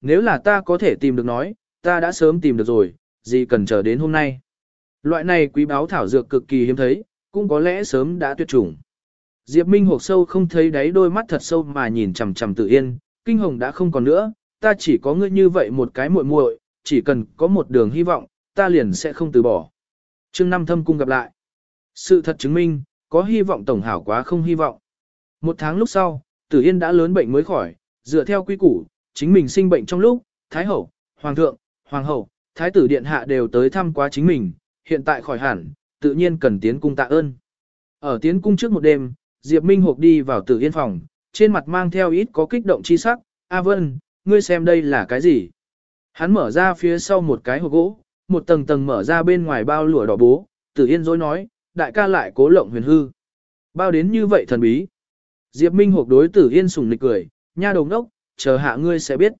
nếu là ta có thể tìm được nói, ta đã sớm tìm được rồi, gì cần chờ đến hôm nay. Loại này quý báo thảo dược cực kỳ hiếm thấy, cũng có lẽ sớm đã tuyệt chủng. Diệp Minh hộp sâu không thấy đáy đôi mắt thật sâu mà nhìn chằm chằm Tử yên, kinh hồng đã không còn nữa, ta chỉ có ngươi như vậy một cái muội muội, chỉ cần có một đường hy vọng, ta liền sẽ không từ bỏ. Trương Năm Thâm cung gặp lại. Sự thật chứng minh, có hy vọng tổng hảo quá không hy vọng. Một tháng lúc sau, Tử Yên đã lớn bệnh mới khỏi, dựa theo quy củ, chính mình sinh bệnh trong lúc, Thái Hậu, Hoàng thượng, Hoàng hậu, Thái tử Điện Hạ đều tới thăm quá chính mình, hiện tại khỏi hẳn, tự nhiên cần tiến cung tạ ơn. Ở tiến cung trước một đêm, Diệp Minh Hục đi vào Tử Yên phòng, trên mặt mang theo ít có kích động chi sắc, A Vân, ngươi xem đây là cái gì? Hắn mở ra phía sau một cái hộp gỗ, một tầng tầng mở ra bên ngoài bao lụa đỏ bố, Tử Yên dối nói, đại ca lại cố lộng huyền hư. Bao đến như vậy thần bí. Diệp Minh Hục đối Tử Yên sùng nịch cười, nha đồng đốc, chờ hạ ngươi sẽ biết.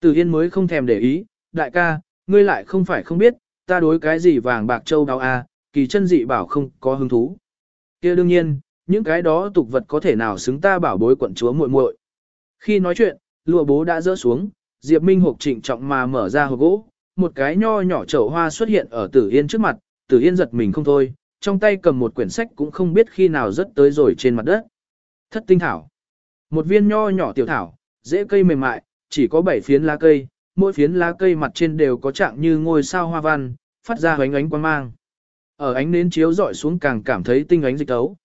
Tử Yên mới không thèm để ý, đại ca, ngươi lại không phải không biết, ta đối cái gì vàng bạc châu đáo a, kỳ chân dị bảo không có hứng thú. kia đương nhiên, những cái đó tục vật có thể nào xứng ta bảo bối quận chúa muội muội. Khi nói chuyện, lụa bố đã rỡ xuống, Diệp Minh hộp trịnh trọng mà mở ra hộp gỗ, một cái nho nhỏ chậu hoa xuất hiện ở Tử Yên trước mặt, Tử Yên giật mình không thôi, trong tay cầm một quyển sách cũng không biết khi nào rớt tới rồi trên mặt đất. Thất tinh thảo. Một viên nho nhỏ tiểu thảo, dễ cây mềm mại, chỉ có 7 phiến lá cây, mỗi phiến lá cây mặt trên đều có trạng như ngôi sao hoa văn, phát ra ánh ánh quang mang. Ở ánh nến chiếu dọi xuống càng cảm thấy tinh ánh dịch tấu.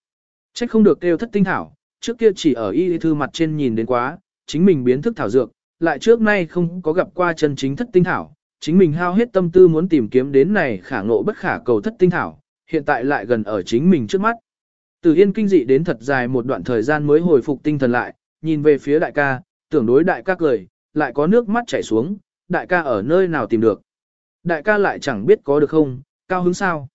Trách không được kêu thất tinh thảo, trước kia chỉ ở y thư mặt trên nhìn đến quá, chính mình biến thức thảo dược, lại trước nay không có gặp qua chân chính thất tinh thảo, chính mình hao hết tâm tư muốn tìm kiếm đến này khả ngộ bất khả cầu thất tinh thảo, hiện tại lại gần ở chính mình trước mắt. Từ Yên kinh dị đến thật dài một đoạn thời gian mới hồi phục tinh thần lại, nhìn về phía đại ca, tưởng đối đại ca cười, lại có nước mắt chảy xuống, đại ca ở nơi nào tìm được. Đại ca lại chẳng biết có được không, cao hứng sao.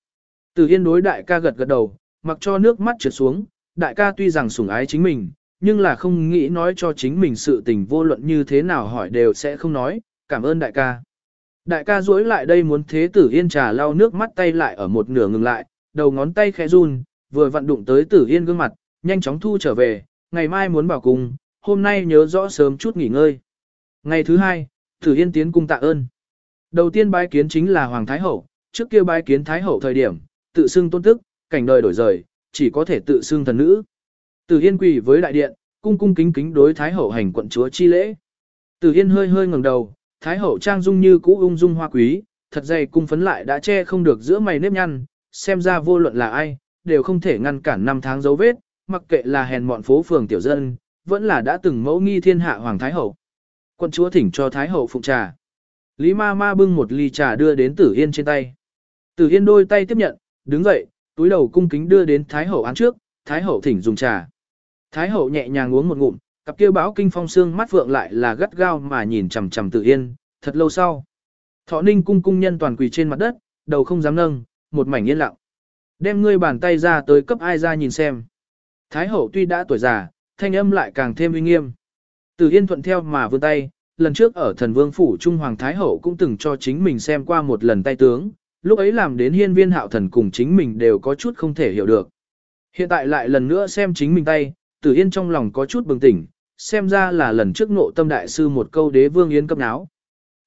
Từ Yên đối đại ca gật gật đầu, mặc cho nước mắt trượt xuống, đại ca tuy rằng sủng ái chính mình, nhưng là không nghĩ nói cho chính mình sự tình vô luận như thế nào hỏi đều sẽ không nói, cảm ơn đại ca. Đại ca duỗi lại đây muốn thế tử yên trà lau nước mắt tay lại ở một nửa ngừng lại, đầu ngón tay khẽ run, vừa vặn đụng tới tử yên gương mặt, nhanh chóng thu trở về, ngày mai muốn bảo cùng, hôm nay nhớ rõ sớm chút nghỉ ngơi. Ngày thứ hai, tử yên tiến cung tạ ơn. Đầu tiên bái kiến chính là Hoàng Thái Hậu, trước kia bái kiến Thái Hậu thời điểm, tự xưng tôn tức, cảnh đời đổi rời, chỉ có thể tự xưng thần nữ. Tử Yên quỳ với đại điện, cung cung kính kính đối Thái Hậu hành quận chúa chi lễ. Tử Yên hơi hơi ngẩng đầu, Thái Hậu trang dung như cũ ung dung hoa quý, thật dày cung phấn lại đã che không được giữa mày nếp nhăn, xem ra vô luận là ai, đều không thể ngăn cản năm tháng dấu vết, mặc kệ là hèn mọn phố phường tiểu dân, vẫn là đã từng mẫu nghi thiên hạ hoàng thái hậu. Quân chúa thỉnh cho thái hậu phụng trà. Lý ma ma bưng một ly trà đưa đến Tử Yên trên tay. Tử Yên đôi tay tiếp nhận, đứng dậy, túi đầu cung kính đưa đến thái hậu án trước, thái hậu thỉnh dùng trà. Thái hậu nhẹ nhàng uống một ngụm, cặp kia báo kinh phong xương mắt vượng lại là gắt gao mà nhìn chằm chằm Tử Yên, thật lâu sau. Thọ Ninh cung cung nhân toàn quỳ trên mặt đất, đầu không dám nâng, một mảnh yên lặng. Đem ngươi bàn tay ra tới cấp ai ra nhìn xem. Thái hậu tuy đã tuổi già, thanh âm lại càng thêm uy nghiêm. Tử Yên thuận theo mà vươn tay, lần trước ở thần vương phủ Trung Hoàng Thái hậu cũng từng cho chính mình xem qua một lần tay tướng, lúc ấy làm đến hiên viên hạo thần cùng chính mình đều có chút không thể hiểu được. Hiện tại lại lần nữa xem chính mình tay, Tử Yên trong lòng có chút bừng tỉnh, xem ra là lần trước ngộ tâm đại sư một câu đế vương yến cấp náo.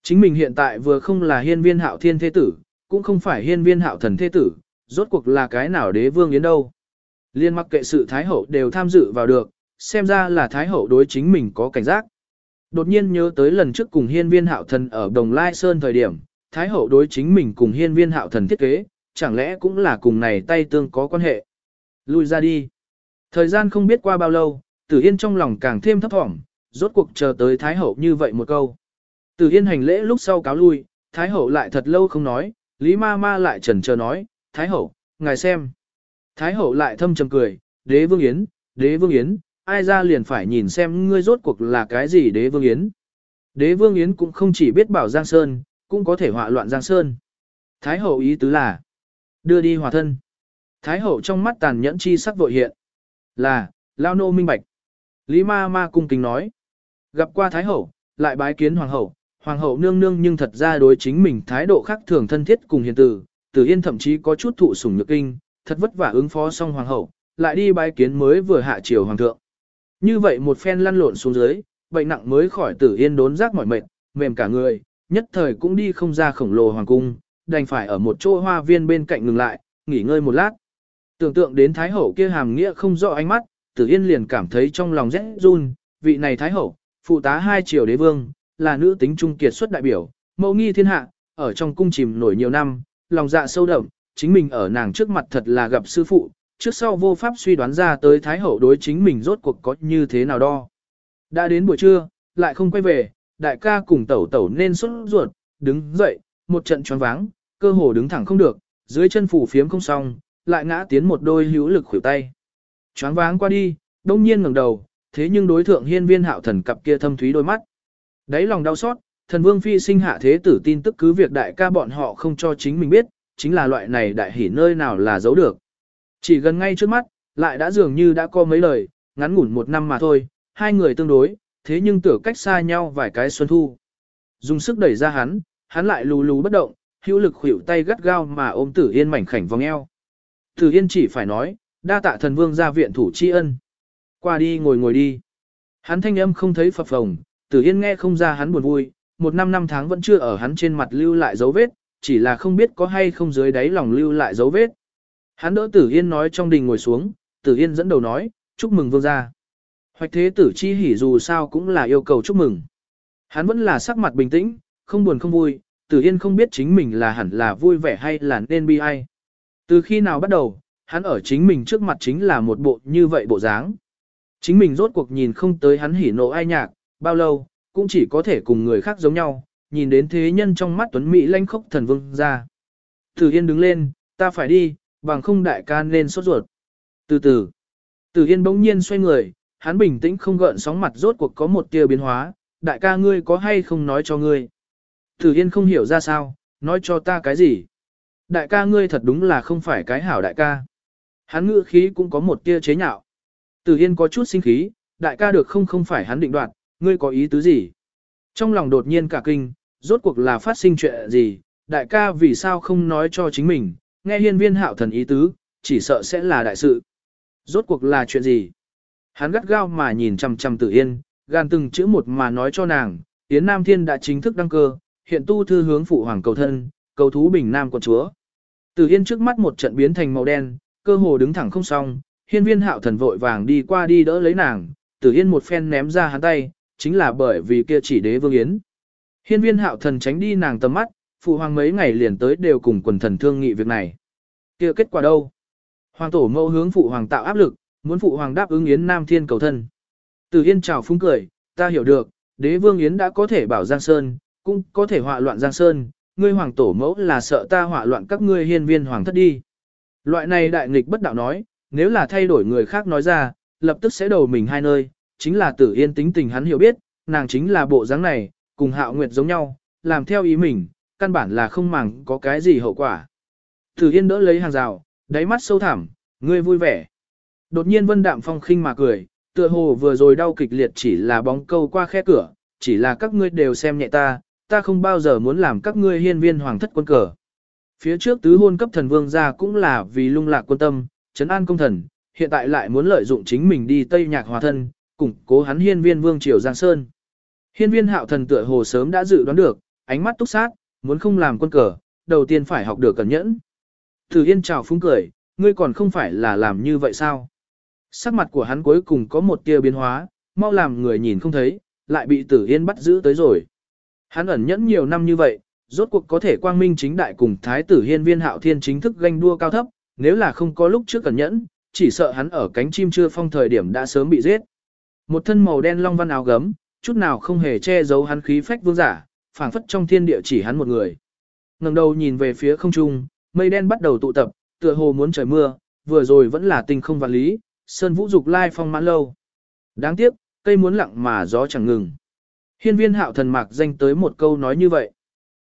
Chính mình hiện tại vừa không là hiên viên hạo thiên thế tử, cũng không phải hiên viên hạo thần thế tử, rốt cuộc là cái nào đế vương yến đâu. Liên mặc kệ sự Thái Hậu đều tham dự vào được, xem ra là Thái Hậu đối chính mình có cảnh giác. Đột nhiên nhớ tới lần trước cùng hiên viên hạo thần ở Đồng Lai Sơn thời điểm, Thái Hậu đối chính mình cùng hiên viên hạo thần thiết kế, chẳng lẽ cũng là cùng này tay tương có quan hệ. Lui ra đi. Thời gian không biết qua bao lâu, Tử Yên trong lòng càng thêm thấp thỏm, rốt cuộc chờ tới Thái Hậu như vậy một câu. Tử Yên hành lễ lúc sau cáo lui, Thái Hậu lại thật lâu không nói, Lý Ma Ma lại chần chờ nói, Thái Hậu, ngài xem. Thái Hậu lại thâm trầm cười, đế vương yến, đế vương yến, ai ra liền phải nhìn xem ngươi rốt cuộc là cái gì đế vương yến. Đế vương yến cũng không chỉ biết bảo Giang Sơn, cũng có thể họa loạn Giang Sơn. Thái Hậu ý tứ là, đưa đi hòa thân. Thái Hậu trong mắt tàn nhẫn chi sắc vội hiện. Là, Lao Nô minh bạch. Lý Ma Ma cung kính nói. Gặp qua Thái Hậu, lại bái kiến Hoàng Hậu. Hoàng Hậu nương nương nhưng thật ra đối chính mình thái độ khác thường thân thiết cùng hiền tử. Tử Yên thậm chí có chút thụ sủng nhược kinh, thật vất vả ứng phó xong Hoàng Hậu, lại đi bái kiến mới vừa hạ triều Hoàng thượng. Như vậy một phen lăn lộn xuống dưới, bệnh nặng mới khỏi Tử Yên đốn giác mỏi mệt, mềm cả người, nhất thời cũng đi không ra khổng lồ hoàng cung, đành phải ở một chỗ hoa viên bên cạnh ngừng lại, nghỉ ngơi một lát. Tưởng tượng đến Thái Hậu kia hàm nghĩa không rõ ánh mắt, Tử Yên liền cảm thấy trong lòng rẽ run, vị này Thái Hậu, phụ tá hai triều đế vương, là nữ tính trung kiệt xuất đại biểu, mẫu nghi thiên hạ, ở trong cung chìm nổi nhiều năm, lòng dạ sâu đậm, chính mình ở nàng trước mặt thật là gặp sư phụ, trước sau vô pháp suy đoán ra tới Thái Hậu đối chính mình rốt cuộc có như thế nào đo. Đã đến buổi trưa, lại không quay về, đại ca cùng tẩu tẩu nên xuất ruột, đứng dậy, một trận choáng váng, cơ hồ đứng thẳng không được, dưới chân phủ phiếm không xong, lại ngã tiến một đôi hữu lực khuỷu tay. Choáng váng qua đi, đông nhiên ngẩng đầu, thế nhưng đối thượng hiên viên hạo thần cặp kia thâm thúy đôi mắt. Đấy lòng đau xót, thần vương phi sinh hạ thế tử tin tức cứ việc đại ca bọn họ không cho chính mình biết, chính là loại này đại hỉ nơi nào là giấu được. Chỉ gần ngay trước mắt, lại đã dường như đã có mấy lời, ngắn ngủn một năm mà thôi, hai người tương đối, thế nhưng tưởng cách xa nhau vài cái xuân thu. Dùng sức đẩy ra hắn, hắn lại lù lù bất động, hữu lực khuỷu tay gắt gao mà ôm tử yên mảnh khảnh vòng eo. Tử yên chỉ phải nói, đa tạ thần vương ra viện thủ tri ân. Qua đi ngồi ngồi đi. Hắn thanh âm không thấy phập phồng, tử yên nghe không ra hắn buồn vui, một năm năm tháng vẫn chưa ở hắn trên mặt lưu lại dấu vết, chỉ là không biết có hay không dưới đáy lòng lưu lại dấu vết. Hắn đỡ tử yên nói trong đình ngồi xuống, tử yên dẫn đầu nói, chúc mừng vương gia. Hoạch thế tử chi hỉ dù sao cũng là yêu cầu chúc mừng. Hắn vẫn là sắc mặt bình tĩnh, không buồn không vui, tử yên không biết chính mình là hẳn là vui vẻ hay là nên bi ai. Từ khi nào bắt đầu, hắn ở chính mình trước mặt chính là một bộ như vậy bộ dáng. Chính mình rốt cuộc nhìn không tới hắn hỉ nộ ai nhạc, bao lâu, cũng chỉ có thể cùng người khác giống nhau, nhìn đến thế nhân trong mắt tuấn Mỹ lanh khốc thần vương ra. Tử Yên đứng lên, ta phải đi, bằng không đại ca nên sốt ruột. Từ từ, từ Yên bỗng nhiên xoay người, hắn bình tĩnh không gợn sóng mặt rốt cuộc có một tia biến hóa, đại ca ngươi có hay không nói cho ngươi. Từ Yên không hiểu ra sao, nói cho ta cái gì. Đại ca ngươi thật đúng là không phải cái hảo đại ca. Hắn ngữ khí cũng có một tia chế nhạo. từ Yên có chút sinh khí, đại ca được không không phải hắn định đoạt, ngươi có ý tứ gì? Trong lòng đột nhiên cả kinh, rốt cuộc là phát sinh chuyện gì, đại ca vì sao không nói cho chính mình, nghe hiên viên hạo thần ý tứ, chỉ sợ sẽ là đại sự. Rốt cuộc là chuyện gì? Hắn gắt gao mà nhìn chằm chằm Tử Yên, gan từng chữ một mà nói cho nàng, Yến Nam Thiên đã chính thức đăng cơ, hiện tu thư hướng phụ hoàng cầu thân, cầu thú bình nam quận chúa. Tử Yên trước mắt một trận biến thành màu đen, cơ hồ đứng thẳng không xong, hiên viên hạo thần vội vàng đi qua đi đỡ lấy nàng, Tử Yên một phen ném ra hắn tay, chính là bởi vì kia chỉ đế vương Yến. Hiên viên hạo thần tránh đi nàng tầm mắt, phụ hoàng mấy ngày liền tới đều cùng quần thần thương nghị việc này. kia kết quả đâu? Hoàng tổ mẫu hướng phụ hoàng tạo áp lực, muốn phụ hoàng đáp ứng Yến Nam Thiên cầu thân. Từ Yên chào phúng cười, ta hiểu được, đế vương Yến đã có thể bảo Giang Sơn, cũng có thể họa loạn Giang Sơn, ngươi hoàng tổ mẫu là sợ ta họa loạn các ngươi hiên viên hoàng thất đi. Loại này đại nghịch bất đạo nói, nếu là thay đổi người khác nói ra, lập tức sẽ đầu mình hai nơi, chính là tử yên tính tình hắn hiểu biết, nàng chính là bộ dáng này, cùng hạo nguyệt giống nhau, làm theo ý mình, căn bản là không màng có cái gì hậu quả. thử yên đỡ lấy hàng rào, đáy mắt sâu thẳm, ngươi vui vẻ. Đột nhiên vân đạm phong khinh mà cười, tựa hồ vừa rồi đau kịch liệt chỉ là bóng câu qua khe cửa, chỉ là các ngươi đều xem nhẹ ta, ta không bao giờ muốn làm các ngươi hiên viên hoàng thất quân cờ. Phía trước tứ hôn cấp thần vương ra cũng là vì lung lạc quân tâm, trấn an công thần, hiện tại lại muốn lợi dụng chính mình đi Tây Nhạc hòa thân, củng cố hắn hiên viên vương triều Giang Sơn. Hiên viên hạo thần tựa hồ sớm đã dự đoán được, ánh mắt túc sát, muốn không làm quân cờ, đầu tiên phải học được cẩn nhẫn. Từ Yên chào phúng cười, ngươi còn không phải là làm như vậy sao? Sắc mặt của hắn cuối cùng có một tia biến hóa, mau làm người nhìn không thấy, lại bị Tử Yên bắt giữ tới rồi. Hắn ẩn nhẫn nhiều năm như vậy, rốt cuộc có thể quang minh chính đại cùng Thái tử Hiên Viên Hạo Thiên chính thức ganh đua cao thấp, nếu là không có lúc trước cẩn nhẫn, chỉ sợ hắn ở cánh chim chưa phong thời điểm đã sớm bị giết. Một thân màu đen long văn áo gấm, chút nào không hề che giấu hắn khí phách vương giả, phảng phất trong thiên địa chỉ hắn một người. Ngẩng đầu nhìn về phía không trung, mây đen bắt đầu tụ tập, tựa hồ muốn trời mưa, vừa rồi vẫn là tình không vạn lý, sơn vũ dục lai phong mãn lâu. Đáng tiếc, cây muốn lặng mà gió chẳng ngừng. Hiên viên hạo thần mạc danh tới một câu nói như vậy.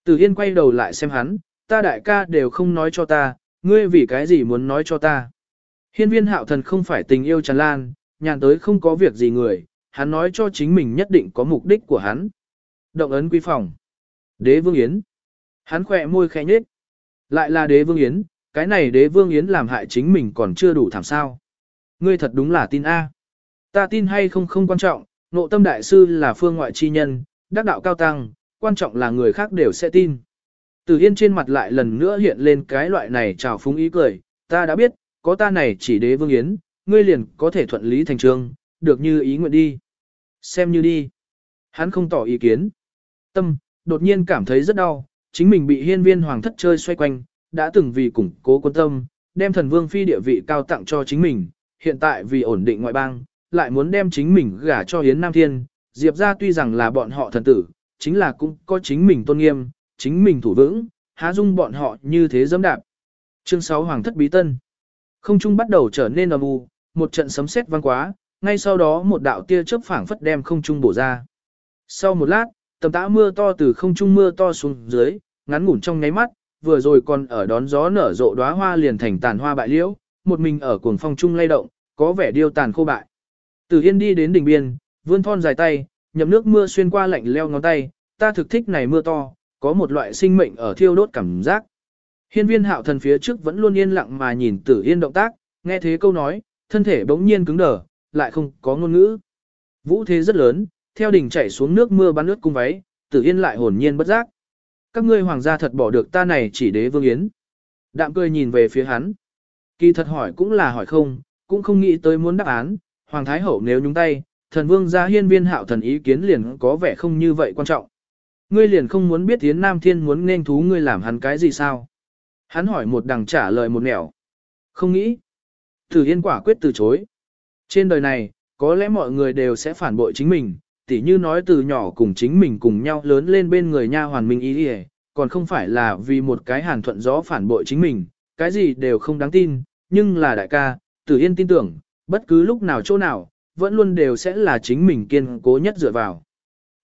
Từ Hiên quay đầu lại xem hắn, ta đại ca đều không nói cho ta, ngươi vì cái gì muốn nói cho ta. Hiên viên hạo thần không phải tình yêu tràn lan, nhàn tới không có việc gì người, hắn nói cho chính mình nhất định có mục đích của hắn. Động ấn quý phòng. Đế vương yến. Hắn khỏe môi khẽ nhếch. Lại là đế vương yến, cái này đế vương yến làm hại chính mình còn chưa đủ thảm sao. Ngươi thật đúng là tin A. Ta tin hay không không quan trọng, nộ tâm đại sư là phương ngoại chi nhân, đắc đạo cao tăng, quan trọng là người khác đều sẽ tin. Tử Yên trên mặt lại lần nữa hiện lên cái loại này trào phúng ý cười, ta đã biết, có ta này chỉ đế vương yến, ngươi liền có thể thuận lý thành trương, được như ý nguyện đi. Xem như đi. Hắn không tỏ ý kiến. Tâm, đột nhiên cảm thấy rất đau, chính mình bị hiên viên hoàng thất chơi xoay quanh, đã từng vì củng cố quân tâm, đem thần vương phi địa vị cao tặng cho chính mình, hiện tại vì ổn định ngoại bang, lại muốn đem chính mình gả cho Hiến Nam Thiên, Diệp ra tuy rằng là bọn họ thần tử, chính là cũng có chính mình tôn nghiêm, chính mình thủ vững, há dung bọn họ như thế dẫm đạp. Chương 6 Hoàng thất bí tân. Không trung bắt đầu trở nên âm u, một trận sấm sét vang quá, ngay sau đó một đạo tia chớp phảng phất đem không trung bổ ra. Sau một lát, tầm tã mưa to từ không trung mưa to xuống dưới, ngắn ngủn trong nháy mắt, vừa rồi còn ở đón gió nở rộ đóa hoa liền thành tàn hoa bại liễu, một mình ở cuồng phong trung lay động, có vẻ điêu tàn khô bại. Từ Yên đi đến đỉnh biên, vươn thon dài tay, nhậm nước mưa xuyên qua lạnh leo ngón tay, ta thực thích này mưa to, có một loại sinh mệnh ở thiêu đốt cảm giác. Hiên viên hạo thần phía trước vẫn luôn yên lặng mà nhìn tử yên động tác, nghe thế câu nói, thân thể bỗng nhiên cứng đờ, lại không có ngôn ngữ. Vũ thế rất lớn, theo đỉnh chảy xuống nước mưa bắn ướt cung váy, tử yên lại hồn nhiên bất giác. Các ngươi hoàng gia thật bỏ được ta này chỉ đế vương yến. Đạm cười nhìn về phía hắn. Kỳ thật hỏi cũng là hỏi không, cũng không nghĩ tới muốn đáp án, hoàng thái hậu nếu nhúng tay, thần vương gia hiên viên hạo thần ý kiến liền có vẻ không như vậy quan trọng. Ngươi liền không muốn biết Yến Nam Thiên muốn nên thú ngươi làm hắn cái gì sao? Hắn hỏi một đằng trả lời một nẻo. Không nghĩ. Tử Yên quả quyết từ chối. Trên đời này, có lẽ mọi người đều sẽ phản bội chính mình, tỉ như nói từ nhỏ cùng chính mình cùng nhau lớn lên bên người nha hoàn minh ý đi còn không phải là vì một cái hàn thuận gió phản bội chính mình, cái gì đều không đáng tin, nhưng là đại ca, Tử Yên tin tưởng, bất cứ lúc nào chỗ nào, vẫn luôn đều sẽ là chính mình kiên cố nhất dựa vào.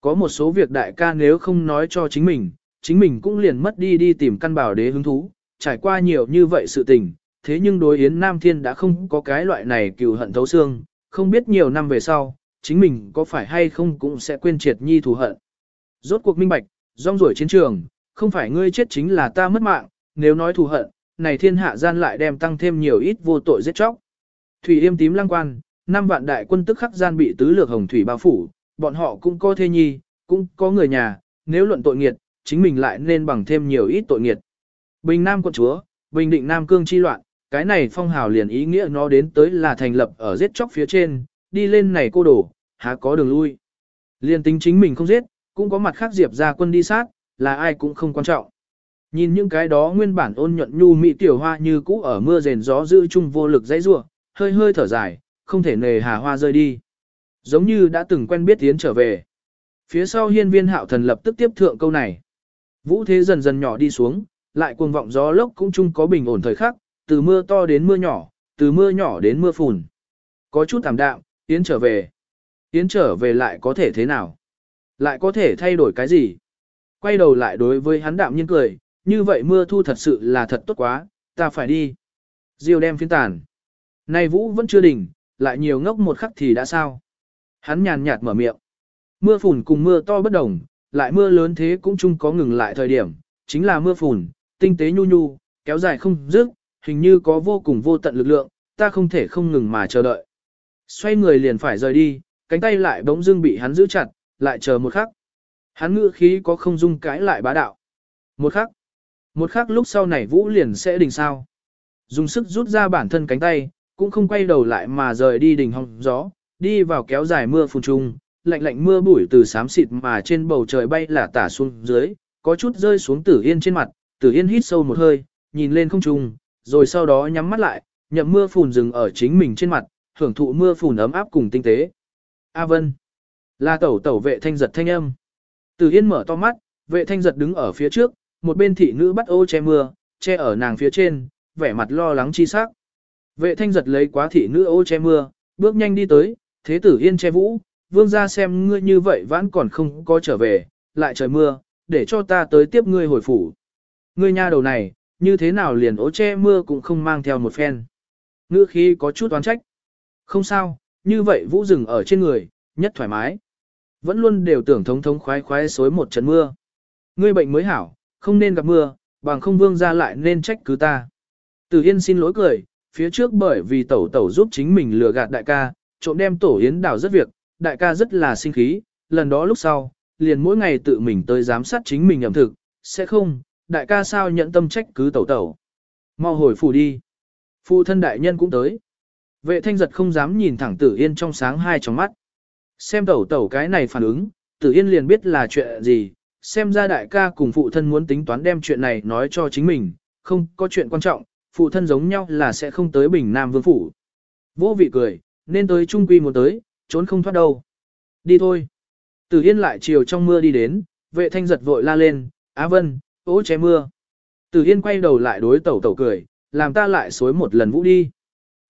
Có một số việc đại ca nếu không nói cho chính mình, chính mình cũng liền mất đi đi tìm căn bảo đế hứng thú, trải qua nhiều như vậy sự tình, thế nhưng đối Yến Nam Thiên đã không có cái loại này cừu hận thấu xương, không biết nhiều năm về sau, chính mình có phải hay không cũng sẽ quên triệt nhi thù hận. Rốt cuộc minh bạch, rong ruổi chiến trường, không phải ngươi chết chính là ta mất mạng, nếu nói thù hận, này thiên hạ gian lại đem tăng thêm nhiều ít vô tội giết chóc. Thủy yêm tím lăng quan, năm vạn đại quân tức khắc gian bị tứ lược hồng thủy bao phủ, bọn họ cũng có thê nhi, cũng có người nhà, nếu luận tội nghiệt, chính mình lại nên bằng thêm nhiều ít tội nghiệt. Bình Nam quận chúa, Bình Định Nam Cương chi loạn, cái này phong hào liền ý nghĩa nó đến tới là thành lập ở giết chóc phía trên, đi lên này cô đổ, há có đường lui. Liên tính chính mình không giết, cũng có mặt khác diệp ra quân đi sát, là ai cũng không quan trọng. Nhìn những cái đó nguyên bản ôn nhuận nhu mỹ tiểu hoa như cũ ở mưa rền gió giữ chung vô lực dãy rua, hơi hơi thở dài, không thể nề hà hoa rơi đi. Giống như đã từng quen biết tiến trở về. Phía sau hiên viên hạo thần lập tức tiếp thượng câu này. Vũ thế dần dần nhỏ đi xuống, lại cuồng vọng gió lốc cũng chung có bình ổn thời khắc, từ mưa to đến mưa nhỏ, từ mưa nhỏ đến mưa phùn. Có chút tạm đạm, tiến trở về. Tiến trở về lại có thể thế nào? Lại có thể thay đổi cái gì? Quay đầu lại đối với hắn đạm nhiên cười, như vậy mưa thu thật sự là thật tốt quá, ta phải đi. Diêu đem phiến tàn. nay vũ vẫn chưa đỉnh, lại nhiều ngốc một khắc thì đã sao? Hắn nhàn nhạt mở miệng. Mưa phùn cùng mưa to bất đồng, lại mưa lớn thế cũng chung có ngừng lại thời điểm, chính là mưa phùn, tinh tế nhu nhu, kéo dài không dứt, hình như có vô cùng vô tận lực lượng, ta không thể không ngừng mà chờ đợi. Xoay người liền phải rời đi, cánh tay lại bỗng dưng bị hắn giữ chặt, lại chờ một khắc. Hắn ngữ khí có không dung cãi lại bá đạo. Một khắc. Một khắc lúc sau này vũ liền sẽ đình sao. Dùng sức rút ra bản thân cánh tay, cũng không quay đầu lại mà rời đi đỉnh hong gió, đi vào kéo dài mưa phùn trung, lạnh lạnh mưa bụi từ xám xịt mà trên bầu trời bay là tả xuống dưới, có chút rơi xuống tử yên trên mặt, tử yên hít sâu một hơi, nhìn lên không trung, rồi sau đó nhắm mắt lại, nhậm mưa phùn dừng ở chính mình trên mặt, hưởng thụ mưa phùn ấm áp cùng tinh tế. A Vân, là tẩu tẩu vệ thanh giật thanh âm. Từ yên mở to mắt, vệ thanh giật đứng ở phía trước, một bên thị nữ bắt ô che mưa, che ở nàng phía trên, vẻ mặt lo lắng chi sắc. Vệ thanh giật lấy quá thị nữ ô che mưa, bước nhanh đi tới, thế tử yên che vũ, vương ra xem ngươi như vậy vẫn còn không có trở về, lại trời mưa, để cho ta tới tiếp ngươi hồi phủ. Ngươi nha đầu này, như thế nào liền ô che mưa cũng không mang theo một phen. Ngữ khí có chút oán trách. Không sao, như vậy vũ rừng ở trên người, nhất thoải mái. Vẫn luôn đều tưởng thống thống khoái khoái xối một trận mưa. Ngươi bệnh mới hảo, không nên gặp mưa, bằng không vương ra lại nên trách cứ ta. Tử Yên xin lỗi cười, phía trước bởi vì tẩu tẩu giúp chính mình lừa gạt đại ca, trộm đem tổ yến đảo rất việc, đại ca rất là sinh khí, lần đó lúc sau, liền mỗi ngày tự mình tới giám sát chính mình ẩm thực, sẽ không, đại ca sao nhận tâm trách cứ tẩu tẩu. Mau hồi phủ đi. Phụ thân đại nhân cũng tới. Vệ thanh giật không dám nhìn thẳng tử yên trong sáng hai trong mắt. Xem tẩu tẩu cái này phản ứng, tử yên liền biết là chuyện gì, xem ra đại ca cùng phụ thân muốn tính toán đem chuyện này nói cho chính mình, không có chuyện quan trọng, phụ thân giống nhau là sẽ không tới Bình Nam Vương Phủ. Vô vị cười, nên tới Trung Quy muốn tới, trốn không thoát đâu. Đi thôi. Tử Yên lại chiều trong mưa đi đến, vệ thanh giật vội la lên, Á Vân, ố che mưa. Tử Yên quay đầu lại đối tẩu tẩu cười, làm ta lại xối một lần vũ đi.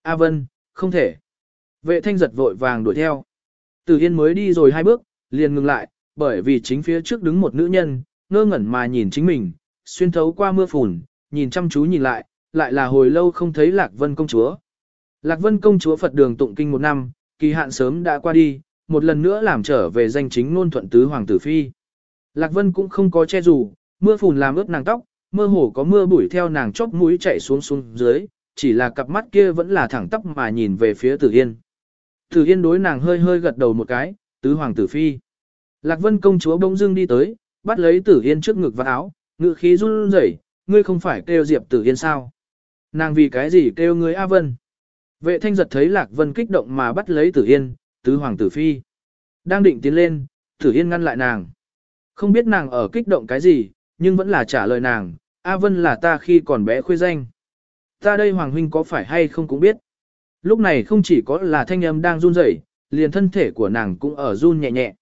A Vân, không thể. Vệ thanh giật vội vàng đuổi theo. Từ Yên mới đi rồi hai bước, liền ngừng lại, bởi vì chính phía trước đứng một nữ nhân, ngơ ngẩn mà nhìn chính mình, xuyên thấu qua mưa phùn, nhìn chăm chú nhìn lại, lại là hồi lâu không thấy Lạc Vân công chúa. Lạc Vân công chúa Phật đường tụng kinh một năm, kỳ hạn sớm đã qua đi, một lần nữa làm trở về danh chính ngôn thuận tứ hoàng tử phi. Lạc Vân cũng không có che dù, mưa phùn làm ướt nàng tóc, mơ hồ có mưa bụi theo nàng chóp mũi chạy xuống xuống dưới, chỉ là cặp mắt kia vẫn là thẳng tóc mà nhìn về phía Tử Yên. Tử Yên đối nàng hơi hơi gật đầu một cái, tứ hoàng tử phi. Lạc Vân công chúa bỗng dưng đi tới, bắt lấy Tử Yên trước ngực và áo, ngự khí run rẩy, ngươi không phải kêu Diệp Tử Yên sao? Nàng vì cái gì kêu ngươi A Vân? Vệ thanh giật thấy Lạc Vân kích động mà bắt lấy Tử Yên, tứ hoàng tử phi. Đang định tiến lên, Tử Yên ngăn lại nàng. Không biết nàng ở kích động cái gì, nhưng vẫn là trả lời nàng, A Vân là ta khi còn bé khuê danh. Ta đây Hoàng Huynh có phải hay không cũng biết. Lúc này không chỉ có là thanh âm đang run rẩy, liền thân thể của nàng cũng ở run nhẹ nhẹ.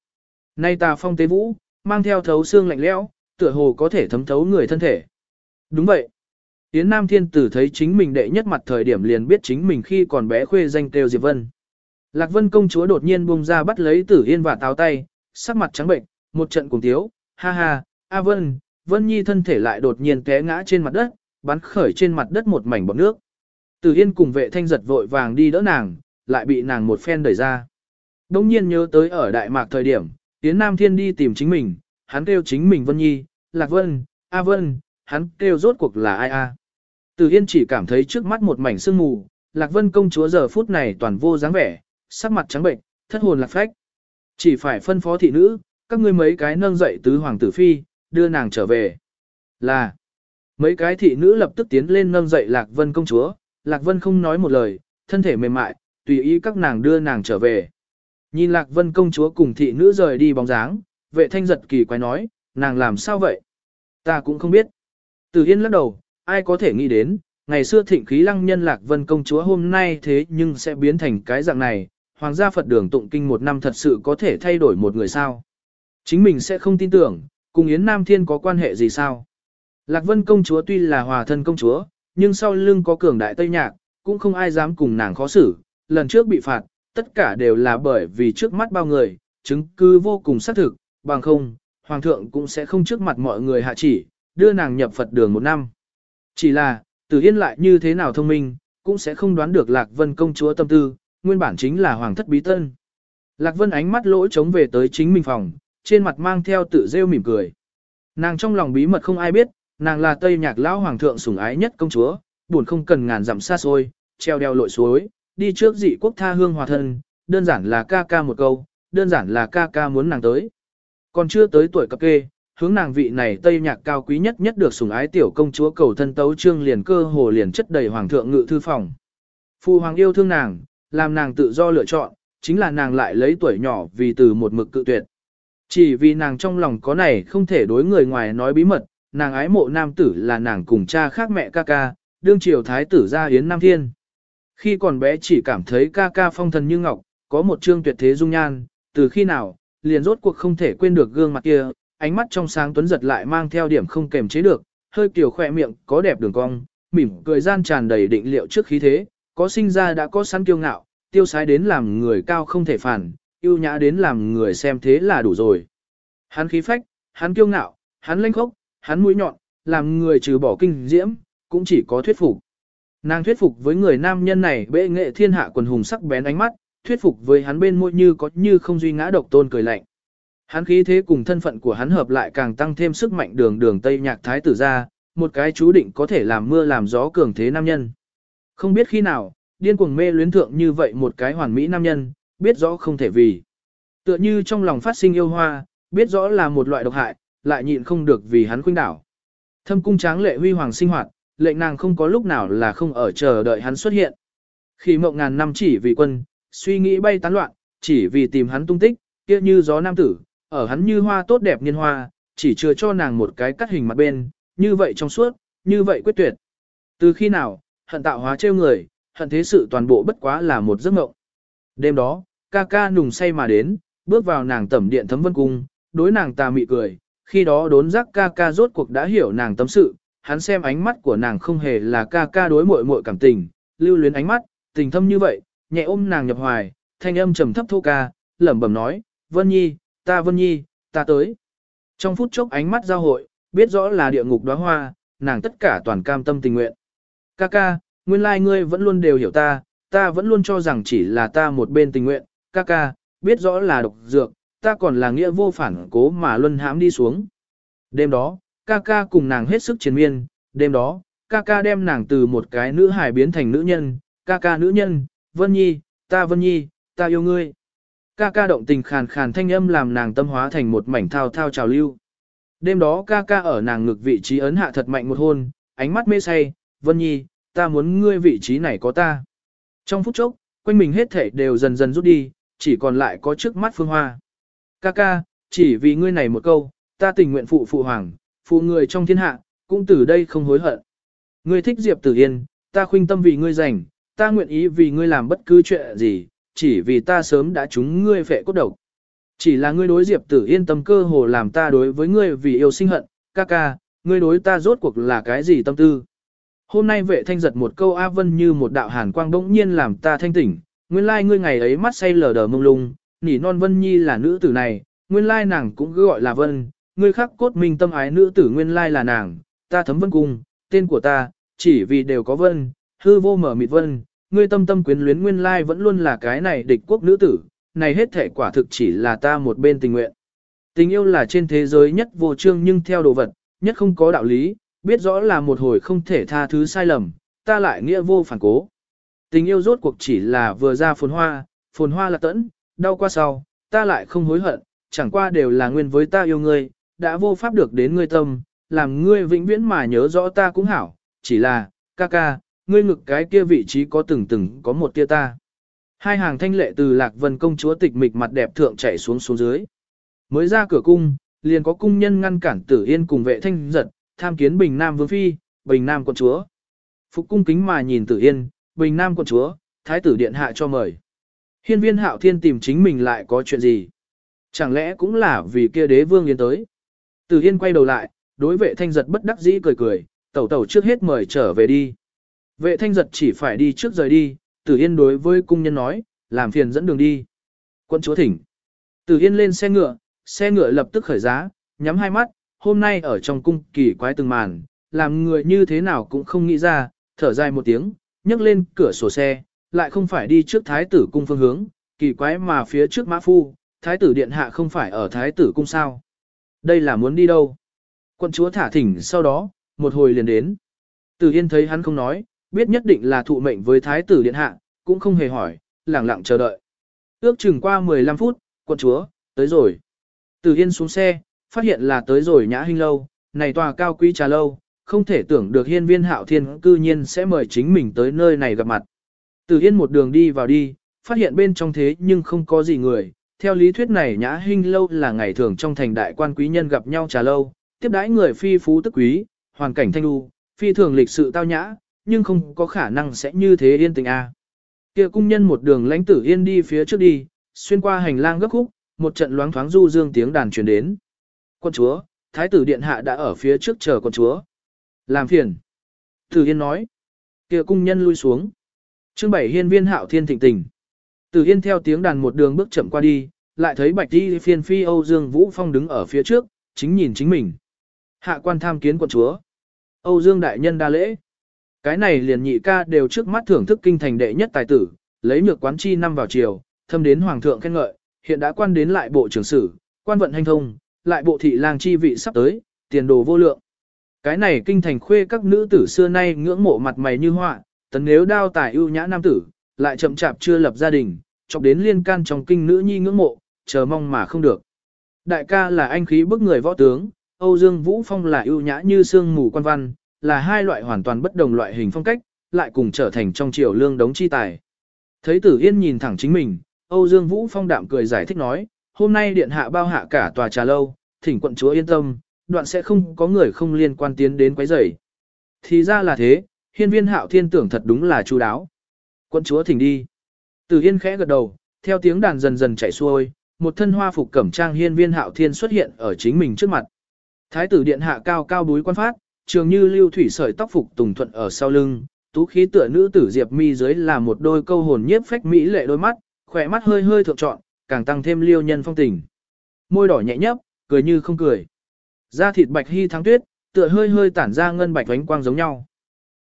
Nay ta phong tế vũ, mang theo thấu xương lạnh lẽo, tựa hồ có thể thấm thấu người thân thể. Đúng vậy. Yến Nam Thiên Tử thấy chính mình đệ nhất mặt thời điểm liền biết chính mình khi còn bé khuê danh Têu Diệp Vân. Lạc Vân công chúa đột nhiên buông ra bắt lấy Tử Yên và táo tay, sắc mặt trắng bệnh, một trận cùng tiếu, ha ha, A Vân, Vân Nhi thân thể lại đột nhiên té ngã trên mặt đất, bắn khởi trên mặt đất một mảnh bọt nước. Từ Yên cùng vệ thanh giật vội vàng đi đỡ nàng, lại bị nàng một phen đẩy ra. Đông nhiên nhớ tới ở Đại Mạc thời điểm, Yến Nam Thiên đi tìm chính mình, hắn kêu chính mình Vân Nhi, Lạc Vân, A Vân, hắn kêu rốt cuộc là ai a? Từ Yên chỉ cảm thấy trước mắt một mảnh sương mù, Lạc Vân công chúa giờ phút này toàn vô dáng vẻ, sắc mặt trắng bệnh, thất hồn lạc phách. Chỉ phải phân phó thị nữ, các ngươi mấy cái nâng dậy tứ hoàng tử phi, đưa nàng trở về. Là, mấy cái thị nữ lập tức tiến lên nâng dậy Lạc Vân công chúa, Lạc Vân không nói một lời, thân thể mềm mại, tùy ý các nàng đưa nàng trở về. Nhìn Lạc Vân công chúa cùng thị nữ rời đi bóng dáng, vệ thanh giật kỳ quái nói, nàng làm sao vậy? Ta cũng không biết. Từ Yên lắc đầu, ai có thể nghĩ đến, ngày xưa thịnh khí lăng nhân Lạc Vân công chúa hôm nay thế nhưng sẽ biến thành cái dạng này, hoàng gia Phật đường tụng kinh một năm thật sự có thể thay đổi một người sao. Chính mình sẽ không tin tưởng, cùng Yến Nam Thiên có quan hệ gì sao. Lạc Vân công chúa tuy là hòa thân công chúa, nhưng sau lưng có cường đại Tây Nhạc, cũng không ai dám cùng nàng khó xử, lần trước bị phạt, tất cả đều là bởi vì trước mắt bao người, chứng cứ vô cùng xác thực, bằng không, Hoàng thượng cũng sẽ không trước mặt mọi người hạ chỉ, đưa nàng nhập Phật đường một năm. Chỉ là, Tử Yên lại như thế nào thông minh, cũng sẽ không đoán được Lạc Vân công chúa tâm tư, nguyên bản chính là Hoàng thất bí tân. Lạc Vân ánh mắt lỗi trống về tới chính mình phòng, trên mặt mang theo tự rêu mỉm cười. Nàng trong lòng bí mật không ai biết, nàng là Tây Nhạc lão hoàng thượng sủng ái nhất công chúa, buồn không cần ngàn dặm xa xôi, treo đeo lội suối, đi trước dị quốc tha hương hòa thân, đơn giản là ca ca một câu, đơn giản là ca ca muốn nàng tới. Còn chưa tới tuổi cập kê, hướng nàng vị này Tây Nhạc cao quý nhất nhất được sủng ái tiểu công chúa cầu thân tấu trương liền cơ hồ liền chất đầy hoàng thượng ngự thư phòng. Phu hoàng yêu thương nàng, làm nàng tự do lựa chọn, chính là nàng lại lấy tuổi nhỏ vì từ một mực cự tuyệt. Chỉ vì nàng trong lòng có này không thể đối người ngoài nói bí mật, nàng ái mộ nam tử là nàng cùng cha khác mẹ ca ca, đương triều thái tử gia yến nam thiên. Khi còn bé chỉ cảm thấy ca ca phong thần như ngọc, có một trương tuyệt thế dung nhan, từ khi nào, liền rốt cuộc không thể quên được gương mặt kia, ánh mắt trong sáng tuấn giật lại mang theo điểm không kềm chế được, hơi kiểu khỏe miệng, có đẹp đường cong, mỉm cười gian tràn đầy định liệu trước khí thế, có sinh ra đã có sẵn kiêu ngạo, tiêu sái đến làm người cao không thể phản, yêu nhã đến làm người xem thế là đủ rồi. Hắn khí phách, hắn kiêu ngạo, hắn lanh khốc, hắn mũi nhọn, làm người trừ bỏ kinh diễm, cũng chỉ có thuyết phục. Nàng thuyết phục với người nam nhân này bệ nghệ thiên hạ quần hùng sắc bén ánh mắt, thuyết phục với hắn bên môi như có như không duy ngã độc tôn cười lạnh. Hắn khí thế cùng thân phận của hắn hợp lại càng tăng thêm sức mạnh đường đường Tây Nhạc Thái tử ra, một cái chú định có thể làm mưa làm gió cường thế nam nhân. Không biết khi nào, điên cuồng mê luyến thượng như vậy một cái hoàn mỹ nam nhân, biết rõ không thể vì. Tựa như trong lòng phát sinh yêu hoa, biết rõ là một loại độc hại, lại nhịn không được vì hắn khuynh đảo. Thâm cung tráng lệ huy hoàng sinh hoạt, lệnh nàng không có lúc nào là không ở chờ đợi hắn xuất hiện. Khi mộng ngàn năm chỉ vì quân, suy nghĩ bay tán loạn, chỉ vì tìm hắn tung tích, kia như gió nam tử, ở hắn như hoa tốt đẹp niên hoa, chỉ chưa cho nàng một cái cắt hình mặt bên, như vậy trong suốt, như vậy quyết tuyệt. Từ khi nào, hận tạo hóa trêu người, hận thế sự toàn bộ bất quá là một giấc mộng. Đêm đó, ca ca nùng say mà đến, bước vào nàng tẩm điện thấm vân cung, đối nàng ta mị cười, khi đó đốn giác ca ca rốt cuộc đã hiểu nàng tâm sự, hắn xem ánh mắt của nàng không hề là ca ca đối muội muội cảm tình, lưu luyến ánh mắt, tình thâm như vậy, nhẹ ôm nàng nhập hoài, thanh âm trầm thấp thô ca, lẩm bẩm nói, Vân Nhi, ta Vân Nhi, ta tới. Trong phút chốc ánh mắt giao hội, biết rõ là địa ngục đóa hoa, nàng tất cả toàn cam tâm tình nguyện. Ca ca, nguyên lai like ngươi vẫn luôn đều hiểu ta, ta vẫn luôn cho rằng chỉ là ta một bên tình nguyện, ca ca, biết rõ là độc dược, ta còn là nghĩa vô phản cố mà luân hãm đi xuống. Đêm đó, ca ca cùng nàng hết sức chiến miên, đêm đó, ca ca đem nàng từ một cái nữ hài biến thành nữ nhân, ca ca nữ nhân, Vân Nhi, ta Vân Nhi, ta yêu ngươi. Ca ca động tình khàn khàn thanh âm làm nàng tâm hóa thành một mảnh thao thao trào lưu. Đêm đó ca ca ở nàng ngực vị trí ấn hạ thật mạnh một hôn, ánh mắt mê say, Vân Nhi, ta muốn ngươi vị trí này có ta. Trong phút chốc, quanh mình hết thể đều dần dần rút đi, chỉ còn lại có trước mắt phương hoa. Ca ca, chỉ vì ngươi này một câu, ta tình nguyện phụ phụ hoàng, phụ người trong thiên hạ, cũng từ đây không hối hận. Ngươi thích Diệp Tử Yên, ta khuynh tâm vì ngươi dành, ta nguyện ý vì ngươi làm bất cứ chuyện gì, chỉ vì ta sớm đã trúng ngươi phệ cốt độc. Chỉ là ngươi đối Diệp Tử Yên tâm cơ hồ làm ta đối với ngươi vì yêu sinh hận, ca ca, ngươi đối ta rốt cuộc là cái gì tâm tư. Hôm nay vệ thanh giật một câu A Vân như một đạo hàn quang bỗng nhiên làm ta thanh tỉnh, nguyên lai ngươi ngày ấy mắt say lờ đờ mông lung, nỉ non Vân Nhi là nữ tử này, nguyên lai nàng cũng cứ gọi là Vân, ngươi khác cốt minh tâm ái nữ tử nguyên lai là nàng, ta thấm vân cung, tên của ta, chỉ vì đều có Vân, hư vô mở mịt Vân, ngươi tâm tâm quyến luyến nguyên lai vẫn luôn là cái này địch quốc nữ tử, này hết thể quả thực chỉ là ta một bên tình nguyện. Tình yêu là trên thế giới nhất vô trương nhưng theo đồ vật, nhất không có đạo lý, biết rõ là một hồi không thể tha thứ sai lầm, ta lại nghĩa vô phản cố. Tình yêu rốt cuộc chỉ là vừa ra phồn hoa, phồn hoa là tẫn, đau qua sau, ta lại không hối hận, chẳng qua đều là nguyên với ta yêu ngươi, đã vô pháp được đến ngươi tâm, làm ngươi vĩnh viễn mà nhớ rõ ta cũng hảo, chỉ là, ca ca, ngươi ngực cái kia vị trí có từng từng có một tia ta. Hai hàng thanh lệ từ lạc vân công chúa tịch mịch mặt đẹp thượng chảy xuống xuống dưới. Mới ra cửa cung, liền có cung nhân ngăn cản tử yên cùng vệ thanh giật, tham kiến bình nam vương phi, bình nam quận chúa. Phục cung kính mà nhìn tử yên, bình nam quận chúa, thái tử điện hạ cho mời. Hiên viên hạo thiên tìm chính mình lại có chuyện gì? Chẳng lẽ cũng là vì kia đế vương yên tới? Tử Hiên quay đầu lại, đối vệ thanh giật bất đắc dĩ cười cười, tẩu tẩu trước hết mời trở về đi. Vệ thanh giật chỉ phải đi trước rời đi, tử Hiên đối với cung nhân nói, làm phiền dẫn đường đi. Quân chúa thỉnh. Tử Hiên lên xe ngựa, xe ngựa lập tức khởi giá, nhắm hai mắt, hôm nay ở trong cung kỳ quái từng màn, làm người như thế nào cũng không nghĩ ra, thở dài một tiếng, nhấc lên cửa sổ xe, lại không phải đi trước thái tử cung phương hướng, kỳ quái mà phía trước mã phu, thái tử điện hạ không phải ở thái tử cung sao. Đây là muốn đi đâu? Quân chúa thả thỉnh sau đó, một hồi liền đến. Tử Yên thấy hắn không nói, biết nhất định là thụ mệnh với thái tử điện hạ, cũng không hề hỏi, lặng lặng chờ đợi. Ước chừng qua 15 phút, quân chúa, tới rồi. Tử Yên xuống xe, phát hiện là tới rồi nhã hình lâu, này tòa cao quý trà lâu, không thể tưởng được hiên viên hạo thiên cư nhiên sẽ mời chính mình tới nơi này gặp mặt. Tử Yên một đường đi vào đi, phát hiện bên trong thế nhưng không có gì người. Theo lý thuyết này nhã Hinh lâu là ngày thường trong thành đại quan quý nhân gặp nhau trà lâu, tiếp đãi người phi phú tức quý, hoàn cảnh thanh lưu, phi thường lịch sự tao nhã, nhưng không có khả năng sẽ như thế yên tình a. Kia cung nhân một đường lãnh tử yên đi phía trước đi, xuyên qua hành lang gấp khúc, một trận loáng thoáng du dương tiếng đàn truyền đến. Quân chúa, thái tử điện hạ đã ở phía trước chờ quân chúa. Làm phiền. Tử yên nói. Kia cung nhân lui xuống. Trương bảy hiên viên hạo thiên thịnh tình. từ Hiên theo tiếng đàn một đường bước chậm qua đi, lại thấy bạch đi phiên phi Âu Dương Vũ Phong đứng ở phía trước, chính nhìn chính mình. Hạ quan tham kiến quận chúa. Âu Dương đại nhân đa lễ. Cái này liền nhị ca đều trước mắt thưởng thức kinh thành đệ nhất tài tử, lấy nhược quán chi năm vào chiều, thâm đến hoàng thượng khen ngợi, hiện đã quan đến lại bộ trưởng sử, quan vận hành thông, lại bộ thị lang chi vị sắp tới, tiền đồ vô lượng. Cái này kinh thành khuê các nữ tử xưa nay ngưỡng mộ mặt mày như họa, tấn nếu đao tài ưu nhã nam tử, lại chậm chạp chưa lập gia đình, chọc đến liên can trong kinh nữ nhi ngưỡng mộ, chờ mong mà không được. đại ca là anh khí bức người võ tướng, Âu Dương Vũ Phong là ưu nhã như sương mù quan văn, là hai loại hoàn toàn bất đồng loại hình phong cách, lại cùng trở thành trong triều lương đống chi tài. Thấy Tử Yên nhìn thẳng chính mình, Âu Dương Vũ Phong đạm cười giải thích nói, hôm nay điện hạ bao hạ cả tòa trà lâu, thỉnh quận chúa yên tâm, đoạn sẽ không có người không liên quan tiến đến quấy rầy. Thì ra là thế, hiên viên hạo thiên tưởng thật đúng là chu đáo. Quân chúa thỉnh đi. từ Yên khẽ gật đầu, theo tiếng đàn dần dần chảy xuôi, một thân hoa phục cẩm trang hiên viên hạo thiên xuất hiện ở chính mình trước mặt. Thái tử điện hạ cao cao búi quan phát, trường như lưu thủy sợi tóc phục tùng thuận ở sau lưng, tú khí tựa nữ tử diệp mi dưới là một đôi câu hồn nhiếp phách mỹ lệ đôi mắt, khỏe mắt hơi hơi thượng trọn, càng tăng thêm liêu nhân phong tình. Môi đỏ nhẹ nhấp, cười như không cười. Da thịt bạch hy thắng tuyết, tựa hơi hơi tản ra ngân bạch ánh quang giống nhau.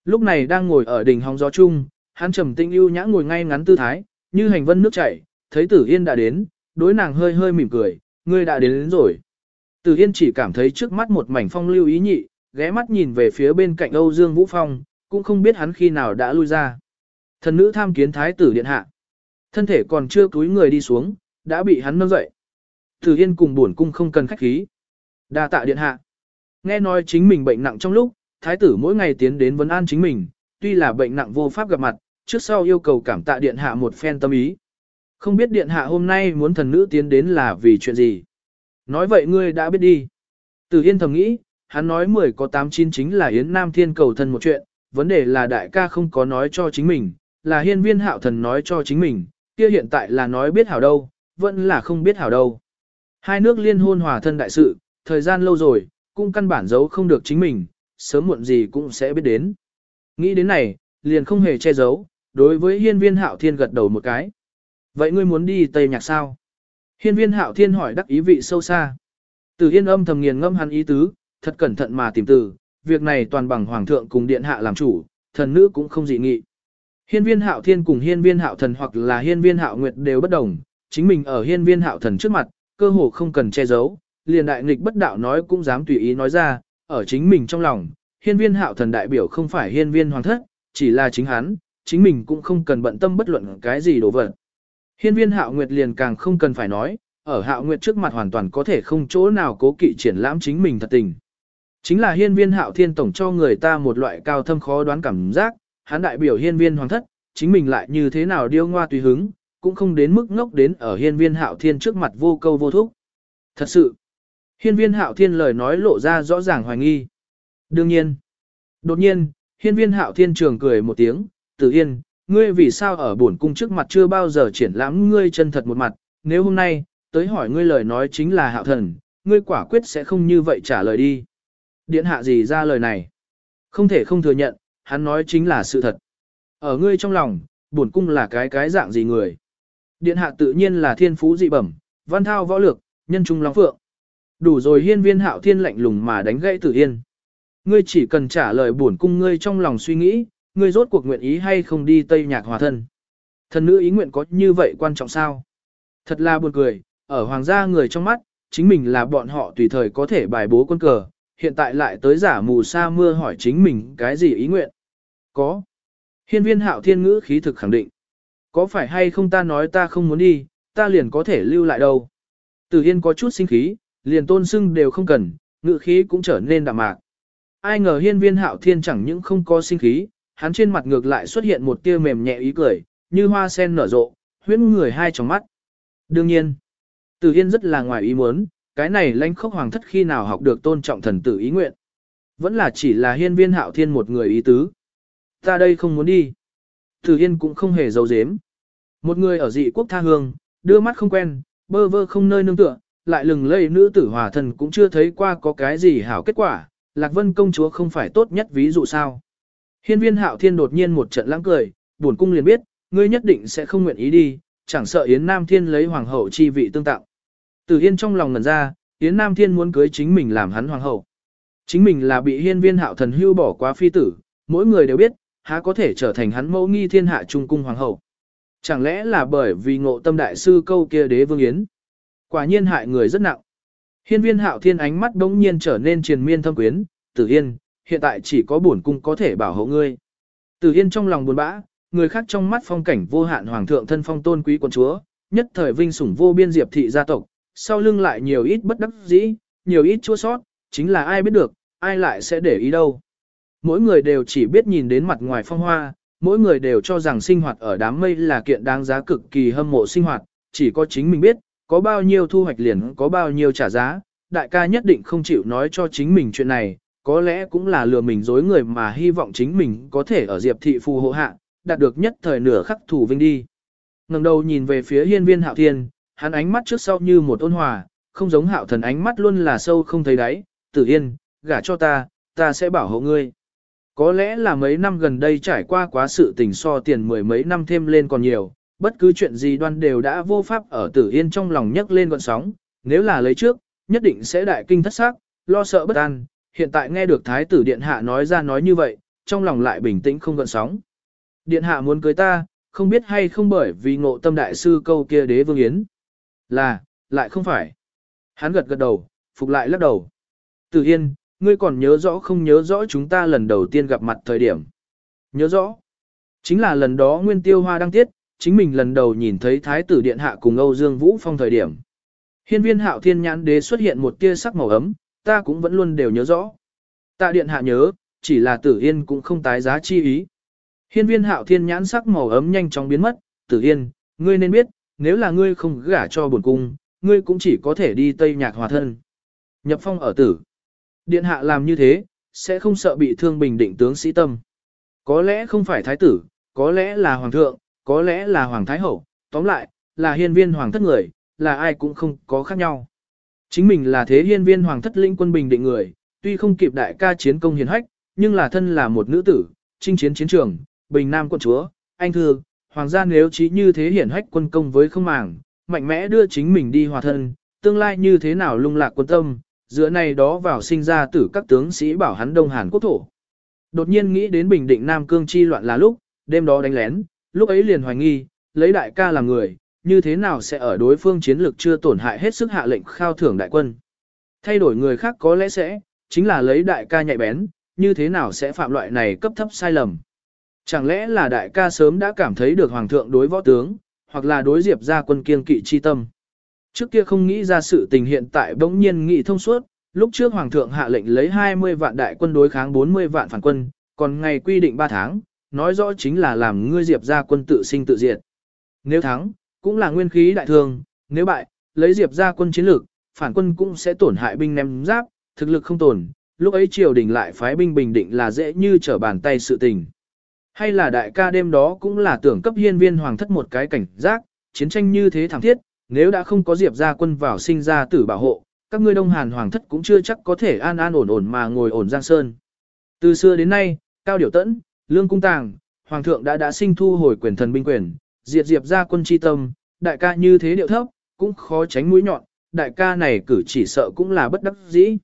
Lúc này đang ngồi ở đỉnh hóng gió chung, hắn trầm tinh ưu nhã ngồi ngay ngắn tư thái, như hành vân nước chảy, thấy Tử Yên đã đến, đối nàng hơi hơi mỉm cười, ngươi đã đến, đến rồi. Tử Yên chỉ cảm thấy trước mắt một mảnh phong lưu ý nhị, ghé mắt nhìn về phía bên cạnh Âu Dương Vũ Phong, cũng không biết hắn khi nào đã lui ra. Thần nữ tham kiến thái tử điện hạ. Thân thể còn chưa cúi người đi xuống, đã bị hắn nâng dậy. Tử Yên cùng buồn cung không cần khách khí. Đa tạ điện hạ. Nghe nói chính mình bệnh nặng trong lúc, thái tử mỗi ngày tiến đến vấn an chính mình, tuy là bệnh nặng vô pháp gặp mặt, trước sau yêu cầu cảm tạ điện hạ một phen tâm ý. Không biết điện hạ hôm nay muốn thần nữ tiến đến là vì chuyện gì. Nói vậy ngươi đã biết đi. Tử Yên thầm nghĩ, hắn nói 10 có 8 chín chính là Yến Nam Thiên cầu thân một chuyện, vấn đề là đại ca không có nói cho chính mình, là hiên viên hạo thần nói cho chính mình, kia hiện tại là nói biết hảo đâu, vẫn là không biết hảo đâu. Hai nước liên hôn hòa thân đại sự, thời gian lâu rồi, cũng căn bản giấu không được chính mình, sớm muộn gì cũng sẽ biết đến. Nghĩ đến này, liền không hề che giấu, đối với hiên viên hạo thiên gật đầu một cái. Vậy ngươi muốn đi Tây Nhạc sao? Hiên viên hạo thiên hỏi đắc ý vị sâu xa. Từ yên âm thầm nghiền ngâm hắn ý tứ, thật cẩn thận mà tìm từ, việc này toàn bằng hoàng thượng cùng điện hạ làm chủ, thần nữ cũng không dị nghị. Hiên viên hạo thiên cùng hiên viên hạo thần hoặc là hiên viên hạo nguyệt đều bất đồng, chính mình ở hiên viên hạo thần trước mặt, cơ hồ không cần che giấu, liền đại nghịch bất đạo nói cũng dám tùy ý nói ra, ở chính mình trong lòng, hiên viên hạo thần đại biểu không phải hiên viên hoàng thất, chỉ là chính hắn, chính mình cũng không cần bận tâm bất luận cái gì đổ vật. Hiên viên hạo nguyệt liền càng không cần phải nói, ở hạo nguyệt trước mặt hoàn toàn có thể không chỗ nào cố kỵ triển lãm chính mình thật tình. Chính là hiên viên hạo thiên tổng cho người ta một loại cao thâm khó đoán cảm giác, hắn đại biểu hiên viên hoàng thất, chính mình lại như thế nào điêu ngoa tùy hứng, cũng không đến mức ngốc đến ở hiên viên hạo thiên trước mặt vô câu vô thúc. Thật sự, hiên viên hạo thiên lời nói lộ ra rõ ràng hoài nghi. Đương nhiên, đột nhiên, hiên viên hạo thiên trường cười một tiếng, tử yên, ngươi vì sao ở bổn cung trước mặt chưa bao giờ triển lãm ngươi chân thật một mặt, nếu hôm nay, tới hỏi ngươi lời nói chính là hạo thần, ngươi quả quyết sẽ không như vậy trả lời đi. Điện hạ gì ra lời này? Không thể không thừa nhận, hắn nói chính là sự thật. Ở ngươi trong lòng, bổn cung là cái cái dạng gì người? Điện hạ tự nhiên là thiên phú dị bẩm, văn thao võ lược, nhân trung long phượng. Đủ rồi hiên viên hạo thiên lạnh lùng mà đánh gãy tử yên. Ngươi chỉ cần trả lời bổn cung ngươi trong lòng suy nghĩ, ngươi rốt cuộc nguyện ý hay không đi Tây Nhạc hòa thân. Thần nữ ý nguyện có như vậy quan trọng sao? Thật là buồn cười, ở hoàng gia người trong mắt, chính mình là bọn họ tùy thời có thể bài bố quân cờ, hiện tại lại tới giả mù sa mưa hỏi chính mình cái gì ý nguyện. Có. Hiên viên hạo thiên ngữ khí thực khẳng định. Có phải hay không ta nói ta không muốn đi, ta liền có thể lưu lại đâu. Tử Yên có chút sinh khí, liền tôn sưng đều không cần, ngự khí cũng trở nên đạm mạc. Ai ngờ hiên viên hạo thiên chẳng những không có sinh khí, hắn trên mặt ngược lại xuất hiện một tia mềm nhẹ ý cười, như hoa sen nở rộ, huyễn người hai trong mắt. Đương nhiên, Tử Yên rất là ngoài ý muốn, cái này lãnh khốc hoàng thất khi nào học được tôn trọng thần tử ý nguyện. Vẫn là chỉ là hiên viên hạo thiên một người ý tứ. Ta đây không muốn đi. Tử Yên cũng không hề giấu giếm. Một người ở dị quốc tha hương, đưa mắt không quen, bơ vơ không nơi nương tựa, lại lừng lây nữ tử hòa thần cũng chưa thấy qua có cái gì hảo kết quả, Lạc Vân công chúa không phải tốt nhất ví dụ sao. Hiên viên hạo thiên đột nhiên một trận lãng cười, buồn cung liền biết, ngươi nhất định sẽ không nguyện ý đi, chẳng sợ Yến Nam Thiên lấy hoàng hậu chi vị tương tạo. Từ Hiên trong lòng ngần ra, Yến Nam Thiên muốn cưới chính mình làm hắn hoàng hậu. Chính mình là bị hiên viên hạo thần hưu bỏ qua phi tử, mỗi người đều biết, há có thể trở thành hắn mẫu nghi thiên hạ trung cung hoàng hậu. Chẳng lẽ là bởi vì ngộ tâm đại sư câu kia đế vương yến. Quả nhiên hại người rất nặng. Hiên viên hạo thiên ánh mắt đống nhiên trở nên triền miên thâm quyến, tử yên, hiện tại chỉ có bổn cung có thể bảo hộ ngươi. Tử yên trong lòng buồn bã, người khác trong mắt phong cảnh vô hạn hoàng thượng thân phong tôn quý quân chúa, nhất thời vinh sủng vô biên diệp thị gia tộc, sau lưng lại nhiều ít bất đắc dĩ, nhiều ít chua sót, chính là ai biết được, ai lại sẽ để ý đâu. Mỗi người đều chỉ biết nhìn đến mặt ngoài phong hoa, mỗi người đều cho rằng sinh hoạt ở đám mây là kiện đáng giá cực kỳ hâm mộ sinh hoạt, chỉ có chính mình biết, có bao nhiêu thu hoạch liền có bao nhiêu trả giá, đại ca nhất định không chịu nói cho chính mình chuyện này, có lẽ cũng là lừa mình dối người mà hy vọng chính mình có thể ở Diệp thị phù hộ hạ, đạt được nhất thời nửa khắc thủ vinh đi. ngẩng đầu nhìn về phía hiên viên hạo thiên, hắn ánh mắt trước sau như một ôn hòa, không giống hạo thần ánh mắt luôn là sâu không thấy đáy, tử yên, gả cho ta, ta sẽ bảo hộ ngươi. Có lẽ là mấy năm gần đây trải qua quá sự tình so tiền mười mấy năm thêm lên còn nhiều, bất cứ chuyện gì đoan đều đã vô pháp ở tử yên trong lòng nhấc lên gọn sóng, nếu là lấy trước, nhất định sẽ đại kinh thất xác, lo sợ bất an, hiện tại nghe được thái tử điện hạ nói ra nói như vậy, trong lòng lại bình tĩnh không gọn sóng. Điện hạ muốn cưới ta, không biết hay không bởi vì ngộ tâm đại sư câu kia đế vương yến. Là, lại không phải. Hắn gật gật đầu, phục lại lắc đầu. Tử Yên, ngươi còn nhớ rõ không nhớ rõ chúng ta lần đầu tiên gặp mặt thời điểm. Nhớ rõ. Chính là lần đó Nguyên Tiêu Hoa đăng tiết, chính mình lần đầu nhìn thấy Thái tử Điện Hạ cùng Âu Dương Vũ Phong thời điểm. Hiên viên hạo thiên nhãn đế xuất hiện một tia sắc màu ấm, ta cũng vẫn luôn đều nhớ rõ. Tạ Điện Hạ nhớ, chỉ là Tử Yên cũng không tái giá chi ý. Hiên viên hạo thiên nhãn sắc màu ấm nhanh chóng biến mất, Tử Yên, ngươi nên biết, nếu là ngươi không gả cho bổn cung, ngươi cũng chỉ có thể đi Tây Nhạc hòa thân. Nhập phong ở tử. Điện hạ làm như thế, sẽ không sợ bị thương bình định tướng sĩ tâm. Có lẽ không phải thái tử, có lẽ là hoàng thượng, có lẽ là hoàng thái hậu, tóm lại, là hiên viên hoàng thất người, là ai cũng không có khác nhau. Chính mình là thế hiên viên hoàng thất linh quân bình định người, tuy không kịp đại ca chiến công hiền hách, nhưng là thân là một nữ tử, chinh chiến chiến trường, bình nam quân chúa, anh thư, hoàng gia nếu chí như thế hiển hách quân công với không màng, mạnh mẽ đưa chính mình đi hòa thân, tương lai như thế nào lung lạc quân tâm, giữa này đó vào sinh ra tử các tướng sĩ bảo hắn Đông Hàn quốc thổ. Đột nhiên nghĩ đến Bình Định Nam Cương chi loạn là lúc, đêm đó đánh lén, lúc ấy liền hoài nghi, lấy đại ca làm người, như thế nào sẽ ở đối phương chiến lực chưa tổn hại hết sức hạ lệnh khao thưởng đại quân. Thay đổi người khác có lẽ sẽ, chính là lấy đại ca nhạy bén, như thế nào sẽ phạm loại này cấp thấp sai lầm. Chẳng lẽ là đại ca sớm đã cảm thấy được hoàng thượng đối võ tướng, hoặc là đối diệp ra quân kiên kỵ chi tâm. Trước kia không nghĩ ra sự tình hiện tại bỗng nhiên nghị thông suốt, lúc trước hoàng thượng hạ lệnh lấy 20 vạn đại quân đối kháng 40 vạn phản quân, còn ngày quy định 3 tháng, nói rõ chính là làm ngươi diệp gia quân tự sinh tự diệt. Nếu thắng, cũng là nguyên khí đại thương, nếu bại, lấy diệp gia quân chiến lược, phản quân cũng sẽ tổn hại binh ném giáp, thực lực không tổn, lúc ấy triều đình lại phái binh bình định là dễ như trở bàn tay sự tình. Hay là đại ca đêm đó cũng là tưởng cấp hiên viên hoàng thất một cái cảnh giác, chiến tranh như thế thẳng thiết, nếu đã không có diệp gia quân vào sinh ra tử bảo hộ, các ngươi đông hàn hoàng thất cũng chưa chắc có thể an an ổn ổn mà ngồi ổn giang sơn. Từ xưa đến nay, cao điểu tẫn, lương cung tàng, hoàng thượng đã đã sinh thu hồi quyền thần binh quyền, diệt diệp gia quân chi tâm, đại ca như thế điệu thấp, cũng khó tránh mũi nhọn, đại ca này cử chỉ sợ cũng là bất đắc dĩ.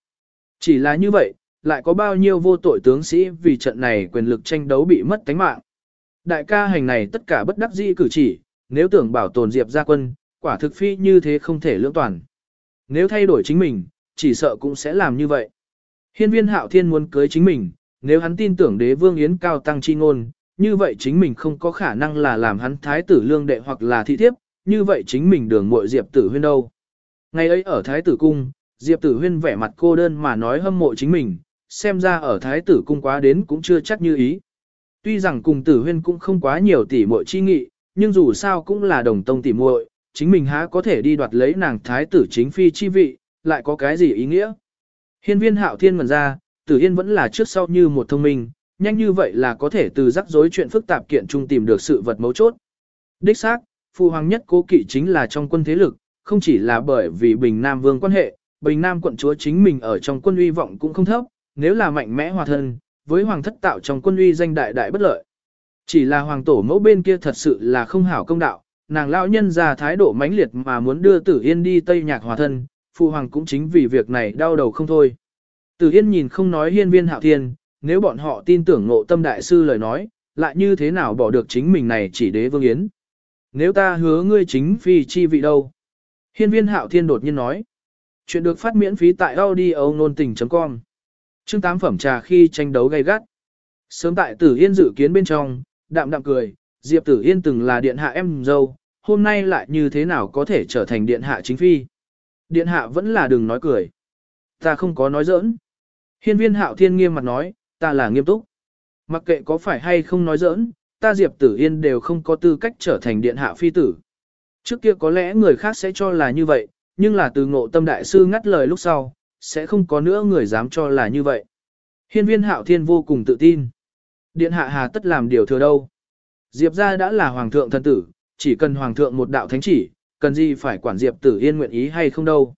Chỉ là như vậy, lại có bao nhiêu vô tội tướng sĩ vì trận này quyền lực tranh đấu bị mất tánh mạng. Đại ca hành này tất cả bất đắc dĩ cử chỉ, nếu tưởng bảo tồn Diệp gia quân, quả thực phi như thế không thể lưỡng toàn. Nếu thay đổi chính mình, chỉ sợ cũng sẽ làm như vậy. Hiên viên hạo thiên muốn cưới chính mình, nếu hắn tin tưởng đế vương yến cao tăng chi ngôn, như vậy chính mình không có khả năng là làm hắn thái tử lương đệ hoặc là thị thiếp, như vậy chính mình đường muội Diệp tử huyên đâu. Ngày ấy ở thái tử cung, Diệp tử huyên vẻ mặt cô đơn mà nói hâm mộ chính mình, xem ra ở thái tử cung quá đến cũng chưa chắc như ý. Tuy rằng cùng tử huyên cũng không quá nhiều tỷ muội chi nghị, nhưng dù sao cũng là đồng tông tỷ muội, chính mình há có thể đi đoạt lấy nàng thái tử chính phi chi vị, lại có cái gì ý nghĩa. Hiên viên hạo thiên ngần ra, tử yên vẫn là trước sau như một thông minh, nhanh như vậy là có thể từ rắc rối chuyện phức tạp kiện trung tìm được sự vật mấu chốt. Đích xác, phụ hoàng nhất cố kỵ chính là trong quân thế lực, không chỉ là bởi vì Bình Nam Vương quan hệ, Bình Nam quận chúa chính mình ở trong quân uy vọng cũng không thấp, nếu là mạnh mẽ hòa thân, với hoàng thất tạo trong quân uy danh đại đại bất lợi. Chỉ là hoàng tổ mẫu bên kia thật sự là không hảo công đạo, nàng lão nhân ra thái độ mãnh liệt mà muốn đưa Tử Yên đi Tây Nhạc hòa thân, phụ hoàng cũng chính vì việc này đau đầu không thôi. Tử Yên nhìn không nói hiên viên hạo thiên, nếu bọn họ tin tưởng ngộ tâm đại sư lời nói, lại như thế nào bỏ được chính mình này chỉ đế vương yến. Nếu ta hứa ngươi chính phi chi vị đâu? Hiên viên hạo thiên đột nhiên nói. Chuyện được phát miễn phí tại audio nôn tình.com Chương tám phẩm trà khi tranh đấu gay gắt. Sớm tại Tử Yên dự kiến bên trong, đạm đạm cười, Diệp Tử Yên từng là điện hạ em dâu, hôm nay lại như thế nào có thể trở thành điện hạ chính phi. Điện hạ vẫn là đừng nói cười. Ta không có nói giỡn. Hiên viên hạo thiên nghiêm mặt nói, ta là nghiêm túc. Mặc kệ có phải hay không nói giỡn, ta Diệp Tử Yên đều không có tư cách trở thành điện hạ phi tử. Trước kia có lẽ người khác sẽ cho là như vậy, nhưng là từ ngộ tâm đại sư ngắt lời lúc sau, sẽ không có nữa người dám cho là như vậy. Hiên viên hạo thiên vô cùng tự tin. Điện hạ hà tất làm điều thừa đâu. Diệp ra đã là hoàng thượng thân tử, chỉ cần hoàng thượng một đạo thánh chỉ, cần gì phải quản Diệp tử yên nguyện ý hay không đâu.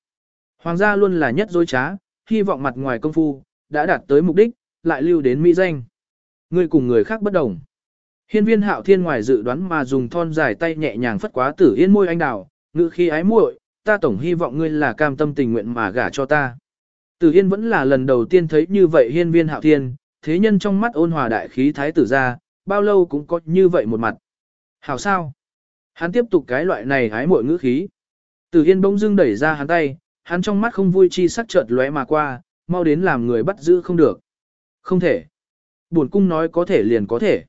Hoàng gia luôn là nhất dối trá, hy vọng mặt ngoài công phu, đã đạt tới mục đích, lại lưu đến mỹ danh. Người cùng người khác bất đồng. Hiên viên hạo thiên ngoài dự đoán mà dùng thon dài tay nhẹ nhàng phất quá tử yên môi anh đào, ngữ khi ái muội, ta tổng hy vọng ngươi là cam tâm tình nguyện mà gả cho ta. Tử yên vẫn là lần đầu tiên thấy như vậy hiên viên hạo thiên, thế nhân trong mắt ôn hòa đại khí thái tử ra, bao lâu cũng có như vậy một mặt. Hảo sao? Hắn tiếp tục cái loại này ái muội ngữ khí. Tử yên bỗng dưng đẩy ra hắn tay, hắn trong mắt không vui chi sắc chợt lóe mà qua, mau đến làm người bắt giữ không được. Không thể. Buồn cung nói có thể liền có thể.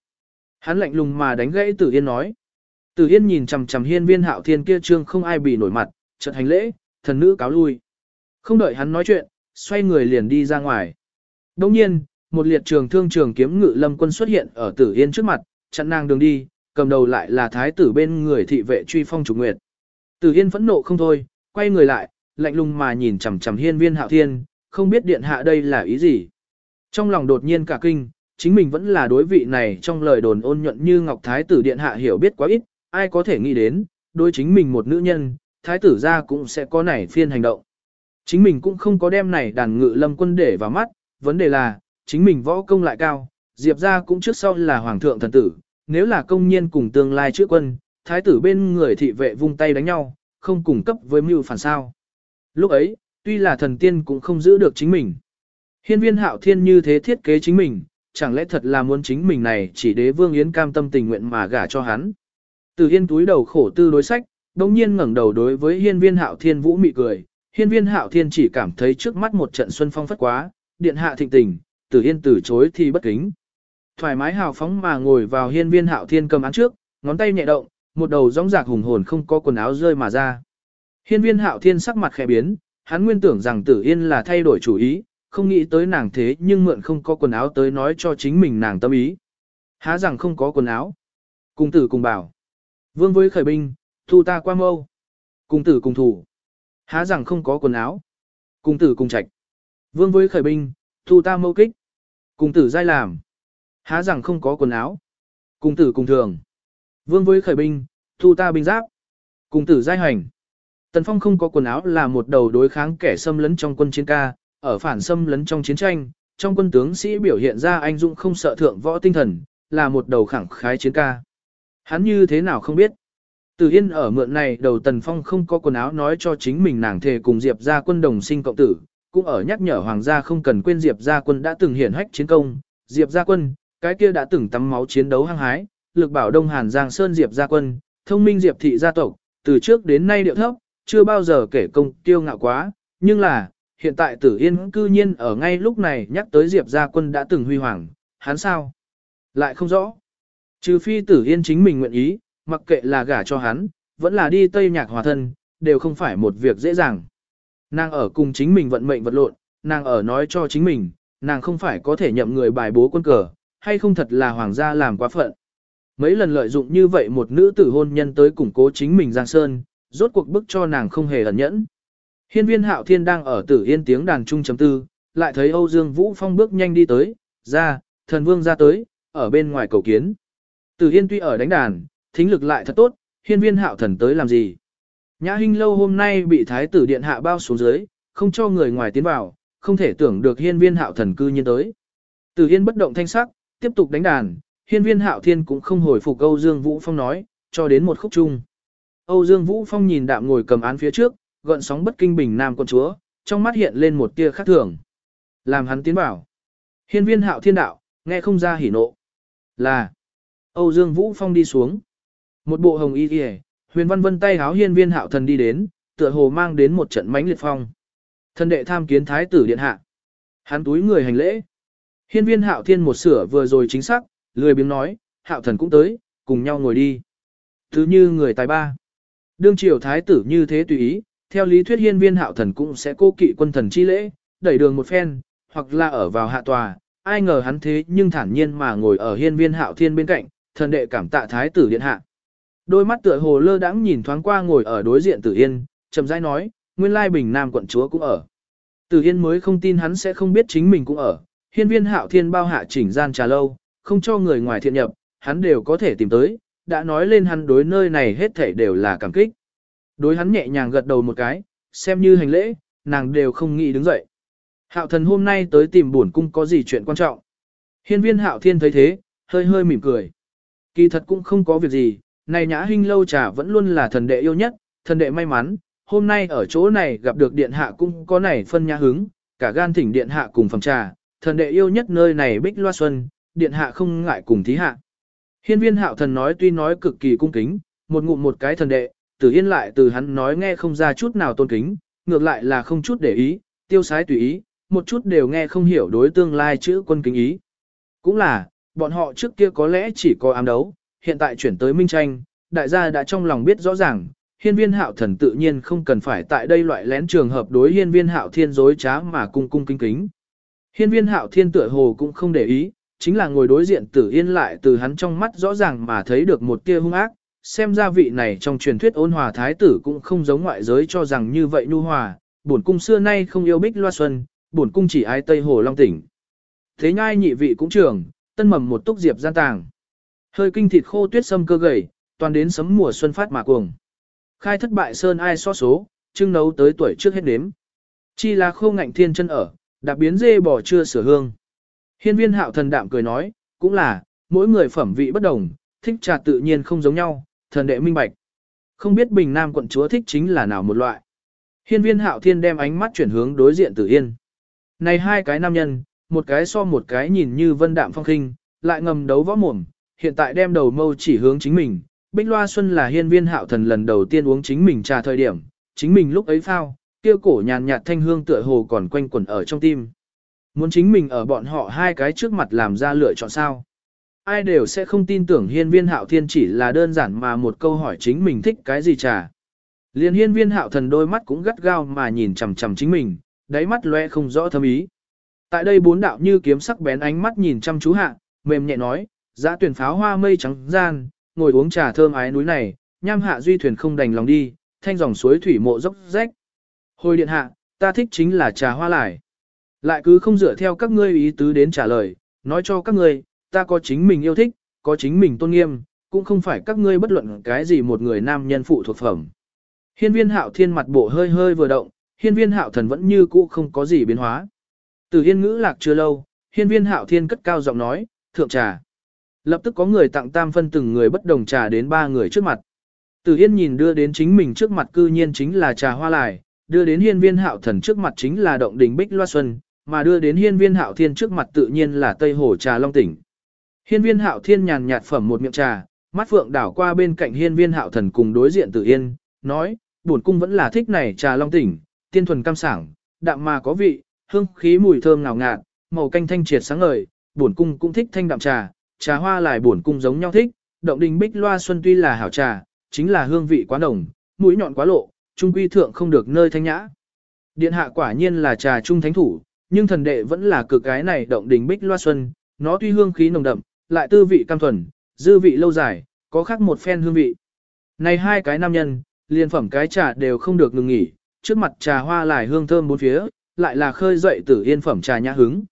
Hắn lạnh lùng mà đánh gãy Tử Yên nói. Tử Yên nhìn chằm chằm hiên viên hạo thiên kia trương không ai bị nổi mặt, chợt hành lễ, thần nữ cáo lui. Không đợi hắn nói chuyện, xoay người liền đi ra ngoài. Đồng nhiên, một liệt trường thương trường kiếm ngự lâm quân xuất hiện ở Tử Yên trước mặt, chặn nàng đường đi, cầm đầu lại là thái tử bên người thị vệ truy phong chủ nguyệt. Tử Yên phẫn nộ không thôi, quay người lại, lạnh lùng mà nhìn chằm chằm hiên viên hạo thiên, không biết điện hạ đây là ý gì. Trong lòng đột nhiên cả kinh, chính mình vẫn là đối vị này trong lời đồn ôn nhuận như Ngọc Thái tử Điện Hạ hiểu biết quá ít, ai có thể nghĩ đến, đối chính mình một nữ nhân, Thái tử ra cũng sẽ có nảy phiên hành động. Chính mình cũng không có đem này đàn ngự lâm quân để vào mắt, vấn đề là, chính mình võ công lại cao, Diệp ra cũng trước sau là hoàng thượng thần tử, nếu là công nhiên cùng tương lai trước quân, thái tử bên người thị vệ vung tay đánh nhau, không cùng cấp với mưu phản sao. Lúc ấy, tuy là thần tiên cũng không giữ được chính mình. Hiên viên hạo thiên như thế thiết kế chính mình, chẳng lẽ thật là muốn chính mình này chỉ đế vương yến cam tâm tình nguyện mà gả cho hắn. Từ hiên túi đầu khổ tư đối sách, đồng nhiên ngẩng đầu đối với hiên viên hạo thiên vũ mị cười, hiên viên hạo thiên chỉ cảm thấy trước mắt một trận xuân phong phất quá, điện hạ thịnh tình, từ hiên từ chối thì bất kính. Thoải mái hào phóng mà ngồi vào hiên viên hạo thiên cầm án trước, ngón tay nhẹ động, một đầu rong rạc hùng hồn không có quần áo rơi mà ra. Hiên viên hạo thiên sắc mặt khẽ biến, hắn nguyên tưởng rằng tử yên là thay đổi chủ ý, không nghĩ tới nàng thế nhưng mượn không có quần áo tới nói cho chính mình nàng tâm ý. Há rằng không có quần áo. Cùng tử cùng bảo. Vương với khởi binh, thu ta qua mâu. Cùng tử cùng thủ. Há rằng không có quần áo. Cùng tử cùng trạch. Vương với khởi binh, thu ta mâu kích. Cùng tử giai làm. Há rằng không có quần áo. Cùng tử cùng thường. Vương với khởi binh, thu ta binh giáp. Cùng tử giai hành. Tần Phong không có quần áo là một đầu đối kháng kẻ xâm lấn trong quân chiến ca, ở phản xâm lấn trong chiến tranh, trong quân tướng sĩ biểu hiện ra anh dũng không sợ thượng võ tinh thần, là một đầu khẳng khái chiến ca. Hắn như thế nào không biết. Từ Yên ở mượn này đầu Tần Phong không có quần áo nói cho chính mình nàng thề cùng Diệp gia quân đồng sinh cộng tử, cũng ở nhắc nhở hoàng gia không cần quên Diệp gia quân đã từng hiển hách chiến công, Diệp gia quân, cái kia đã từng tắm máu chiến đấu hăng hái, lực bảo Đông Hàn Giang Sơn Diệp gia quân, thông minh Diệp thị gia tộc, từ trước đến nay điệu thấp, chưa bao giờ kể công tiêu ngạo quá, nhưng là, hiện tại tử yên cư nhiên ở ngay lúc này nhắc tới Diệp gia quân đã từng huy hoàng, hắn sao? Lại không rõ. Trừ phi tử yên chính mình nguyện ý, mặc kệ là gả cho hắn, vẫn là đi Tây Nhạc hòa thân, đều không phải một việc dễ dàng. Nàng ở cùng chính mình vận mệnh vật lộn, nàng ở nói cho chính mình, nàng không phải có thể nhậm người bài bố quân cờ, hay không thật là hoàng gia làm quá phận. Mấy lần lợi dụng như vậy một nữ tử hôn nhân tới củng cố chính mình Giang Sơn, rốt cuộc bức cho nàng không hề ẩn nhẫn. Hiên viên hạo thiên đang ở tử yên tiếng đàn trung chấm tư, lại thấy Âu Dương Vũ Phong bước nhanh đi tới, ra, thần vương ra tới, ở bên ngoài cầu kiến. Tử yên tuy ở đánh đàn, thính lực lại thật tốt, hiên viên hạo thần tới làm gì. Nhã Hinh lâu hôm nay bị thái tử điện hạ bao xuống dưới, không cho người ngoài tiến vào, không thể tưởng được hiên viên hạo thần cư nhiên tới. Tử yên bất động thanh sắc, tiếp tục đánh đàn, hiên viên hạo thiên cũng không hồi phục Âu Dương Vũ Phong nói, cho đến một khúc chung. Âu Dương Vũ Phong nhìn đạm ngồi cầm án phía trước, gợn sóng bất kinh bình nam quân chúa, trong mắt hiện lên một tia khác thường. Làm hắn tiến bảo. Hiên viên hạo thiên đạo, nghe không ra hỉ nộ. Là. Âu Dương Vũ Phong đi xuống. Một bộ hồng y kìa, huyền văn vân tay háo hiên viên hạo thần đi đến, tựa hồ mang đến một trận mãnh liệt phong. Thần đệ tham kiến thái tử điện hạ. Hắn túi người hành lễ. Hiên viên hạo thiên một sửa vừa rồi chính xác, lười biếng nói, hạo thần cũng tới, cùng nhau ngồi đi. Thứ như người tài ba. Đương triều thái tử như thế tùy ý, theo lý thuyết hiên viên hạo thần cũng sẽ cố kỵ quân thần chi lễ, đẩy đường một phen, hoặc là ở vào hạ tòa, ai ngờ hắn thế nhưng thản nhiên mà ngồi ở hiên viên hạo thiên bên cạnh, thần đệ cảm tạ thái tử điện hạ. Đôi mắt tựa hồ lơ đãng nhìn thoáng qua ngồi ở đối diện tử yên, chậm rãi nói, nguyên lai bình nam quận chúa cũng ở. Tử yên mới không tin hắn sẽ không biết chính mình cũng ở, hiên viên hạo thiên bao hạ chỉnh gian trà lâu, không cho người ngoài thiện nhập, hắn đều có thể tìm tới, đã nói lên hắn đối nơi này hết thảy đều là cảm kích. Đối hắn nhẹ nhàng gật đầu một cái, xem như hành lễ, nàng đều không nghĩ đứng dậy. Hạo thần hôm nay tới tìm bổn cung có gì chuyện quan trọng. Hiên viên hạo thiên thấy thế, hơi hơi mỉm cười. Kỳ thật cũng không có việc gì, này nhã hinh lâu trà vẫn luôn là thần đệ yêu nhất, thần đệ may mắn, hôm nay ở chỗ này gặp được điện hạ cũng có này phân nhã hứng, cả gan thỉnh điện hạ cùng phòng trà, thần đệ yêu nhất nơi này bích loa xuân, điện hạ không ngại cùng thí hạ. Hiên viên hạo thần nói tuy nói cực kỳ cung kính, một ngụm một cái thần đệ, tử yên lại từ hắn nói nghe không ra chút nào tôn kính, ngược lại là không chút để ý, tiêu sái tùy ý, một chút đều nghe không hiểu đối tương lai chữ quân kính ý. Cũng là, bọn họ trước kia có lẽ chỉ có ám đấu, hiện tại chuyển tới minh tranh, đại gia đã trong lòng biết rõ ràng, hiên viên hạo thần tự nhiên không cần phải tại đây loại lén trường hợp đối hiên viên hạo thiên dối trá mà cung cung kính kính. Hiên viên hạo thiên tựa hồ cũng không để ý, chính là ngồi đối diện tử yên lại từ hắn trong mắt rõ ràng mà thấy được một tia hung ác, xem ra vị này trong truyền thuyết ôn hòa thái tử cũng không giống ngoại giới cho rằng như vậy nhu hòa, bổn cung xưa nay không yêu bích loa xuân, bổn cung chỉ ái Tây Hồ Long tỉnh. Thế nhai nhị vị cũng trưởng, tân mầm một túc diệp gian tàng. Hơi kinh thịt khô tuyết sâm cơ gầy, toàn đến sấm mùa xuân phát mà cuồng. Khai thất bại sơn ai so số, trưng nấu tới tuổi trước hết đếm. Chi là khô ngạnh thiên chân ở, đạp biến dê bò chưa sửa hương. Hiên viên hạo thần đạm cười nói, cũng là, mỗi người phẩm vị bất đồng, thích trà tự nhiên không giống nhau, thần đệ minh bạch. Không biết bình nam quận chúa thích chính là nào một loại. Hiên viên hạo thiên đem ánh mắt chuyển hướng đối diện tử yên. Này hai cái nam nhân, một cái so một cái nhìn như vân đạm phong khinh, lại ngầm đấu võ mồm, hiện tại đem đầu mâu chỉ hướng chính mình. Bích Loa Xuân là hiên viên hạo thần lần đầu tiên uống chính mình trà thời điểm, chính mình lúc ấy phao, tiêu cổ nhàn nhạt thanh hương tựa hồ còn quanh quẩn ở trong tim. Muốn chính mình ở bọn họ hai cái trước mặt làm ra lựa chọn sao. Ai đều sẽ không tin tưởng hiên viên hạo thiên chỉ là đơn giản mà một câu hỏi chính mình thích cái gì trà. Liên hiên viên hạo thần đôi mắt cũng gắt gao mà nhìn chằm chằm chính mình, đáy mắt loe không rõ thâm ý. Tại đây bốn đạo như kiếm sắc bén ánh mắt nhìn chăm chú hạ, mềm nhẹ nói, giã tuyển pháo hoa mây trắng gian, ngồi uống trà thơm ái núi này, nham hạ duy thuyền không đành lòng đi, thanh dòng suối thủy mộ dốc rách. Hồi điện hạ, ta thích chính là trà hoa lại. Lại cứ không dựa theo các ngươi ý tứ đến trả lời, nói cho các ngươi, ta có chính mình yêu thích, có chính mình tôn nghiêm, cũng không phải các ngươi bất luận cái gì một người nam nhân phụ thuộc phẩm. Hiên viên hạo thiên mặt bộ hơi hơi vừa động, hiên viên hạo thần vẫn như cũ không có gì biến hóa. Từ hiên ngữ lạc chưa lâu, hiên viên hạo thiên cất cao giọng nói, thượng trà. Lập tức có người tặng tam phân từng người bất đồng trà đến ba người trước mặt. Từ hiên nhìn đưa đến chính mình trước mặt cư nhiên chính là trà hoa lại, đưa đến hiên viên hạo thần trước mặt chính là động đình bích loa xuân, mà đưa đến hiên viên hạo thiên trước mặt tự nhiên là tây hồ trà long tỉnh. Hiên viên hạo thiên nhàn nhạt phẩm một miệng trà, mắt phượng đảo qua bên cạnh hiên viên hạo thần cùng đối diện tự yên, nói, bổn cung vẫn là thích này trà long tỉnh, tiên thuần cam sảng, đạm mà có vị, hương khí mùi thơm ngào ngạt, màu canh thanh triệt sáng ngời, bổn cung cũng thích thanh đạm trà, trà hoa lại bổn cung giống nhau thích, động đình bích loa xuân tuy là hảo trà, chính là hương vị quá nồng, mũi nhọn quá lộ, trung quy thượng không được nơi thanh nhã. Điện hạ quả nhiên là trà trung thánh thủ, nhưng thần đệ vẫn là cực cái này động đình bích loa xuân, nó tuy hương khí nồng đậm, lại tư vị cam thuần, dư vị lâu dài, có khác một phen hương vị. Này hai cái nam nhân, liên phẩm cái trà đều không được ngừng nghỉ, trước mặt trà hoa lại hương thơm bốn phía, lại là khơi dậy tử yên phẩm trà nhã hứng.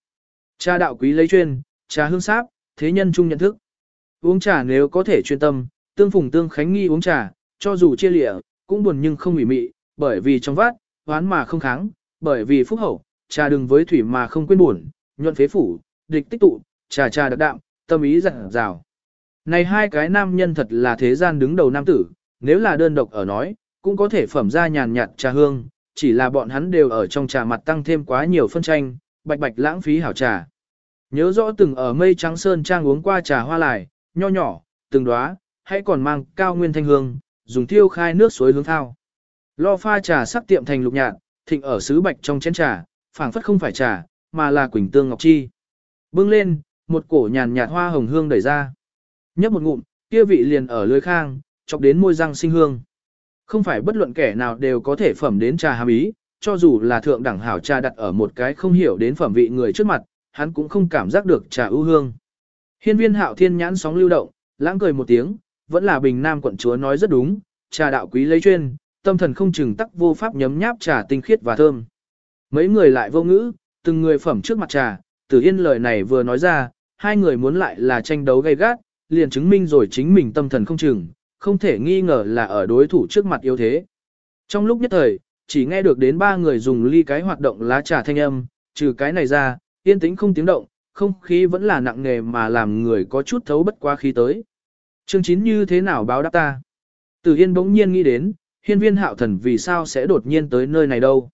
Trà đạo quý lấy chuyên, trà hương sáp, thế nhân chung nhận thức. Uống trà nếu có thể chuyên tâm, tương phùng tương khánh nghi uống trà, cho dù chia lịa, cũng buồn nhưng không ủy mị, bởi vì trong vát, hoán mà không kháng, bởi vì phúc hậu, trà đừng với thủy mà không quên buồn, nhuận phế phủ, địch tích tụ, trà trà đặc đạm, tâm ý dặn dào. Này hai cái nam nhân thật là thế gian đứng đầu nam tử, nếu là đơn độc ở nói, cũng có thể phẩm ra nhàn nhạt trà hương, chỉ là bọn hắn đều ở trong trà mặt tăng thêm quá nhiều phân tranh, bạch bạch lãng phí hảo trà. Nhớ rõ từng ở mây trắng sơn trang uống qua trà hoa lại, nho nhỏ, từng đóa, hãy còn mang cao nguyên thanh hương, dùng thiêu khai nước suối hướng thao. Lo pha trà sắc tiệm thành lục nhạt, thịnh ở sứ bạch trong chén trà, phảng phất không phải trà, mà là quỳnh tương ngọc chi. Bưng lên, một cổ nhàn nhạt hoa hồng hương đẩy ra. Nhấp một ngụm, kia vị liền ở lưới khang, chọc đến môi răng sinh hương. Không phải bất luận kẻ nào đều có thể phẩm đến trà hàm ý, cho dù là thượng đẳng hảo trà đặt ở một cái không hiểu đến phẩm vị người trước mặt, hắn cũng không cảm giác được trà ưu hương. Hiên viên hạo thiên nhãn sóng lưu động, lãng cười một tiếng, vẫn là bình nam quận chúa nói rất đúng, trà đạo quý lấy chuyên, tâm thần không chừng tắc vô pháp nhấm nháp trà tinh khiết và thơm. Mấy người lại vô ngữ, từng người phẩm trước mặt trà, tử yên lời này vừa nói ra, hai người muốn lại là tranh đấu gay gắt, liền chứng minh rồi chính mình tâm thần không chừng, không thể nghi ngờ là ở đối thủ trước mặt yếu thế. Trong lúc nhất thời, chỉ nghe được đến ba người dùng ly cái hoạt động lá trà thanh âm, trừ cái này ra, yên tĩnh không tiếng động, không khí vẫn là nặng nề mà làm người có chút thấu bất quá khí tới. Chương chín như thế nào báo đáp ta? Tử Yên bỗng nhiên nghĩ đến, hiên viên hạo thần vì sao sẽ đột nhiên tới nơi này đâu?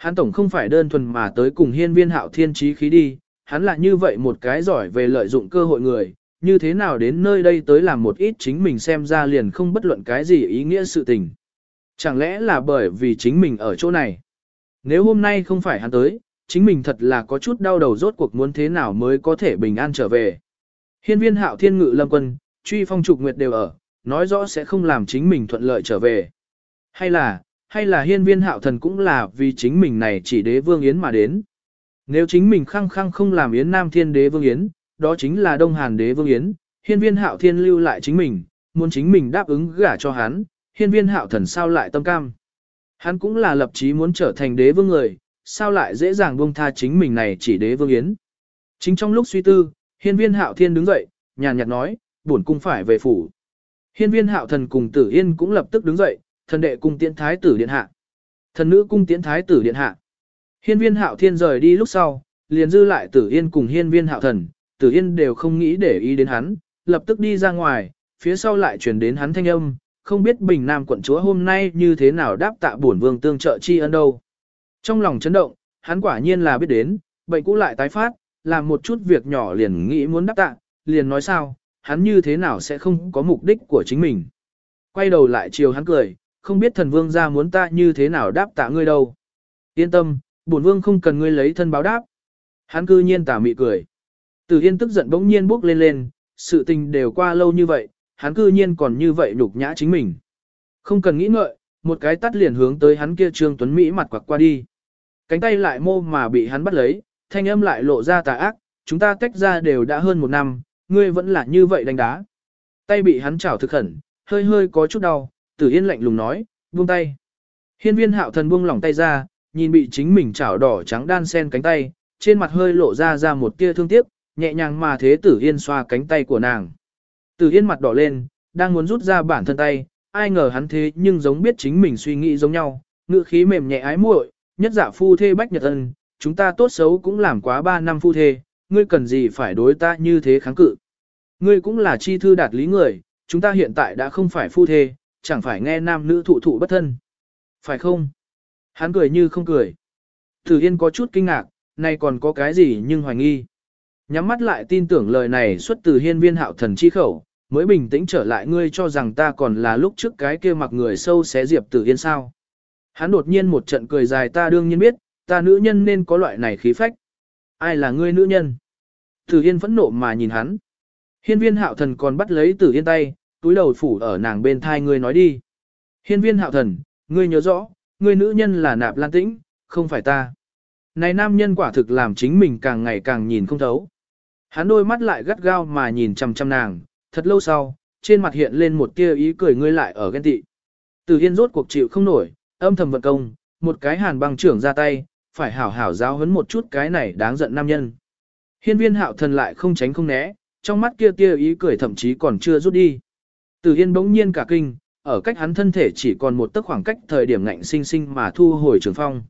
Hắn tổng không phải đơn thuần mà tới cùng hiên viên hạo thiên trí khí đi, hắn là như vậy một cái giỏi về lợi dụng cơ hội người, như thế nào đến nơi đây tới làm một ít chính mình xem ra liền không bất luận cái gì ý nghĩa sự tình. Chẳng lẽ là bởi vì chính mình ở chỗ này? Nếu hôm nay không phải hắn tới, chính mình thật là có chút đau đầu rốt cuộc muốn thế nào mới có thể bình an trở về. Hiên viên hạo thiên ngự lâm quân, truy phong trục nguyệt đều ở, nói rõ sẽ không làm chính mình thuận lợi trở về. Hay là, hay là hiên viên hạo thần cũng là vì chính mình này chỉ đế vương yến mà đến. Nếu chính mình khăng khăng không làm yến nam thiên đế vương yến, đó chính là đông hàn đế vương yến, hiên viên hạo thiên lưu lại chính mình, muốn chính mình đáp ứng gả cho hắn, hiên viên hạo thần sao lại tâm cam. Hắn cũng là lập chí muốn trở thành đế vương người, sao lại dễ dàng buông tha chính mình này chỉ đế vương yến. Chính trong lúc suy tư, hiên viên hạo thiên đứng dậy, nhàn nhạt nói, bổn cung phải về phủ. Hiên viên hạo thần cùng tử yên cũng lập tức đứng dậy, thần đệ cung tiễn thái tử điện hạ. Thần nữ cung tiễn thái tử điện hạ. Hiên viên hạo thiên rời đi lúc sau, liền dư lại tử yên cùng hiên viên hạo thần, tử yên đều không nghĩ để ý đến hắn, lập tức đi ra ngoài, phía sau lại truyền đến hắn thanh âm, không biết bình nam quận chúa hôm nay như thế nào đáp tạ bổn vương tương trợ chi ân đâu. Trong lòng chấn động, hắn quả nhiên là biết đến, bệnh cũ lại tái phát, làm một chút việc nhỏ liền nghĩ muốn đáp tạ, liền nói sao, hắn như thế nào sẽ không có mục đích của chính mình. Quay đầu lại chiều hắn cười, không biết thần vương ra muốn ta như thế nào đáp tạ ngươi đâu. Yên tâm, bổn vương không cần ngươi lấy thân báo đáp. Hắn cư nhiên tà mị cười. Từ Yên tức giận bỗng nhiên bước lên lên, sự tình đều qua lâu như vậy, hắn cư nhiên còn như vậy nhục nhã chính mình. Không cần nghĩ ngợi, một cái tắt liền hướng tới hắn kia Trương Tuấn Mỹ mặt quặc qua đi. Cánh tay lại mô mà bị hắn bắt lấy, thanh âm lại lộ ra tà ác, chúng ta tách ra đều đã hơn một năm, ngươi vẫn là như vậy đánh đá. Tay bị hắn chảo thực khẩn, hơi hơi có chút đau, tử yên lạnh lùng nói, buông tay. Hiên viên hạo thần buông lỏng tay ra, nhìn bị chính mình chảo đỏ trắng đan sen cánh tay, trên mặt hơi lộ ra ra một tia thương tiếc, nhẹ nhàng mà thế tử yên xoa cánh tay của nàng. Tử yên mặt đỏ lên, đang muốn rút ra bản thân tay, ai ngờ hắn thế nhưng giống biết chính mình suy nghĩ giống nhau, ngữ khí mềm nhẹ ái muội, nhất giả phu thê bách nhật ân, chúng ta tốt xấu cũng làm quá 3 năm phu thê, ngươi cần gì phải đối ta như thế kháng cự. Ngươi cũng là chi thư đạt lý người, chúng ta hiện tại đã không phải phu thê, chẳng phải nghe nam nữ thụ thụ bất thân. Phải không? Hắn cười như không cười. Tử Yên có chút kinh ngạc, nay còn có cái gì nhưng hoài nghi. Nhắm mắt lại tin tưởng lời này xuất từ hiên viên hạo thần chi khẩu, mới bình tĩnh trở lại ngươi cho rằng ta còn là lúc trước cái kia mặc người sâu xé Diệp Tử Yên sao. Hắn đột nhiên một trận cười dài ta đương nhiên biết, ta nữ nhân nên có loại này khí phách. Ai là ngươi nữ nhân? Tử Yên phẫn nộ mà nhìn hắn. Hiên viên hạo thần còn bắt lấy Tử Yên tay, túi đầu phủ ở nàng bên thai ngươi nói đi. Hiên viên hạo thần, ngươi nhớ rõ, ngươi nữ nhân là nạp lan tĩnh, không phải ta. Này nam nhân quả thực làm chính mình càng ngày càng nhìn không thấu. Hắn đôi mắt lại gắt gao mà nhìn chằm chằm nàng, thật lâu sau, trên mặt hiện lên một tia ý cười ngươi lại ở ghen tị. Từ hiên rốt cuộc chịu không nổi, âm thầm vận công, một cái hàn băng trưởng ra tay, phải hảo hảo giáo huấn một chút cái này đáng giận nam nhân. Hiên viên hạo thần lại không tránh không né, trong mắt kia tia ý cười thậm chí còn chưa rút đi. Từ Yên bỗng nhiên cả kinh, ở cách hắn thân thể chỉ còn một tấc khoảng cách thời điểm ngạnh sinh sinh mà thu hồi trường phong.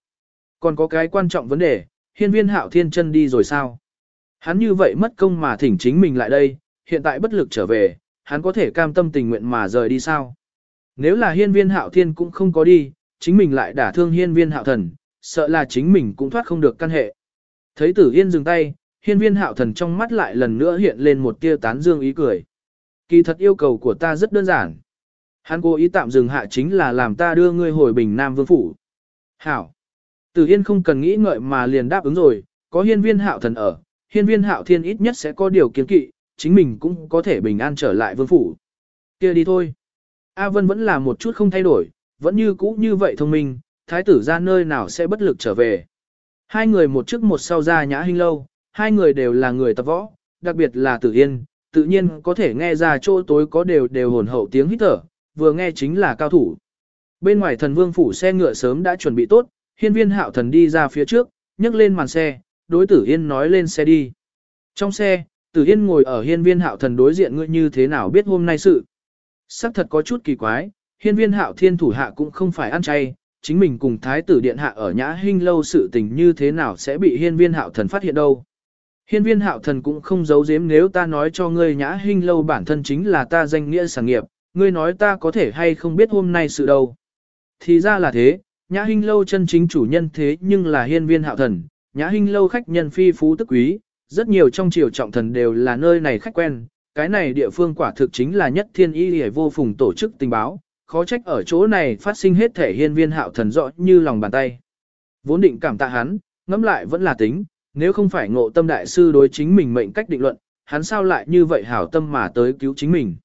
Còn có cái quan trọng vấn đề, hiên viên hạo thiên chân đi rồi sao? Hắn như vậy mất công mà thỉnh chính mình lại đây, hiện tại bất lực trở về, hắn có thể cam tâm tình nguyện mà rời đi sao? Nếu là hiên viên hạo thiên cũng không có đi, chính mình lại đả thương hiên viên hạo thần, sợ là chính mình cũng thoát không được căn hệ. Thấy tử yên dừng tay, hiên viên hạo thần trong mắt lại lần nữa hiện lên một tia tán dương ý cười. Kỳ thật yêu cầu của ta rất đơn giản. Hắn cố ý tạm dừng hạ chính là làm ta đưa ngươi hồi bình Nam Vương Phủ. Hảo. Tử Yên không cần nghĩ ngợi mà liền đáp ứng rồi, có hiên viên hạo thần ở, hiên viên hạo thiên ít nhất sẽ có điều kiến kỵ, chính mình cũng có thể bình an trở lại vương phủ. kia đi thôi. A Vân vẫn là một chút không thay đổi, vẫn như cũ như vậy thông minh, thái tử ra nơi nào sẽ bất lực trở về. Hai người một trước một sau ra nhã hình lâu, hai người đều là người tập võ, đặc biệt là tử yên, tự nhiên có thể nghe ra chỗ tối có đều đều hồn hậu tiếng hít thở, vừa nghe chính là cao thủ. Bên ngoài thần vương phủ xe ngựa sớm đã chuẩn bị tốt, hiên viên hạo thần đi ra phía trước, nhấc lên màn xe, đối tử yên nói lên xe đi. Trong xe, tử yên ngồi ở hiên viên hạo thần đối diện ngươi như thế nào biết hôm nay sự. Sắc thật có chút kỳ quái, hiên viên hạo thiên thủ hạ cũng không phải ăn chay, chính mình cùng thái tử điện hạ ở nhã hinh lâu sự tình như thế nào sẽ bị hiên viên hạo thần phát hiện đâu. Hiên viên hạo thần cũng không giấu giếm nếu ta nói cho ngươi nhã hinh lâu bản thân chính là ta danh nghĩa sản nghiệp, ngươi nói ta có thể hay không biết hôm nay sự đâu. Thì ra là thế, nhã hinh lâu chân chính chủ nhân thế nhưng là hiên viên hạo thần, nhã hinh lâu khách nhân phi phú tức quý, rất nhiều trong triều trọng thần đều là nơi này khách quen, cái này địa phương quả thực chính là nhất thiên y hề vô phùng tổ chức tình báo, khó trách ở chỗ này phát sinh hết thể hiên viên hạo thần rõ như lòng bàn tay. Vốn định cảm tạ hắn, ngẫm lại vẫn là tính, nếu không phải ngộ tâm đại sư đối chính mình mệnh cách định luận, hắn sao lại như vậy hảo tâm mà tới cứu chính mình.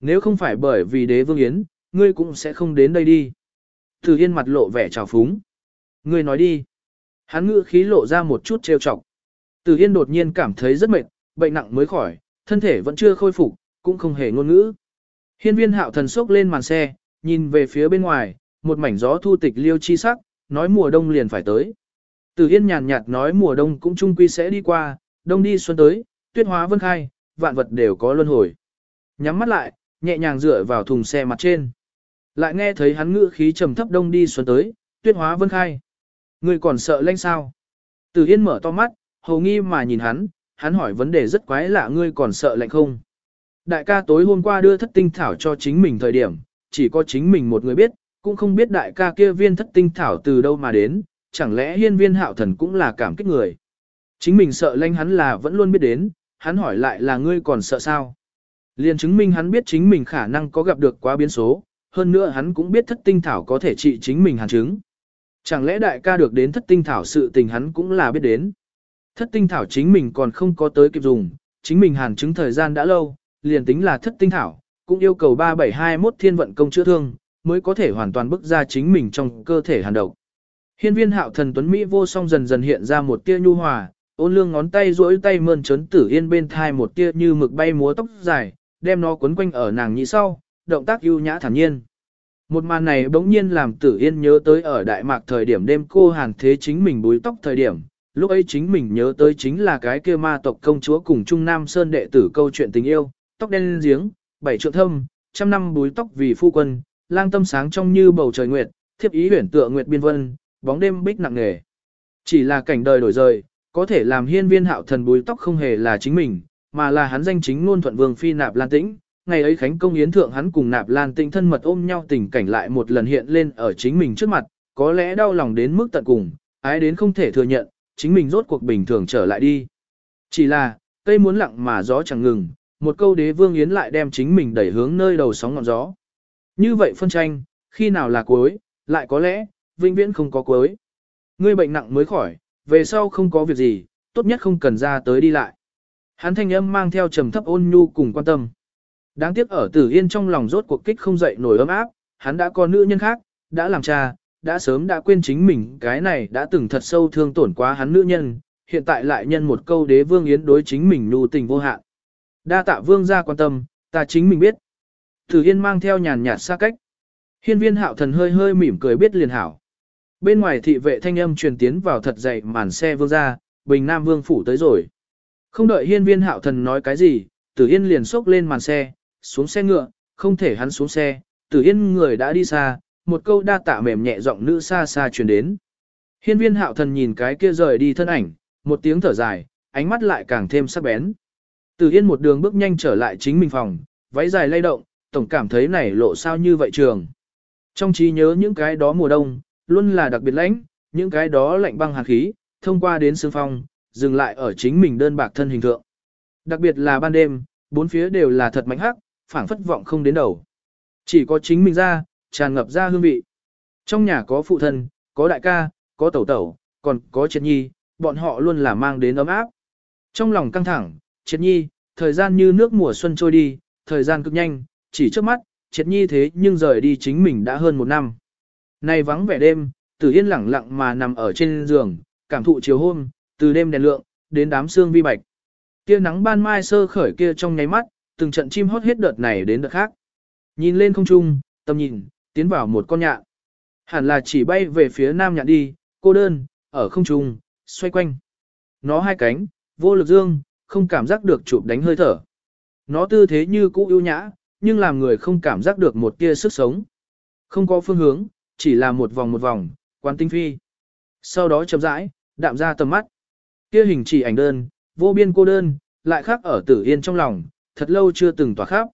Nếu không phải bởi vì đế vương yến, ngươi cũng sẽ không đến đây đi. Từ Yên mặt lộ vẻ trào phúng. Ngươi nói đi. Hắn ngữ khí lộ ra một chút trêu chọc. Từ Yên đột nhiên cảm thấy rất mệt, bệnh nặng mới khỏi, thân thể vẫn chưa khôi phục, cũng không hề ngôn ngữ. Hiên viên hạo thần sốc lên màn xe, nhìn về phía bên ngoài, một mảnh gió thu tịch liêu chi sắc, nói mùa đông liền phải tới. Từ Yên nhàn nhạt nói mùa đông cũng chung quy sẽ đi qua, đông đi xuân tới, tuyết hóa vân khai, vạn vật đều có luân hồi. Nhắm mắt lại, nhẹ nhàng dựa vào thùng xe mặt trên. Lại nghe thấy hắn ngữ khí trầm thấp đông đi xuân tới, tuyết hóa vân khai. Người còn sợ lanh sao? Từ Yên mở to mắt, hầu nghi mà nhìn hắn, hắn hỏi vấn đề rất quái lạ ngươi còn sợ lạnh không? Đại ca tối hôm qua đưa thất tinh thảo cho chính mình thời điểm, chỉ có chính mình một người biết, cũng không biết đại ca kia viên thất tinh thảo từ đâu mà đến, chẳng lẽ hiên viên hạo thần cũng là cảm kích người. Chính mình sợ lanh hắn là vẫn luôn biết đến, hắn hỏi lại là ngươi còn sợ sao? Liên chứng minh hắn biết chính mình khả năng có gặp được quá biến số, hơn nữa hắn cũng biết thất tinh thảo có thể trị chính mình hàn chứng. Chẳng lẽ đại ca được đến thất tinh thảo sự tình hắn cũng là biết đến. Thất tinh thảo chính mình còn không có tới kịp dùng, chính mình hàn chứng thời gian đã lâu, liền tính là thất tinh thảo, cũng yêu cầu 3721 thiên vận công chữa thương, mới có thể hoàn toàn bức ra chính mình trong cơ thể hàn độc. Hiên viên hạo thần tuấn Mỹ vô song dần dần hiện ra một tia nhu hòa, ôn lương ngón tay duỗi tay mơn trớn tử yên bên thai một tia như mực bay múa tóc dài, đem nó quấn quanh ở nàng nhị sau, động tác ưu nhã thản nhiên. Một màn này bỗng nhiên làm tử yên nhớ tới ở Đại Mạc thời điểm đêm cô hàn thế chính mình búi tóc thời điểm, lúc ấy chính mình nhớ tới chính là cái kia ma tộc công chúa cùng Trung Nam Sơn đệ tử câu chuyện tình yêu, tóc đen giếng, bảy trượng thâm, trăm năm búi tóc vì phu quân, lang tâm sáng trong như bầu trời nguyệt, thiếp ý huyển tựa nguyệt biên vân, bóng đêm bích nặng nề. Chỉ là cảnh đời đổi rời, có thể làm hiên viên hạo thần búi tóc không hề là chính mình, mà là hắn danh chính ngôn thuận vương phi nạp lan tĩnh. Ngày ấy khánh công yến thượng hắn cùng nạp lan tĩnh thân mật ôm nhau tình cảnh lại một lần hiện lên ở chính mình trước mặt, có lẽ đau lòng đến mức tận cùng, ái đến không thể thừa nhận, chính mình rốt cuộc bình thường trở lại đi. Chỉ là, cây muốn lặng mà gió chẳng ngừng, một câu đế vương yến lại đem chính mình đẩy hướng nơi đầu sóng ngọn gió. Như vậy phân tranh, khi nào là cuối, lại có lẽ, vĩnh viễn không có cuối. Ngươi bệnh nặng mới khỏi, về sau không có việc gì, tốt nhất không cần ra tới đi lại. Hắn thanh âm mang theo trầm thấp ôn nhu cùng quan tâm. Đáng tiếc ở tử yên trong lòng rốt cuộc kích không dậy nổi ấm áp, hắn đã có nữ nhân khác, đã làm cha, đã sớm đã quên chính mình cái này đã từng thật sâu thương tổn quá hắn nữ nhân, hiện tại lại nhân một câu đế vương yến đối chính mình nhu tình vô hạn. Đa tạ vương gia quan tâm, ta chính mình biết. Tử yên mang theo nhàn nhạt xa cách. Hiên viên hạo thần hơi hơi mỉm cười biết liền hảo. Bên ngoài thị vệ thanh âm truyền tiến vào thật dậy màn xe vương ra, bình nam vương phủ tới rồi. Không đợi hiên viên hạo thần nói cái gì, tử yên liền xốc lên màn xe, xuống xe ngựa, không thể hắn xuống xe, tử yên người đã đi xa, một câu đa tạ mềm nhẹ giọng nữ xa xa truyền đến. Hiên viên hạo thần nhìn cái kia rời đi thân ảnh, một tiếng thở dài, ánh mắt lại càng thêm sắc bén. Tử yên một đường bước nhanh trở lại chính mình phòng, váy dài lay động, tổng cảm thấy này lộ sao như vậy trường. Trong trí nhớ những cái đó mùa đông, luôn là đặc biệt lãnh, những cái đó lạnh băng hàn khí, thông qua đến xương phong, dừng lại ở chính mình đơn bạc thân hình thượng. Đặc biệt là ban đêm, bốn phía đều là thật mạnh hắc, phảng phất vọng không đến đầu. Chỉ có chính mình ra, tràn ngập ra hương vị. Trong nhà có phụ thân, có đại ca, có tẩu tẩu, còn có triệt nhi, bọn họ luôn là mang đến ấm áp. Trong lòng căng thẳng, triệt nhi, thời gian như nước mùa xuân trôi đi, thời gian cực nhanh, chỉ trước mắt, triệt nhi thế nhưng rời đi chính mình đã hơn một năm. Này vắng vẻ đêm, Tử Yên lặng lặng mà nằm ở trên giường, cảm thụ chiều hôm, từ đêm đèn lượng, đến đám sương vi bạch. Tia nắng ban mai sơ khởi kia trong nháy mắt, từng trận chim hót hết đợt này đến đợt khác. Nhìn lên không trung, tầm nhìn, tiến vào một con nhạn. Hẳn là chỉ bay về phía nam nhạn đi, cô đơn, ở không trung, xoay quanh. Nó hai cánh, vô lực dương, không cảm giác được chụp đánh hơi thở. Nó tư thế như cũ ưu nhã, nhưng làm người không cảm giác được một tia sức sống. Không có phương hướng, chỉ là một vòng một vòng, quán tinh phi. Sau đó chậm rãi, đạm ra tầm mắt. Kia hình chỉ ảnh đơn, vô biên cô đơn, lại khác ở tử yên trong lòng, thật lâu chưa từng tỏa khắp.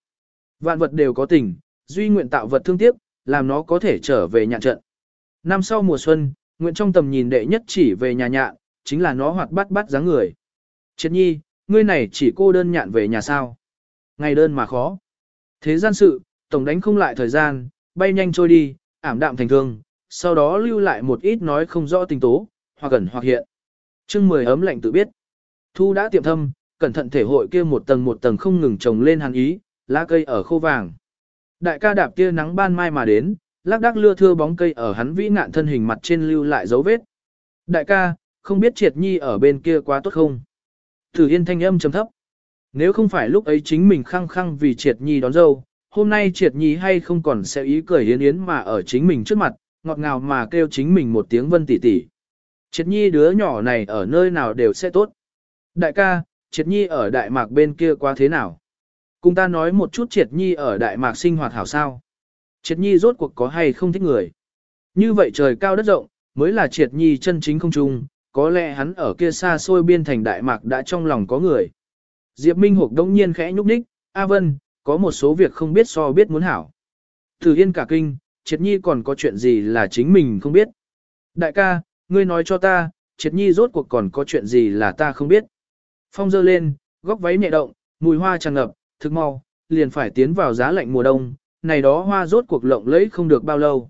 Vạn vật đều có tình, duy nguyện tạo vật thương tiếc, làm nó có thể trở về nhạn trận. Năm sau mùa xuân, nguyện trong tầm nhìn đệ nhất chỉ về nhà nhạn, chính là nó hoạt bát bát dáng người. Triệt nhi, ngươi này chỉ cô đơn nhạn về nhà sao. Ngày đơn mà khó. Thế gian sự, tổng đánh không lại thời gian, bay nhanh trôi đi, ảm đạm thành thương, sau đó lưu lại một ít nói không rõ tình tố, hoặc gần hoặc hiện. chương mười ấm lạnh tự biết. Thu đã tiệm thâm, cẩn thận thể hội kia một tầng một tầng không ngừng trồng lên hàn ý, lá cây ở khô vàng. Đại ca đạp kia nắng ban mai mà đến, lác đác lưa thưa bóng cây ở hắn vĩ ngạn thân hình mặt trên lưu lại dấu vết. Đại ca, không biết triệt nhi ở bên kia quá tốt không? Thử yên thanh âm trầm thấp. Nếu không phải lúc ấy chính mình khăng khăng vì triệt nhi đón dâu, hôm nay triệt nhi hay không còn sẽ ý cười yến yến mà ở chính mình trước mặt, ngọt ngào mà kêu chính mình một tiếng vân tỷ tỷ. Triệt nhi đứa nhỏ này ở nơi nào đều sẽ tốt. Đại ca, triệt nhi ở Đại Mạc bên kia qua thế nào? Cùng ta nói một chút triệt nhi ở Đại Mạc sinh hoạt hảo sao? Triệt nhi rốt cuộc có hay không thích người? Như vậy trời cao đất rộng, mới là triệt nhi chân chính không trung, có lẽ hắn ở kia xa xôi biên thành Đại Mạc đã trong lòng có người. Diệp Minh Hục đông nhiên khẽ nhúc nhích, A Vân, có một số việc không biết so biết muốn hảo. Từ Yên cả kinh, Triệt Nhi còn có chuyện gì là chính mình không biết. Đại ca, ngươi nói cho ta, Triệt Nhi rốt cuộc còn có chuyện gì là ta không biết. Phong dơ lên, góc váy nhẹ động, mùi hoa tràn ngập, thực mau, liền phải tiến vào giá lạnh mùa đông, này đó hoa rốt cuộc lộng lẫy không được bao lâu.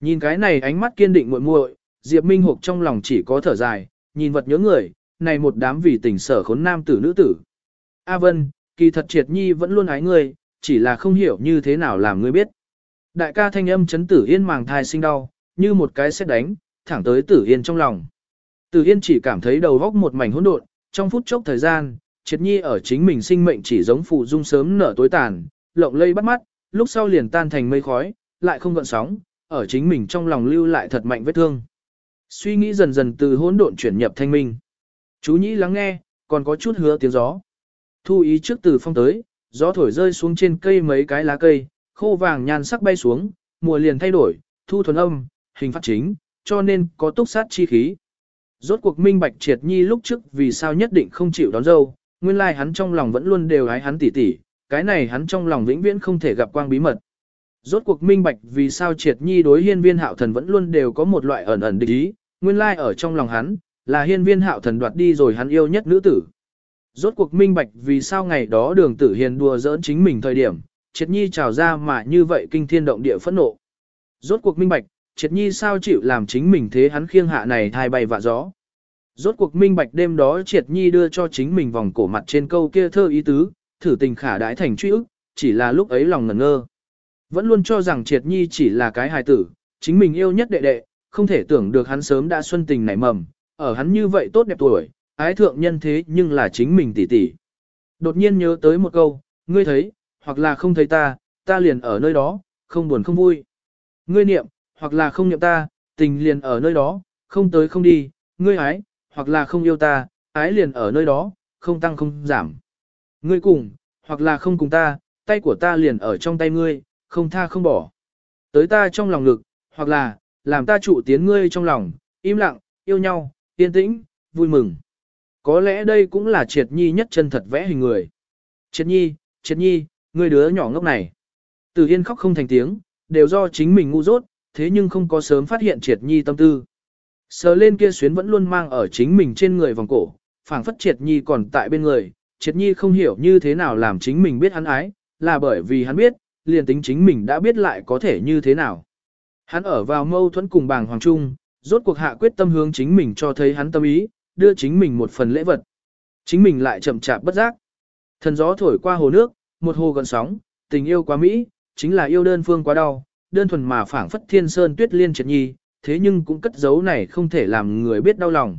Nhìn cái này ánh mắt kiên định muội muội, Diệp Minh Hục trong lòng chỉ có thở dài, nhìn vật nhớ người, này một đám vì tình sở khốn nam tử nữ tử. A Vân, kỳ thật triệt nhi vẫn luôn ái ngươi, chỉ là không hiểu như thế nào làm ngươi biết. Đại ca thanh âm chấn tử yên màng thai sinh đau, như một cái xét đánh, thẳng tới tử yên trong lòng. Tử yên chỉ cảm thấy đầu góc một mảnh hỗn độn, trong phút chốc thời gian, triệt nhi ở chính mình sinh mệnh chỉ giống phụ dung sớm nở tối tàn, lộng lây bắt mắt, lúc sau liền tan thành mây khói, lại không gợn sóng, ở chính mình trong lòng lưu lại thật mạnh vết thương. Suy nghĩ dần dần từ hỗn độn chuyển nhập thanh minh. Chú nhĩ lắng nghe, còn có chút hứa tiếng gió. Thu ý trước từ phong tới, gió thổi rơi xuống trên cây mấy cái lá cây, khô vàng nhan sắc bay xuống, mùa liền thay đổi, thu thuần âm, hình phát chính, cho nên có túc sát chi khí. Rốt cuộc minh bạch triệt nhi lúc trước vì sao nhất định không chịu đón dâu, nguyên lai hắn trong lòng vẫn luôn đều ái hắn tỉ tỉ, cái này hắn trong lòng vĩnh viễn không thể gặp quang bí mật. Rốt cuộc minh bạch vì sao triệt nhi đối hiên viên hạo thần vẫn luôn đều có một loại ẩn ẩn địch ý, nguyên lai ở trong lòng hắn, là hiên viên hạo thần đoạt đi rồi hắn yêu nhất nữ tử. Rốt cuộc minh bạch vì sao ngày đó đường tử hiền đùa giỡn chính mình thời điểm, triệt nhi trào ra mà như vậy kinh thiên động địa phẫn nộ. Rốt cuộc minh bạch, triệt nhi sao chịu làm chính mình thế hắn khiêng hạ này thai bay vạ gió. Rốt cuộc minh bạch đêm đó triệt nhi đưa cho chính mình vòng cổ mặt trên câu kia thơ ý tứ, thử tình khả đãi thành truy ức, chỉ là lúc ấy lòng ngẩn ngơ. Vẫn luôn cho rằng triệt nhi chỉ là cái hài tử, chính mình yêu nhất đệ đệ, không thể tưởng được hắn sớm đã xuân tình nảy mầm, ở hắn như vậy tốt đẹp tuổi, ái thượng nhân thế nhưng là chính mình tỷ tỷ. Đột nhiên nhớ tới một câu, ngươi thấy, hoặc là không thấy ta, ta liền ở nơi đó, không buồn không vui. Ngươi niệm, hoặc là không niệm ta, tình liền ở nơi đó, không tới không đi, ngươi ái, hoặc là không yêu ta, ái liền ở nơi đó, không tăng không giảm. Ngươi cùng, hoặc là không cùng ta, tay của ta liền ở trong tay ngươi, không tha không bỏ. Tới ta trong lòng ngực, hoặc là, làm ta trụ tiến ngươi trong lòng, im lặng, yêu nhau, yên tĩnh, vui mừng. Có lẽ đây cũng là triệt nhi nhất chân thật vẽ hình người. Triệt nhi, triệt nhi, người đứa nhỏ ngốc này. Từ Yên khóc không thành tiếng, đều do chính mình ngu dốt, thế nhưng không có sớm phát hiện triệt nhi tâm tư. Sờ lên kia xuyến vẫn luôn mang ở chính mình trên người vòng cổ, phảng phất triệt nhi còn tại bên người, triệt nhi không hiểu như thế nào làm chính mình biết hắn ái, là bởi vì hắn biết, liền tính chính mình đã biết lại có thể như thế nào. Hắn ở vào mâu thuẫn cùng bàng hoàng trung, rốt cuộc hạ quyết tâm hướng chính mình cho thấy hắn tâm ý, đưa chính mình một phần lễ vật. Chính mình lại chậm chạp bất giác. Thần gió thổi qua hồ nước, một hồ gần sóng, tình yêu quá mỹ, chính là yêu đơn phương quá đau, đơn thuần mà phảng phất thiên sơn tuyết liên triệt nhi, thế nhưng cũng cất giấu này không thể làm người biết đau lòng.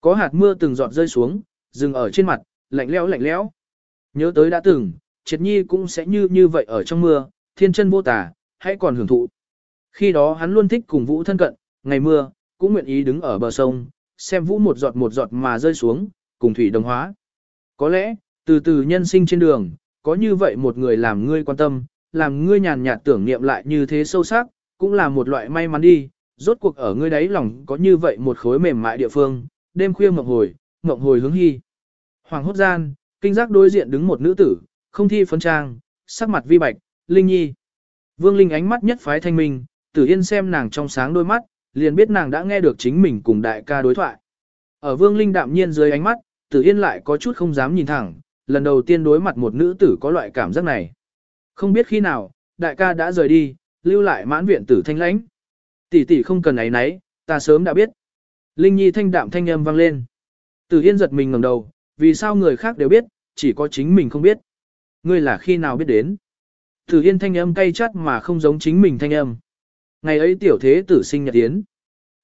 Có hạt mưa từng giọt rơi xuống, dừng ở trên mặt, lạnh lẽo lạnh lẽo. Nhớ tới đã từng, triệt nhi cũng sẽ như như vậy ở trong mưa, thiên chân vô tả, hãy còn hưởng thụ. Khi đó hắn luôn thích cùng vũ thân cận, ngày mưa, cũng nguyện ý đứng ở bờ sông, xem vũ một giọt một giọt mà rơi xuống, cùng thủy đồng hóa. Có lẽ, từ từ nhân sinh trên đường, có như vậy một người làm ngươi quan tâm, làm ngươi nhàn nhạt tưởng niệm lại như thế sâu sắc, cũng là một loại may mắn đi, rốt cuộc ở ngươi đáy lòng có như vậy một khối mềm mại địa phương, đêm khuya mộng hồi, mộng hồi hướng hy. Hoàng hốt gian, kinh giác đối diện đứng một nữ tử, không thi phấn trang, sắc mặt vi bạch, Linh Nhi. Vương Linh ánh mắt nhất phái thanh minh, Tử Yên xem nàng trong sáng đôi mắt, liền biết nàng đã nghe được chính mình cùng đại ca đối thoại. Ở Vương Linh đạm nhiên dưới ánh mắt, Tử Yên lại có chút không dám nhìn thẳng, lần đầu tiên đối mặt một nữ tử có loại cảm giác này. Không biết khi nào, đại ca đã rời đi, lưu lại mãn viện tử thanh lãnh. Tỷ tỷ không cần ấy nấy, ta sớm đã biết. Linh Nhi thanh đạm thanh âm vang lên. Tử Yên giật mình ngẩng đầu, vì sao người khác đều biết, chỉ có chính mình không biết. Ngươi là khi nào biết đến? Tử Yên thanh âm cay chát mà không giống chính mình thanh âm. Ngày ấy tiểu thế tử sinh nhật tiến.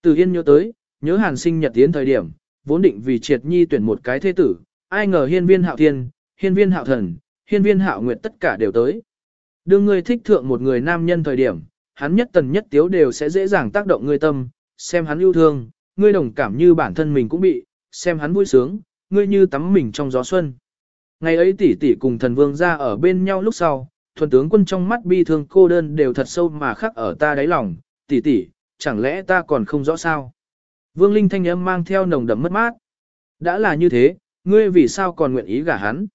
từ Yên nhớ tới, nhớ hàn sinh nhật tiến thời điểm, vốn định vì triệt nhi tuyển một cái thế tử, ai ngờ hiên viên hạo thiên, hiên viên hạo thần, hiên viên hạo nguyệt tất cả đều tới. Đương ngươi thích thượng một người nam nhân thời điểm, hắn nhất tần nhất tiếu đều sẽ dễ dàng tác động ngươi tâm, xem hắn yêu thương, ngươi đồng cảm như bản thân mình cũng bị, xem hắn vui sướng, ngươi như tắm mình trong gió xuân. Ngày ấy tỷ tỷ cùng thần vương ra ở bên nhau lúc sau, thuần tướng quân trong mắt bi thương cô đơn đều thật sâu mà khắc ở ta đáy lòng, tỷ tỷ, chẳng lẽ ta còn không rõ sao? Vương Linh thanh âm mang theo nồng đậm mất mát. Đã là như thế, ngươi vì sao còn nguyện ý gả hắn?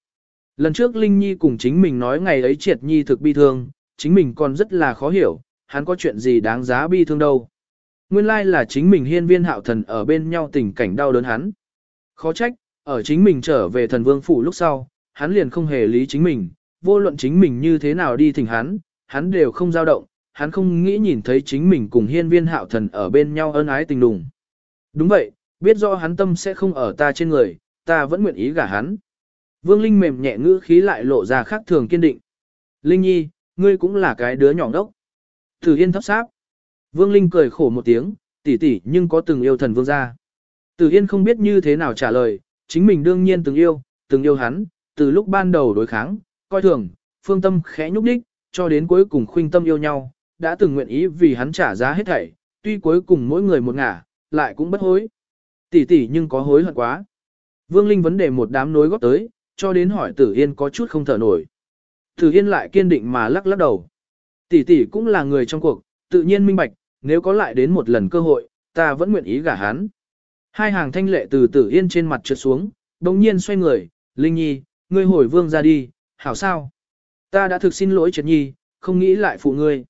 Lần trước Linh Nhi cùng chính mình nói ngày ấy triệt nhi thực bi thương, chính mình còn rất là khó hiểu, hắn có chuyện gì đáng giá bi thương đâu. Nguyên lai là chính mình hiên viên hạo thần ở bên nhau tình cảnh đau đớn hắn. Khó trách, ở chính mình trở về thần vương phủ lúc sau, hắn liền không hề lý chính mình, vô luận chính mình như thế nào đi thỉnh hắn, hắn đều không dao động, hắn không nghĩ nhìn thấy chính mình cùng hiên viên hạo thần ở bên nhau ân ái tình đùng. Đúng vậy, biết rõ hắn tâm sẽ không ở ta trên người, ta vẫn nguyện ý gả hắn. Vương Linh mềm nhẹ ngữ khí lại lộ ra khác thường kiên định. Linh Nhi, ngươi cũng là cái đứa nhỏ đốc. Thử Yên thấp sáp. Vương Linh cười khổ một tiếng, tỷ tỷ nhưng có từng yêu thần vương gia. Tử Yên không biết như thế nào trả lời, chính mình đương nhiên từng yêu, từng yêu hắn, từ lúc ban đầu đối kháng, coi thường, phương tâm khẽ nhúc đích, cho đến cuối cùng khuynh tâm yêu nhau, đã từng nguyện ý vì hắn trả giá hết thảy, tuy cuối cùng mỗi người một ngả, lại cũng bất hối. Tỷ tỷ nhưng có hối hận quá. Vương Linh vấn đề một đám nối góp tới, cho đến hỏi Tử Yên có chút không thở nổi. Tử Yên lại kiên định mà lắc lắc đầu. Tỷ tỷ cũng là người trong cuộc, tự nhiên minh bạch, nếu có lại đến một lần cơ hội, ta vẫn nguyện ý gả hắn. Hai hàng thanh lệ từ Tử Yên trên mặt trượt xuống, đồng nhiên xoay người, Linh Nhi, ngươi hồi vương ra đi, hảo sao? Ta đã thực xin lỗi Triệt Nhi, không nghĩ lại phụ ngươi.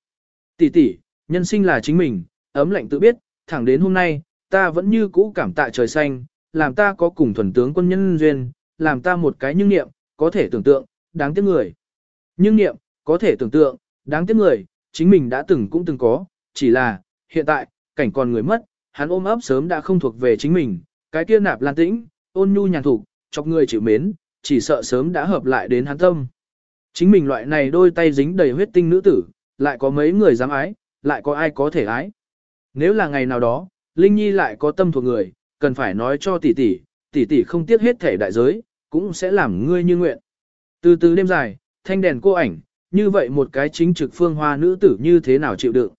Tỷ tỷ, nhân sinh là chính mình, ấm lạnh tự biết, thẳng đến hôm nay, ta vẫn như cũ cảm tạ trời xanh, làm ta có cùng thuần tướng quân nhân duyên, làm ta một cái nhưng niệm, có thể tưởng tượng, đáng tiếc người. Nhưng niệm, có thể tưởng tượng, đáng tiếc người, chính mình đã từng cũng từng có, chỉ là, hiện tại, cảnh còn người mất, hắn ôm ấp sớm đã không thuộc về chính mình, cái kia nạp lan tĩnh, ôn nhu nhàn thủ, chọc người chịu mến, chỉ sợ sớm đã hợp lại đến hắn tâm. Chính mình loại này đôi tay dính đầy huyết tinh nữ tử, lại có mấy người dám ái, lại có ai có thể ái. Nếu là ngày nào đó, Linh Nhi lại có tâm thuộc người, cần phải nói cho tỷ tỷ, tỷ tỷ không tiếc hết thể đại giới, cũng sẽ làm ngươi như nguyện. Từ từ đêm dài, thanh đèn cô ảnh, như vậy một cái chính trực phương hoa nữ tử như thế nào chịu đựng.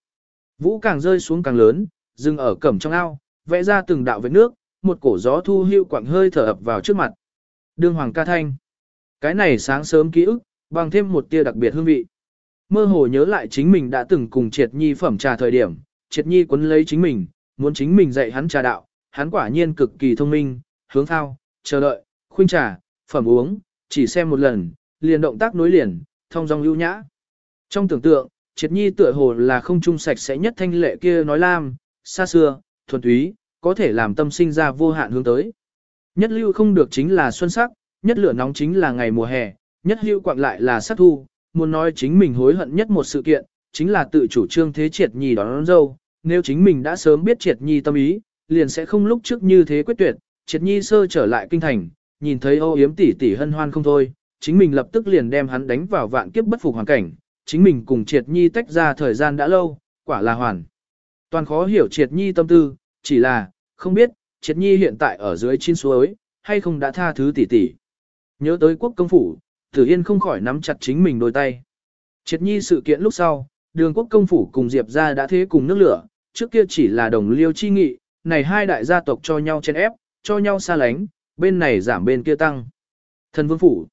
Vũ càng rơi xuống càng lớn, dừng ở cẩm trong ao, vẽ ra từng đạo vết nước, một cổ gió thu hưu quặng hơi thở ập vào trước mặt. Đương hoàng ca thanh. Cái này sáng sớm ký ức, bằng thêm một tia đặc biệt hương vị. Mơ hồ nhớ lại chính mình đã từng cùng triệt nhi phẩm trà thời điểm, triệt nhi quấn lấy chính mình, muốn chính mình dạy hắn trà đạo, hắn quả nhiên cực kỳ thông minh, hướng thao, chờ đợi, khuyên trà, phẩm uống, chỉ xem một lần, liền động tác nối liền, thông dong lưu nhã. Trong tưởng tượng, triệt nhi tựa hồ là không trung sạch sẽ nhất thanh lệ kia nói lam, xa xưa, thuần túy, có thể làm tâm sinh ra vô hạn hướng tới. Nhất lưu không được chính là xuân sắc, nhất lửa nóng chính là ngày mùa hè, nhất hưu quạng lại là sát thu, muốn nói chính mình hối hận nhất một sự kiện, chính là tự chủ trương thế triệt nhi đón, đón dâu, nếu chính mình đã sớm biết triệt nhi tâm ý, liền sẽ không lúc trước như thế quyết tuyệt, triệt nhi sơ trở lại kinh thành, nhìn thấy ô yếm tỷ tỷ hân hoan không thôi, chính mình lập tức liền đem hắn đánh vào vạn kiếp bất phục hoàn cảnh, chính mình cùng triệt nhi tách ra thời gian đã lâu, quả là hoàn. Toàn khó hiểu triệt nhi tâm tư, chỉ là, không biết, triệt nhi hiện tại ở dưới chín suối, hay không đã tha thứ tỷ tỷ. Nhớ tới quốc công phủ, tử yên không khỏi nắm chặt chính mình đôi tay. Triệt nhi sự kiện lúc sau, đường quốc công phủ cùng Diệp ra đã thế cùng nước lửa, trước kia chỉ là đồng liêu chi nghị, này hai đại gia tộc cho nhau chen ép, cho nhau xa lánh, bên này giảm bên kia tăng. Thần vương phủ.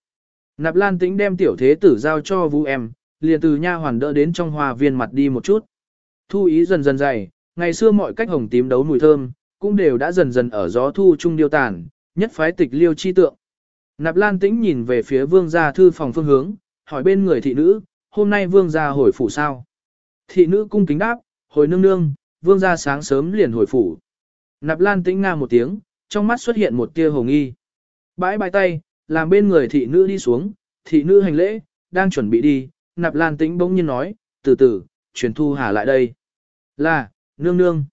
Nạp Lan Tĩnh đem tiểu thế tử giao cho Vu em, liền từ nha hoàn đỡ đến trong hoa viên mặt đi một chút. Thu ý dần dần dày, ngày xưa mọi cách hồng tím đấu mùi thơm, cũng đều đã dần dần ở gió thu trung điêu tàn, nhất phái tịch liêu chi tượng. Nạp Lan Tĩnh nhìn về phía vương gia thư phòng phương hướng, hỏi bên người thị nữ, hôm nay vương gia hồi phủ sao? Thị nữ cung kính đáp, hồi nương nương, vương gia sáng sớm liền hồi phủ. Nạp Lan Tĩnh nga một tiếng, trong mắt xuất hiện một tia hồng nghi. Bãi bãi tay, làm bên người thị nữ đi xuống, thị nữ hành lễ, đang chuẩn bị đi, Nạp Lan Tĩnh bỗng nhiên nói, từ từ, truyền thu hà lại đây. Là, nương nương.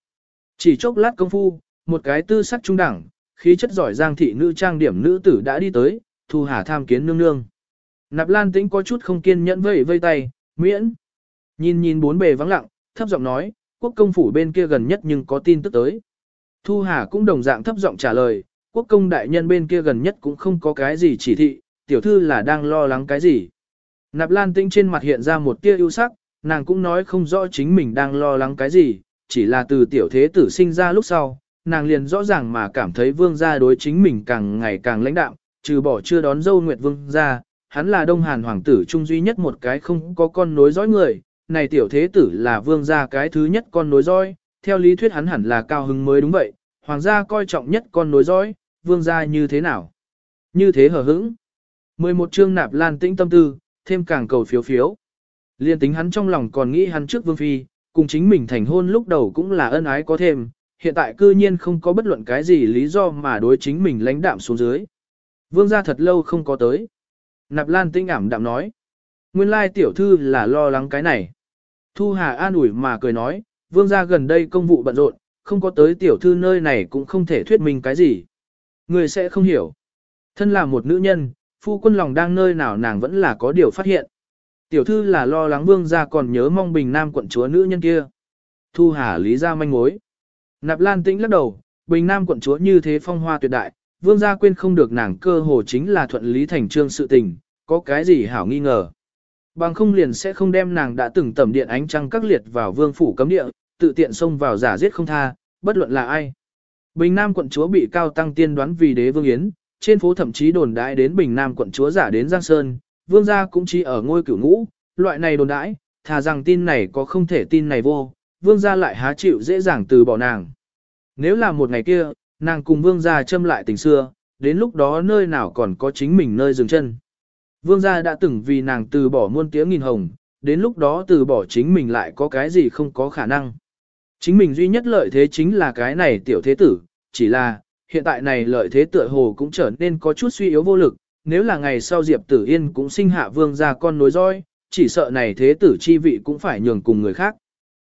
Chỉ chốc lát công phu, một cái tư sắc trung đẳng, khí chất giỏi giang thị nữ trang điểm nữ tử đã đi tới, thu hà tham kiến nương nương. Nạp Lan Tĩnh có chút không kiên nhẫn vẫy vây tay, miễn. Nhìn nhìn bốn bề vắng lặng, thấp giọng nói, quốc công phủ bên kia gần nhất nhưng có tin tức tới. Thu Hà cũng đồng dạng thấp giọng trả lời, quốc công đại nhân bên kia gần nhất cũng không có cái gì chỉ thị, tiểu thư là đang lo lắng cái gì. Nạp Lan Tĩnh trên mặt hiện ra một tia ưu sắc, nàng cũng nói không rõ chính mình đang lo lắng cái gì, chỉ là từ tiểu thế tử sinh ra lúc sau, nàng liền rõ ràng mà cảm thấy vương gia đối chính mình càng ngày càng lãnh đạm, trừ bỏ chưa đón dâu Nguyệt Vương gia, hắn là Đông Hàn hoàng tử trung duy nhất một cái không có con nối dõi người, này tiểu thế tử là vương gia cái thứ nhất con nối dõi, theo lý thuyết hắn hẳn là cao hứng mới đúng vậy, hoàng gia coi trọng nhất con nối dõi, vương gia như thế nào? Như thế hở hững. 11 chương nạp lan tĩnh tâm tư, thêm càng cầu phiếu phiếu. Liên tính hắn trong lòng còn nghĩ hắn trước vương phi, cùng chính mình thành hôn lúc đầu cũng là ân ái có thêm, hiện tại cư nhiên không có bất luận cái gì lý do mà đối chính mình lãnh đạm xuống dưới. Vương gia thật lâu không có tới. Nạp Lan tinh ảm đạm nói. Nguyên lai tiểu thư là lo lắng cái này. Thu Hà an ủi mà cười nói, vương gia gần đây công vụ bận rộn, không có tới tiểu thư nơi này cũng không thể thuyết minh cái gì. Người sẽ không hiểu. Thân là một nữ nhân, phu quân lòng đang nơi nào nàng vẫn là có điều phát hiện. Tiểu thư là lo lắng vương gia còn nhớ mong bình nam quận chúa nữ nhân kia. Thu Hà lý ra manh mối. Nạp Lan tĩnh lắc đầu, bình nam quận chúa như thế phong hoa tuyệt đại, vương gia quên không được nàng cơ hồ chính là thuận lý thành trương sự tình, có cái gì hảo nghi ngờ. Bằng không liền sẽ không đem nàng đã từng tẩm điện ánh trăng các liệt vào vương phủ cấm địa, tự tiện xông vào giả giết không tha, bất luận là ai. Bình Nam quận chúa bị cao tăng tiên đoán vì đế vương yến, trên phố thậm chí đồn đại đến Bình Nam quận chúa giả đến Giang Sơn, vương gia cũng chỉ ở ngôi cửu ngũ, loại này đồn đãi, thà rằng tin này có không thể tin này vô, vương gia lại há chịu dễ dàng từ bỏ nàng. Nếu là một ngày kia, nàng cùng vương gia châm lại tình xưa, đến lúc đó nơi nào còn có chính mình nơi dừng chân. Vương gia đã từng vì nàng từ bỏ muôn tiếng nghìn hồng, đến lúc đó từ bỏ chính mình lại có cái gì không có khả năng. Chính mình duy nhất lợi thế chính là cái này tiểu thế tử, chỉ là, hiện tại này lợi thế tựa hồ cũng trở nên có chút suy yếu vô lực, nếu là ngày sau Diệp Tử Yên cũng sinh hạ vương gia con nối roi, chỉ sợ này thế tử chi vị cũng phải nhường cùng người khác.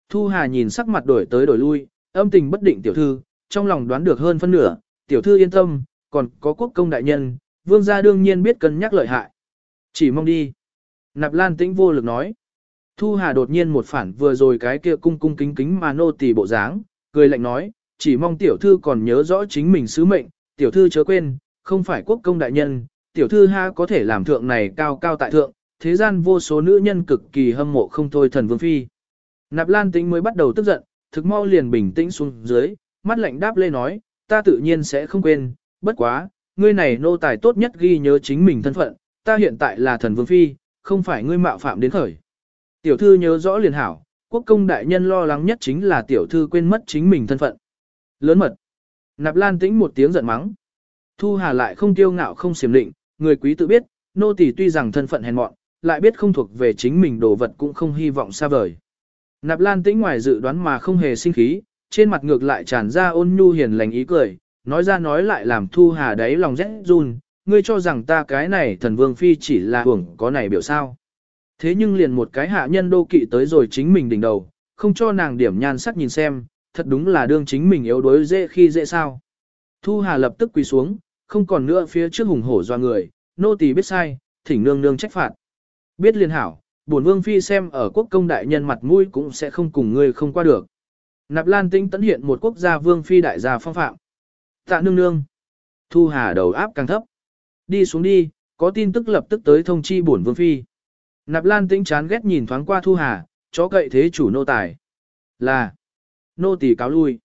Thu Hà nhìn sắc mặt đổi tới đổi lui, âm tình bất định tiểu thư, trong lòng đoán được hơn phân nửa, tiểu thư yên tâm, còn có quốc công đại nhân, vương gia đương nhiên biết cân nhắc lợi hại. Chỉ mong đi. Nạp Lan tĩnh vô lực nói. Thu Hà đột nhiên một phản vừa rồi cái kia cung cung kính kính mà nô tỳ bộ dáng, cười lạnh nói, chỉ mong tiểu thư còn nhớ rõ chính mình sứ mệnh, tiểu thư chớ quên, không phải quốc công đại nhân, tiểu thư ha có thể làm thượng này cao cao tại thượng, thế gian vô số nữ nhân cực kỳ hâm mộ không thôi thần vương phi. Nạp Lan Tĩnh mới bắt đầu tức giận, thực mau liền bình tĩnh xuống dưới, mắt lạnh đáp lê nói, ta tự nhiên sẽ không quên, bất quá, ngươi này nô tài tốt nhất ghi nhớ chính mình thân phận, ta hiện tại là thần vương phi, không phải ngươi mạo phạm đến khởi. Tiểu thư nhớ rõ liền hảo, quốc công đại nhân lo lắng nhất chính là tiểu thư quên mất chính mình thân phận. Lớn mật. Nạp Lan tĩnh một tiếng giận mắng. Thu Hà lại không kiêu ngạo không xiểm định, người quý tự biết, nô tỳ tuy rằng thân phận hèn mọn, lại biết không thuộc về chính mình đồ vật cũng không hy vọng xa vời. Nạp Lan tĩnh ngoài dự đoán mà không hề sinh khí, trên mặt ngược lại tràn ra ôn nhu hiền lành ý cười, nói ra nói lại làm Thu Hà đáy lòng rét run, ngươi cho rằng ta cái này thần vương phi chỉ là hưởng có này biểu sao. Thế nhưng liền một cái hạ nhân đô kỵ tới rồi chính mình đỉnh đầu, không cho nàng điểm nhan sắc nhìn xem, thật đúng là đương chính mình yếu đuối dễ khi dễ sao. Thu Hà lập tức quỳ xuống, không còn nữa phía trước hùng hổ doa người, nô tỳ biết sai, thỉnh nương nương trách phạt. Biết liên hảo, bổn vương phi xem ở quốc công đại nhân mặt mũi cũng sẽ không cùng ngươi không qua được. Nạp Lan Tĩnh tấn hiện một quốc gia vương phi đại gia phong phạm. Tạ nương nương. Thu Hà đầu áp càng thấp. Đi xuống đi, có tin tức lập tức tới thông chi bổn vương phi. Nạp Lan Tĩnh chán ghét nhìn thoáng qua Thu Hà, chó cậy thế chủ nô tài. Là. Nô tỳ cáo lui.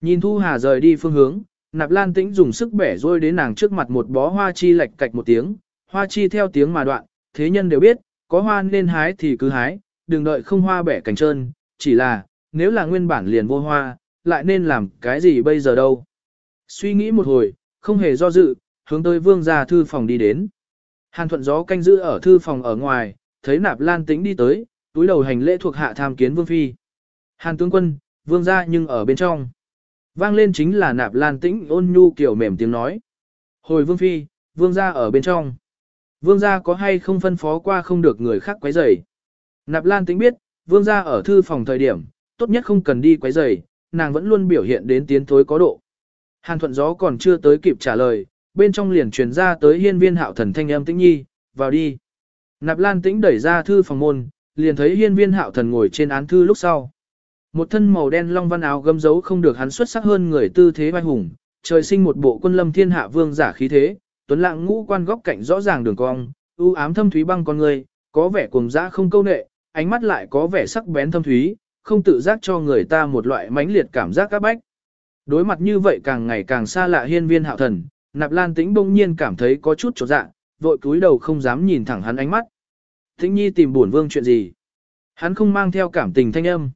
Nhìn Thu Hà rời đi phương hướng, Nạp Lan Tĩnh dùng sức bẻ rôi đến nàng trước mặt một bó hoa chi lệch cạch một tiếng, hoa chi theo tiếng mà đoạn, thế nhân đều biết, có hoa nên hái thì cứ hái, đừng đợi không hoa bẻ cành trơn, chỉ là, nếu là nguyên bản liền vô hoa, lại nên làm cái gì bây giờ đâu. Suy nghĩ một hồi, không hề do dự, hướng tới vương gia thư phòng đi đến. Hàn thuận gió canh giữ ở thư phòng ở ngoài, thấy nạp lan tĩnh đi tới, túi đầu hành lễ thuộc hạ tham kiến vương phi. Hàn tướng quân, vương gia nhưng ở bên trong. Vang lên chính là nạp lan tĩnh ôn nhu kiểu mềm tiếng nói. Hồi vương phi, vương gia ở bên trong. Vương gia có hay không phân phó qua không được người khác quấy rầy. Nạp lan tĩnh biết, vương gia ở thư phòng thời điểm, tốt nhất không cần đi quấy rầy, nàng vẫn luôn biểu hiện đến tiến thối có độ. Hàn thuận gió còn chưa tới kịp trả lời, bên trong liền truyền ra tới hiên viên hạo thần thanh âm tĩnh nhi, vào đi. Nạp lan tĩnh đẩy ra thư phòng môn, liền thấy hiên viên hạo thần ngồi trên án thư lúc sau. Một thân màu đen long văn áo gấm dấu không được hắn xuất sắc hơn người tư thế vai hùng, trời sinh một bộ quân lâm thiên hạ vương giả khí thế, tuấn lãng ngũ quan góc cạnh rõ ràng đường cong, ưu ám thâm thúy băng con người, có vẻ cuồng dã không câu nệ, ánh mắt lại có vẻ sắc bén thâm thúy, không tự giác cho người ta một loại mãnh liệt cảm giác các bách. Đối mặt như vậy càng ngày càng xa lạ hiên viên hạo thần, nạp lan tĩnh bỗng nhiên cảm thấy có chút chột dạ, vội cúi đầu không dám nhìn thẳng hắn ánh mắt. Tĩnh nhi tìm buồn vương chuyện gì? Hắn không mang theo cảm tình thanh âm.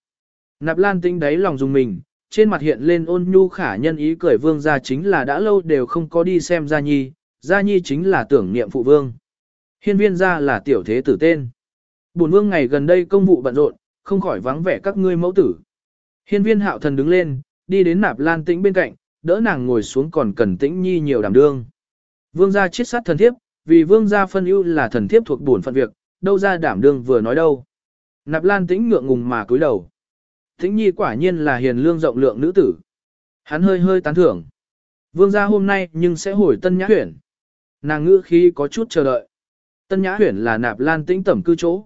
Nạp lan tĩnh đáy lòng dùng mình, trên mặt hiện lên ôn nhu khả nhân ý cười vương gia chính là đã lâu đều không có đi xem gia nhi, gia nhi chính là tưởng niệm phụ vương. Hiên viên gia là tiểu thế tử tên. Bổn vương ngày gần đây công vụ bận rộn, không khỏi vắng vẻ các ngươi mẫu tử. Hiên viên hạo thần đứng lên, đi đến nạp lan tĩnh bên cạnh, đỡ nàng ngồi xuống còn cần tĩnh nhi nhiều đảm đương. Vương gia chiết sát thần thiếp, vì vương gia phân ưu là thần thiếp thuộc bổn phận việc, đâu ra đảm đương vừa nói đâu. Nạp lan tĩnh ngượng ngùng mà cúi đầu. Thính nhi quả nhiên là hiền lương rộng lượng nữ tử. Hắn hơi hơi tán thưởng. Vương gia hôm nay nhưng sẽ hồi tân nhã huyển. Nàng ngữ khí có chút chờ đợi. Tân nhã huyển là nạp lan tĩnh tẩm cư chỗ.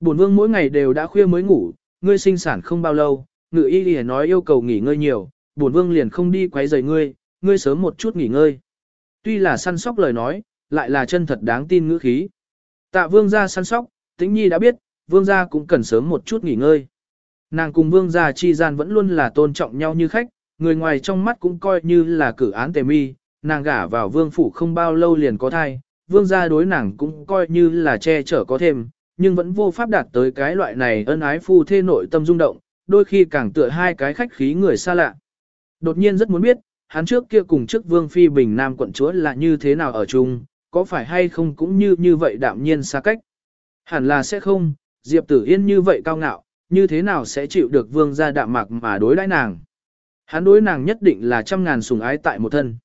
Bổn vương mỗi ngày đều đã khuya mới ngủ, ngươi sinh sản không bao lâu, ngự y liền nói yêu cầu nghỉ ngơi nhiều, bổn vương liền không đi quấy rầy ngươi, ngươi sớm một chút nghỉ ngơi. Tuy là săn sóc lời nói, lại là chân thật đáng tin ngữ khí. Tạ vương gia săn sóc, tĩnh nhi đã biết, vương gia cũng cần sớm một chút nghỉ ngơi. Nàng cùng vương gia chi gian vẫn luôn là tôn trọng nhau như khách, người ngoài trong mắt cũng coi như là cử án tề mi, nàng gả vào vương phủ không bao lâu liền có thai, vương gia đối nàng cũng coi như là che chở có thêm, nhưng vẫn vô pháp đạt tới cái loại này ân ái phu thê nội tâm rung động, đôi khi càng tựa hai cái khách khí người xa lạ. Đột nhiên rất muốn biết, hắn trước kia cùng trước vương phi bình nam quận chúa là như thế nào ở chung, có phải hay không cũng như như vậy đạm nhiên xa cách. Hẳn là sẽ không, Diệp Tử Yên như vậy cao ngạo, như thế nào sẽ chịu được vương gia đạm mạc mà đối đãi nàng. Hắn đối nàng nhất định là trăm ngàn sùng ái tại một thân.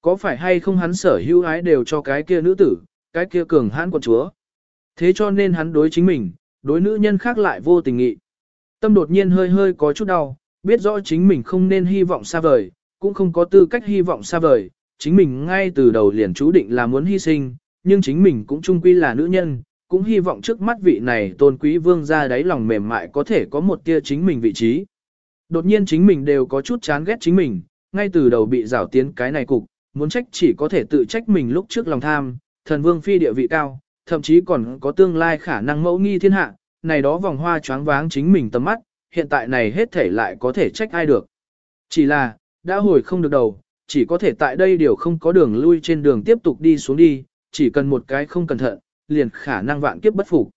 Có phải hay không hắn sở hữu ái đều cho cái kia nữ tử, cái kia cường hãn quận chúa. Thế cho nên hắn đối chính mình, đối nữ nhân khác lại vô tình nghị. Tâm đột nhiên hơi hơi có chút đau, biết rõ chính mình không nên hy vọng xa vời, cũng không có tư cách hy vọng xa vời, chính mình ngay từ đầu liền chú định là muốn hy sinh, nhưng chính mình cũng trung quy là nữ nhân, cũng hy vọng trước mắt vị này tôn quý vương ra đáy lòng mềm mại có thể có một tia chính mình vị trí. Đột nhiên chính mình đều có chút chán ghét chính mình, ngay từ đầu bị rảo tiến cái này cục, muốn trách chỉ có thể tự trách mình lúc trước lòng tham, thần vương phi địa vị cao, thậm chí còn có tương lai khả năng mẫu nghi thiên hạ, này đó vòng hoa choáng váng chính mình tầm mắt, hiện tại này hết thể lại có thể trách ai được. Chỉ là, đã hồi không được đầu, chỉ có thể tại đây điều không có đường lui trên đường tiếp tục đi xuống đi, chỉ cần một cái không cẩn thận, liền khả năng vạn kiếp bất phục.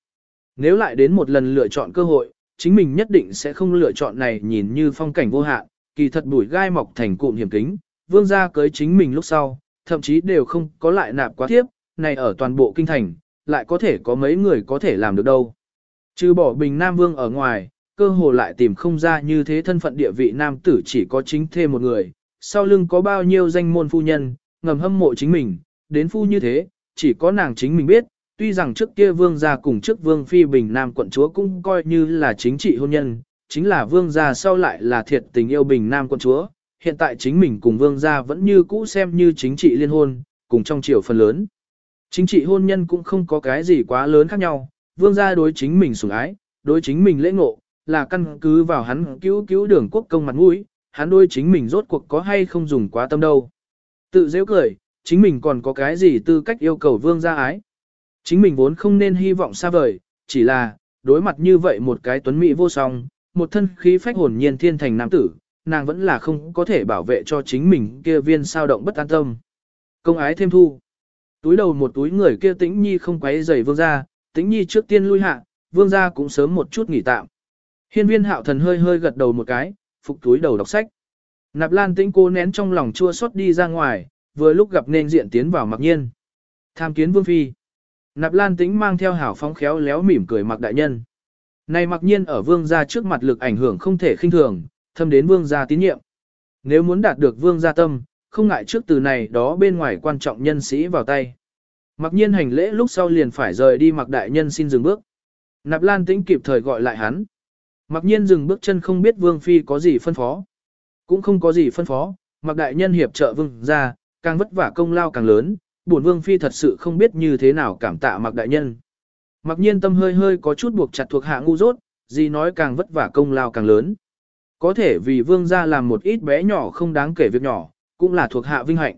Nếu lại đến một lần lựa chọn cơ hội, chính mình nhất định sẽ không lựa chọn này nhìn như phong cảnh vô hạn, kỳ thật bụi gai mọc thành cụm hiểm kính, vương gia cưới chính mình lúc sau, thậm chí đều không có lại nạp quá tiếp, này ở toàn bộ kinh thành, lại có thể có mấy người có thể làm được đâu. Trừ bỏ bình Nam Vương ở ngoài, cơ hồ lại tìm không ra như thế thân phận địa vị nam tử chỉ có chính thê một người, sau lưng có bao nhiêu danh môn phu nhân, ngầm hâm mộ chính mình, đến phu như thế, chỉ có nàng chính mình biết, tuy rằng trước kia vương gia cùng trước vương phi bình nam quận chúa cũng coi như là chính trị hôn nhân, chính là vương gia sau lại là thiệt tình yêu bình nam quận chúa, hiện tại chính mình cùng vương gia vẫn như cũ xem như chính trị liên hôn, cùng trong triều phần lớn. Chính trị hôn nhân cũng không có cái gì quá lớn khác nhau, vương gia đối chính mình sủng ái, đối chính mình lễ ngộ, là căn cứ vào hắn cứu cứu đường quốc công mặt mũi, hắn đối chính mình rốt cuộc có hay không dùng quá tâm đâu. Tự dễ cười, chính mình còn có cái gì tư cách yêu cầu vương gia ái. Chính mình vốn không nên hy vọng xa vời, chỉ là, đối mặt như vậy một cái tuấn mỹ vô song, một thân khí phách hồn nhiên thiên thành nam tử, nàng vẫn là không có thể bảo vệ cho chính mình kia viên sao động bất an tâm. Công ái thêm thu. Túi đầu một túi người kia tĩnh nhi không quấy giày vương gia, tĩnh nhi trước tiên lui hạ, vương gia cũng sớm một chút nghỉ tạm. Hiên viên hạo thần hơi hơi gật đầu một cái, phục túi đầu đọc sách. Nạp lan tĩnh cô nén trong lòng chua xót đi ra ngoài, vừa lúc gặp nên diện tiến vào mặc nhiên. Tham kiến vương phi. Nạp lan tĩnh mang theo hảo phóng khéo léo mỉm cười mặc đại nhân. Này mặc nhiên ở vương gia trước mặt lực ảnh hưởng không thể khinh thường, thâm đến vương gia tín nhiệm. Nếu muốn đạt được vương gia tâm, không ngại trước từ này đó bên ngoài quan trọng nhân sĩ vào tay. Mặc nhiên hành lễ lúc sau liền phải rời đi mặc đại nhân xin dừng bước. Nạp lan tĩnh kịp thời gọi lại hắn. Mặc nhiên dừng bước chân không biết vương phi có gì phân phó. Cũng không có gì phân phó, mặc đại nhân hiệp trợ vương gia, càng vất vả công lao càng lớn, bổn vương phi thật sự không biết như thế nào cảm tạ mặc đại nhân. Mặc nhiên tâm hơi hơi có chút buộc chặt thuộc hạ ngu dốt, gì nói càng vất vả công lao càng lớn. Có thể vì vương gia làm một ít bé nhỏ không đáng kể việc nhỏ, cũng là thuộc hạ vinh hạnh.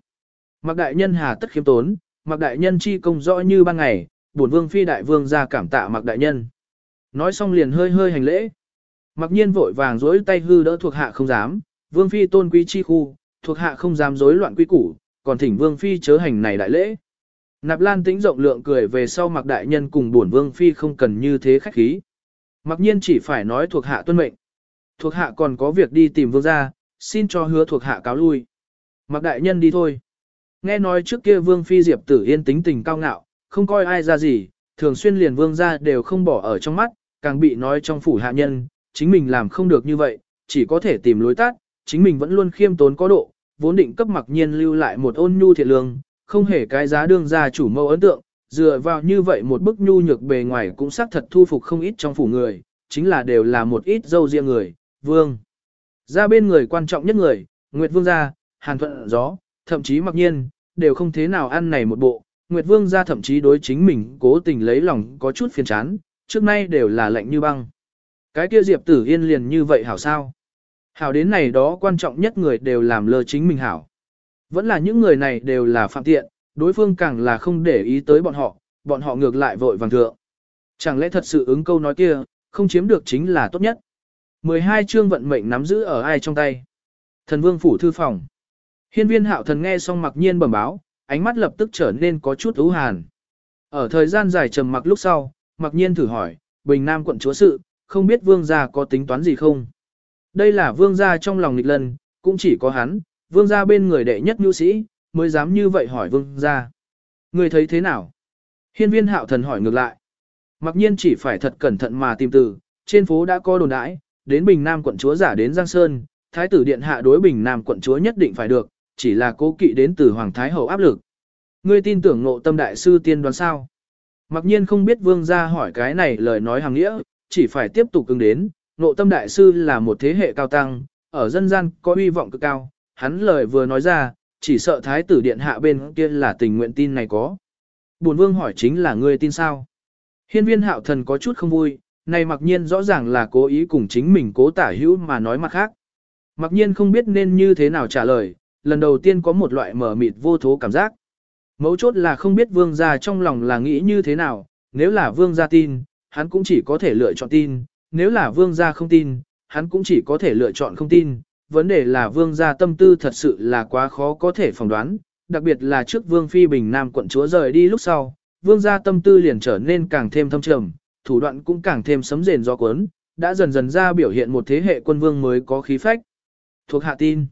Mặc đại nhân hà tất khiêm tốn, mặc đại nhân chi công rõ như ban ngày, bổn vương phi đại vương gia cảm tạ mặc đại nhân. Nói xong liền hơi hơi hành lễ. Mặc nhiên vội vàng dối tay hư đỡ thuộc hạ không dám, vương phi tôn quý chi khu, thuộc hạ không dám rối loạn quy củ, còn thỉnh vương phi chớ hành này đại lễ. Nạp Lan tĩnh rộng lượng cười về sau mặc đại nhân cùng buồn vương phi không cần như thế khách khí. Mặc nhiên chỉ phải nói thuộc hạ tuân mệnh. Thuộc hạ còn có việc đi tìm vương gia, xin cho hứa thuộc hạ cáo lui. Mặc đại nhân đi thôi. Nghe nói trước kia vương phi diệp tử yên tính tình cao ngạo, không coi ai ra gì, thường xuyên liền vương gia đều không bỏ ở trong mắt, càng bị nói trong phủ hạ nhân, chính mình làm không được như vậy, chỉ có thể tìm lối tắt, chính mình vẫn luôn khiêm tốn có độ, vốn định cấp mặc nhiên lưu lại một ôn nhu thiệt lương, không hề cái giá đương ra chủ mâu ấn tượng, dựa vào như vậy một bức nhu nhược bề ngoài cũng xác thật thu phục không ít trong phủ người, chính là đều là một ít dâu riêng người, vương. Ra bên người quan trọng nhất người, Nguyệt Vương gia, Hàn Thuận Gió, thậm chí mặc nhiên, đều không thế nào ăn này một bộ, Nguyệt Vương gia thậm chí đối chính mình cố tình lấy lòng có chút phiền chán, trước nay đều là lạnh như băng. Cái kia Diệp Tử Yên liền như vậy hảo sao? Hảo đến này đó quan trọng nhất người đều làm lơ chính mình hảo. Vẫn là những người này đều là phạm tiện, đối phương càng là không để ý tới bọn họ, bọn họ ngược lại vội vàng thượng. Chẳng lẽ thật sự ứng câu nói kia, không chiếm được chính là tốt nhất. 12 chương vận mệnh nắm giữ ở ai trong tay. Thần vương phủ thư phòng. Hiên viên hạo thần nghe xong mặc nhiên bẩm báo, ánh mắt lập tức trở nên có chút ưu hàn. Ở thời gian dài trầm mặc lúc sau, mặc nhiên thử hỏi, bình nam quận chúa sự, không biết vương gia có tính toán gì không? Đây là vương gia trong lòng nghịch lần, cũng chỉ có hắn, vương gia bên người đệ nhất nhu sĩ, mới dám như vậy hỏi vương gia. Người thấy thế nào? Hiên viên hạo thần hỏi ngược lại. Mặc nhiên chỉ phải thật cẩn thận mà tìm từ, trên phố đã có đồn đãi, đến Bình Nam quận chúa giả đến Giang Sơn, Thái tử Điện Hạ đối Bình Nam quận chúa nhất định phải được, chỉ là cố kỵ đến từ Hoàng Thái Hậu áp lực. Ngươi tin tưởng ngộ tâm đại sư tiên đoán sao? Mặc nhiên không biết vương gia hỏi cái này lời nói hàng nghĩa, chỉ phải tiếp tục cứng đến, nộ tâm đại sư là một thế hệ cao tăng, ở dân gian có uy vọng cực cao, hắn lời vừa nói ra, chỉ sợ thái tử điện hạ bên kia là tình nguyện tin này có. Bổn vương hỏi chính là ngươi tin sao? Hiên viên hạo thần có chút không vui, này mặc nhiên rõ ràng là cố ý cùng chính mình cố tả hữu mà nói mặt khác. Mặc nhiên không biết nên như thế nào trả lời, lần đầu tiên có một loại mở mịt vô thố cảm giác. Mấu chốt là không biết vương gia trong lòng là nghĩ như thế nào, nếu là vương gia tin, hắn cũng chỉ có thể lựa chọn tin, nếu là vương gia không tin, hắn cũng chỉ có thể lựa chọn không tin. Vấn đề là vương gia tâm tư thật sự là quá khó có thể phỏng đoán, đặc biệt là trước vương phi bình nam quận chúa rời đi lúc sau, vương gia tâm tư liền trở nên càng thêm thâm trầm, thủ đoạn cũng càng thêm sấm rền do cuốn, đã dần dần ra biểu hiện một thế hệ quân vương mới có khí phách. Thuộc hạ tin.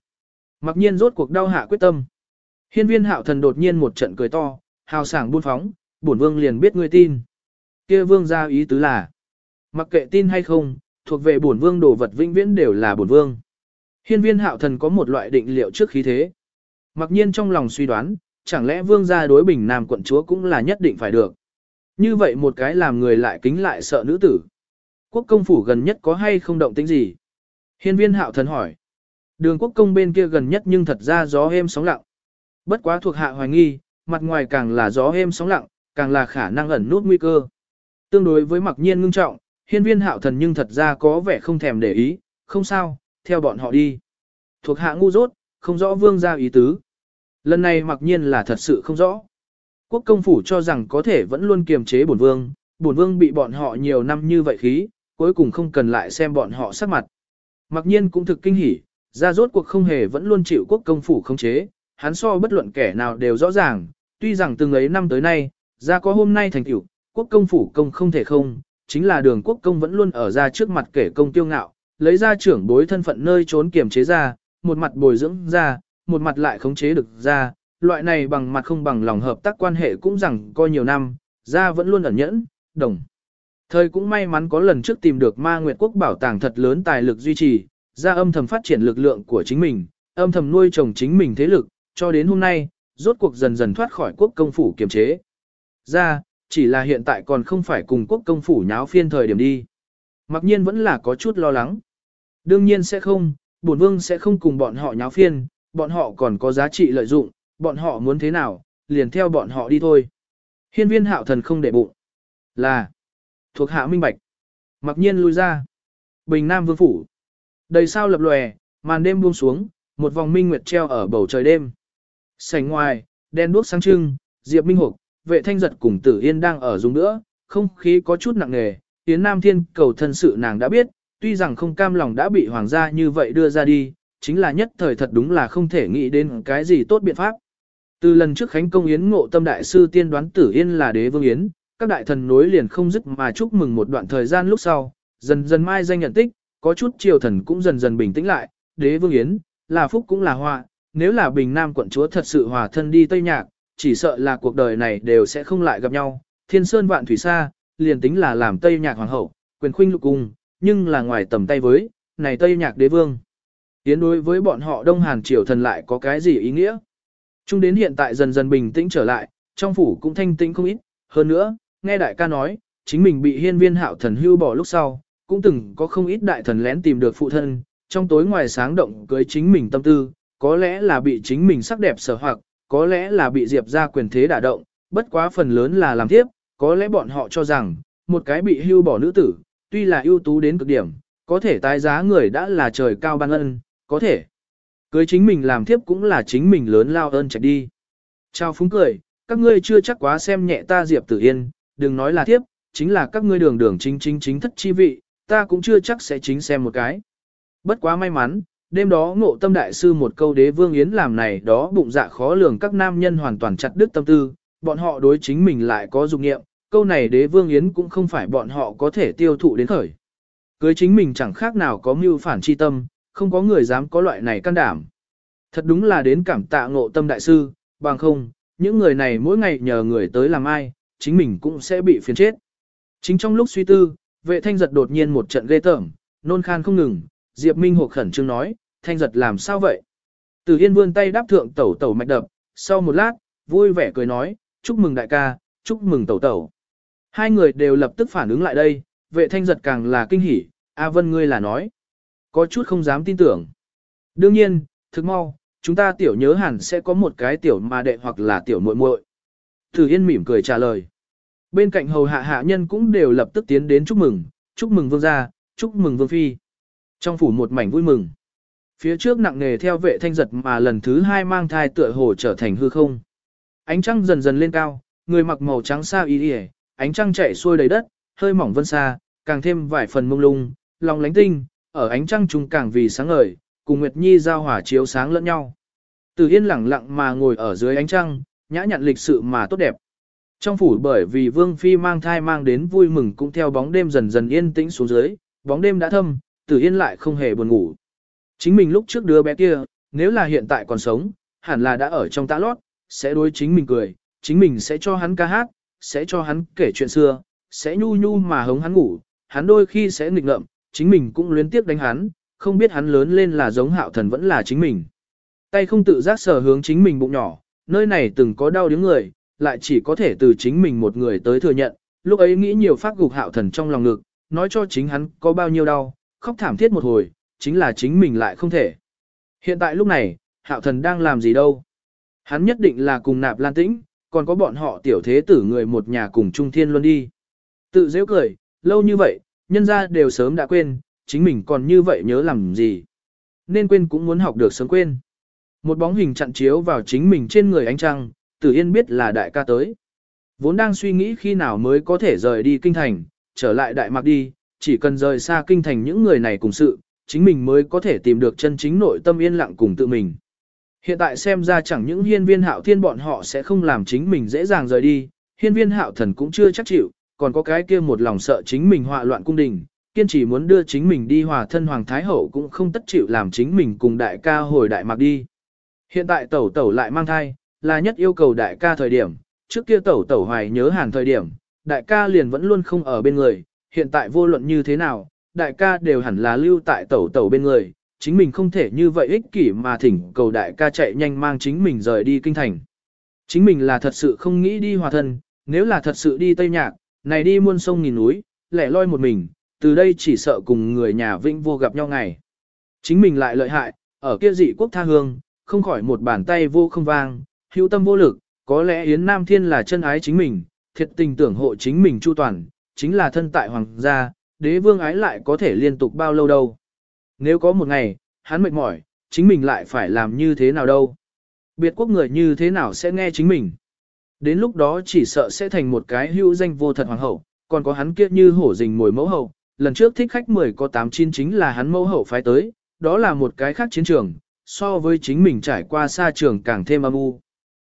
Mặc nhiên rốt cuộc đau hạ quyết tâm. Hiên viên hạo thần đột nhiên một trận cười to, hào sảng buôn phóng, bổn vương liền biết ngươi tin. kia vương gia ý tứ là, mặc kệ tin hay không, thuộc về bổn vương đồ vật vĩnh viễn đều là bổn vương. Hiên viên hạo thần có một loại định liệu trước khí thế. Mặc nhiên trong lòng suy đoán, chẳng lẽ vương gia đối bình nam quận chúa cũng là nhất định phải được. Như vậy một cái làm người lại kính lại sợ nữ tử. Quốc công phủ gần nhất có hay không động tĩnh gì? Hiên viên hạo thần hỏi. Đường quốc công bên kia gần nhất nhưng thật ra gió êm sóng lặng. Bất quá thuộc hạ hoài nghi, mặt ngoài càng là gió êm sóng lặng, càng là khả năng ẩn nút nguy cơ. Tương đối với mặc nhiên ngưng trọng, hiên viên hạo thần nhưng thật ra có vẻ không thèm để ý, không sao, theo bọn họ đi. Thuộc hạ ngu dốt, không rõ vương gia ý tứ. Lần này mặc nhiên là thật sự không rõ. Quốc công phủ cho rằng có thể vẫn luôn kiềm chế bổn vương, bổn vương bị bọn họ nhiều năm như vậy khí, cuối cùng không cần lại xem bọn họ sắc mặt. Mặc nhiên cũng thực kinh hỉ, ra rốt cuộc không hề vẫn luôn chịu quốc công phủ không chế, hắn so bất luận kẻ nào đều rõ ràng, tuy rằng từng ấy năm tới nay, ra có hôm nay thành tựu, quốc công phủ công không thể không, chính là đường quốc công vẫn luôn ở ra trước mặt kể công tiêu ngạo, lấy ra trưởng bối thân phận nơi trốn kiềm chế ra, một mặt bồi dưỡng ra, một mặt lại khống chế được ra, loại này bằng mặt không bằng lòng hợp tác quan hệ cũng rằng coi nhiều năm, ra vẫn luôn ẩn nhẫn, đồng. Thời cũng may mắn có lần trước tìm được ma nguyệt quốc bảo tàng thật lớn tài lực duy trì, ra âm thầm phát triển lực lượng của chính mình, âm thầm nuôi trồng chính mình thế lực, cho đến hôm nay, rốt cuộc dần dần thoát khỏi quốc công phủ kiềm chế. Ra, chỉ là hiện tại còn không phải cùng quốc công phủ nháo phiên thời điểm đi. Mặc nhiên vẫn là có chút lo lắng. Đương nhiên sẽ không, bổn vương sẽ không cùng bọn họ nháo phiên, bọn họ còn có giá trị lợi dụng, bọn họ muốn thế nào, liền theo bọn họ đi thôi. Hiên viên hạo thần không để bụng. Là, thuộc hạ minh bạch. Mặc nhiên lui ra. Bình Nam Vương Phủ. Đầy sao lập lòe, màn đêm buông xuống, một vòng minh nguyệt treo ở bầu trời đêm. Sảnh ngoài, đen đuốc sáng trưng, Diệp Minh Hục, vệ thanh giật cùng Tử Yên đang ở dùng nữa, không khí có chút nặng nề. Yến Nam Thiên cầu thân sự nàng đã biết, tuy rằng không cam lòng đã bị hoàng gia như vậy đưa ra đi, chính là nhất thời thật đúng là không thể nghĩ đến cái gì tốt biện pháp. Từ lần trước Khánh Công Yến ngộ tâm đại sư tiên đoán Tử Yên là đế vương Yến, các đại thần nối liền không dứt mà chúc mừng một đoạn thời gian lúc sau, dần dần mai danh nhận tích, có chút triều thần cũng dần dần bình tĩnh lại, đế vương Yến, là phúc cũng là họa, nếu là bình nam quận chúa thật sự hòa thân đi Tây Nhạc, chỉ sợ là cuộc đời này đều sẽ không lại gặp nhau, thiên sơn vạn thủy xa, liền tính là làm Tây Nhạc hoàng hậu, quyền khuynh lục cung, nhưng là ngoài tầm tay với, này Tây Nhạc đế vương. tiến đối với bọn họ Đông Hàn triều thần lại có cái gì ý nghĩa? Chung đến hiện tại dần dần bình tĩnh trở lại, trong phủ cũng thanh tĩnh không ít, hơn nữa, nghe đại ca nói, chính mình bị hiên viên hạo thần hưu bỏ lúc sau, cũng từng có không ít đại thần lén tìm được phụ thân, trong tối ngoài sáng động cưới chính mình tâm tư, có lẽ là bị chính mình sắc đẹp sở hoặc, có lẽ là bị diệp ra quyền thế đả động, bất quá phần lớn là làm tiếp, có lẽ bọn họ cho rằng, một cái bị hưu bỏ nữ tử, tuy là ưu tú đến cực điểm, có thể tái giá người đã là trời cao ban ân, có thể. Cưới chính mình làm tiếp cũng là chính mình lớn lao ơn chạy đi. Chào phúng cười, các ngươi chưa chắc quá xem nhẹ ta Diệp Tử Yên, đừng nói là tiếp, chính là các ngươi đường đường chính chính chính thất chi vị, ta cũng chưa chắc sẽ chính xem một cái. Bất quá may mắn, đêm đó ngộ tâm đại sư một câu đế vương yến làm này đó bụng dạ khó lường các nam nhân hoàn toàn chặt đứt tâm tư, bọn họ đối chính mình lại có dục nghiệm, câu này đế vương yến cũng không phải bọn họ có thể tiêu thụ đến khởi. Cưới chính mình chẳng khác nào có mưu phản chi tâm, không có người dám có loại này can đảm. Thật đúng là đến cảm tạ ngộ tâm đại sư, bằng không, những người này mỗi ngày nhờ người tới làm ai, chính mình cũng sẽ bị phiền chết. Chính trong lúc suy tư, vệ thanh giật đột nhiên một trận ghê tởm, nôn khan không ngừng, Diệp Minh hộp khẩn trương nói, thanh giật làm sao vậy? Từ Yên vươn tay đáp thượng tẩu tẩu mạch đập, sau một lát, vui vẻ cười nói, chúc mừng đại ca, chúc mừng tẩu tẩu. Hai người đều lập tức phản ứng lại đây, vệ thanh giật càng là kinh hỉ, A Vân ngươi là nói. Có chút không dám tin tưởng. Đương nhiên, thực mau, chúng ta tiểu nhớ hẳn sẽ có một cái tiểu mà đệ hoặc là tiểu muội muội. Từ Yên mỉm cười trả lời. Bên cạnh hầu hạ hạ nhân cũng đều lập tức tiến đến chúc mừng, chúc mừng vương gia, chúc mừng vương phi. Trong phủ một mảnh vui mừng. Phía trước nặng nề theo vệ thanh giật mà lần thứ hai mang thai tựa hồ trở thành hư không. Ánh trăng dần dần lên cao, người mặc màu trắng sao y y, ánh trăng chạy xuôi đầy đất, hơi mỏng vân xa, càng thêm vài phần mông lung, lòng lánh tinh, ở ánh trăng trùng càng vì sáng ngời, cùng Nguyệt Nhi giao hỏa chiếu sáng lẫn nhau. Từ Yên lặng lặng mà ngồi ở dưới ánh trăng, nhã nhặn lịch sự mà tốt đẹp. Trong phủ bởi vì Vương Phi mang thai mang đến vui mừng cũng theo bóng đêm dần dần yên tĩnh xuống dưới, bóng đêm đã thâm, Tử Yên lại không hề buồn ngủ. Chính mình lúc trước đứa bé kia, nếu là hiện tại còn sống, hẳn là đã ở trong tã lót, sẽ đối chính mình cười, chính mình sẽ cho hắn ca hát, sẽ cho hắn kể chuyện xưa, sẽ nhu nhu mà hống hắn ngủ, hắn đôi khi sẽ nghịch ngợm, chính mình cũng luyến tiếp đánh hắn, không biết hắn lớn lên là giống hạo thần vẫn là chính mình. Tay không tự giác sờ hướng chính mình bụng nhỏ, nơi này từng có đau đứng người, lại chỉ có thể từ chính mình một người tới thừa nhận, lúc ấy nghĩ nhiều phát gục hạo thần trong lòng ngực, nói cho chính hắn có bao nhiêu đau, khóc thảm thiết một hồi, chính là chính mình lại không thể. Hiện tại lúc này, hạo thần đang làm gì đâu? Hắn nhất định là cùng nạp lan tĩnh, còn có bọn họ tiểu thế tử người một nhà cùng Trung Thiên Luân đi. Tự dễ cười, lâu như vậy, nhân ra đều sớm đã quên, chính mình còn như vậy nhớ làm gì. Nên quên cũng muốn học được sớm quên. Một bóng hình chặn chiếu vào chính mình trên người ánh trăng, Tử Yên biết là đại ca tới. Vốn đang suy nghĩ khi nào mới có thể rời đi kinh thành, trở lại đại mạc đi, chỉ cần rời xa kinh thành những người này cùng sự, chính mình mới có thể tìm được chân chính nội tâm yên lặng cùng tự mình. Hiện tại xem ra chẳng những hiên viên hạo thiên bọn họ sẽ không làm chính mình dễ dàng rời đi, hiên viên hạo thần cũng chưa chắc chịu, còn có cái kia một lòng sợ chính mình họa loạn cung đình, kiên trì muốn đưa chính mình đi hòa thân hoàng thái hậu cũng không tất chịu làm chính mình cùng đại ca hồi đại mạc đi. Hiện tại tẩu tẩu lại mang thai, là nhất yêu cầu đại ca thời điểm, trước kia tẩu tẩu hoài nhớ hàn thời điểm, đại ca liền vẫn luôn không ở bên người, hiện tại vô luận như thế nào, đại ca đều hẳn là lưu tại tẩu tẩu bên người, chính mình không thể như vậy ích kỷ mà thỉnh cầu đại ca chạy nhanh mang chính mình rời đi kinh thành. Chính mình là thật sự không nghĩ đi hòa thân, nếu là thật sự đi Tây Nhạc, này đi muôn sông nghìn núi, lẻ loi một mình, từ đây chỉ sợ cùng người nhà vĩnh vô gặp nhau ngày. Chính mình lại lợi hại, ở kia dị quốc tha hương, không khỏi một bàn tay vô không vang, hữu tâm vô lực, có lẽ Yến Nam Thiên là chân ái chính mình, thiệt tình tưởng hộ chính mình chu toàn, chính là thân tại hoàng gia, đế vương ái lại có thể liên tục bao lâu đâu. Nếu có một ngày, hắn mệt mỏi, chính mình lại phải làm như thế nào đâu. Biệt quốc người như thế nào sẽ nghe chính mình. Đến lúc đó chỉ sợ sẽ thành một cái hữu danh vô thật hoàng hậu, còn có hắn kia như hổ rình mồi mẫu hậu. Lần trước thích khách 10 có 8 chín chính là hắn mẫu hậu phái tới, đó là một cái khác chiến trường, so với chính mình trải qua xa trường càng thêm âm u.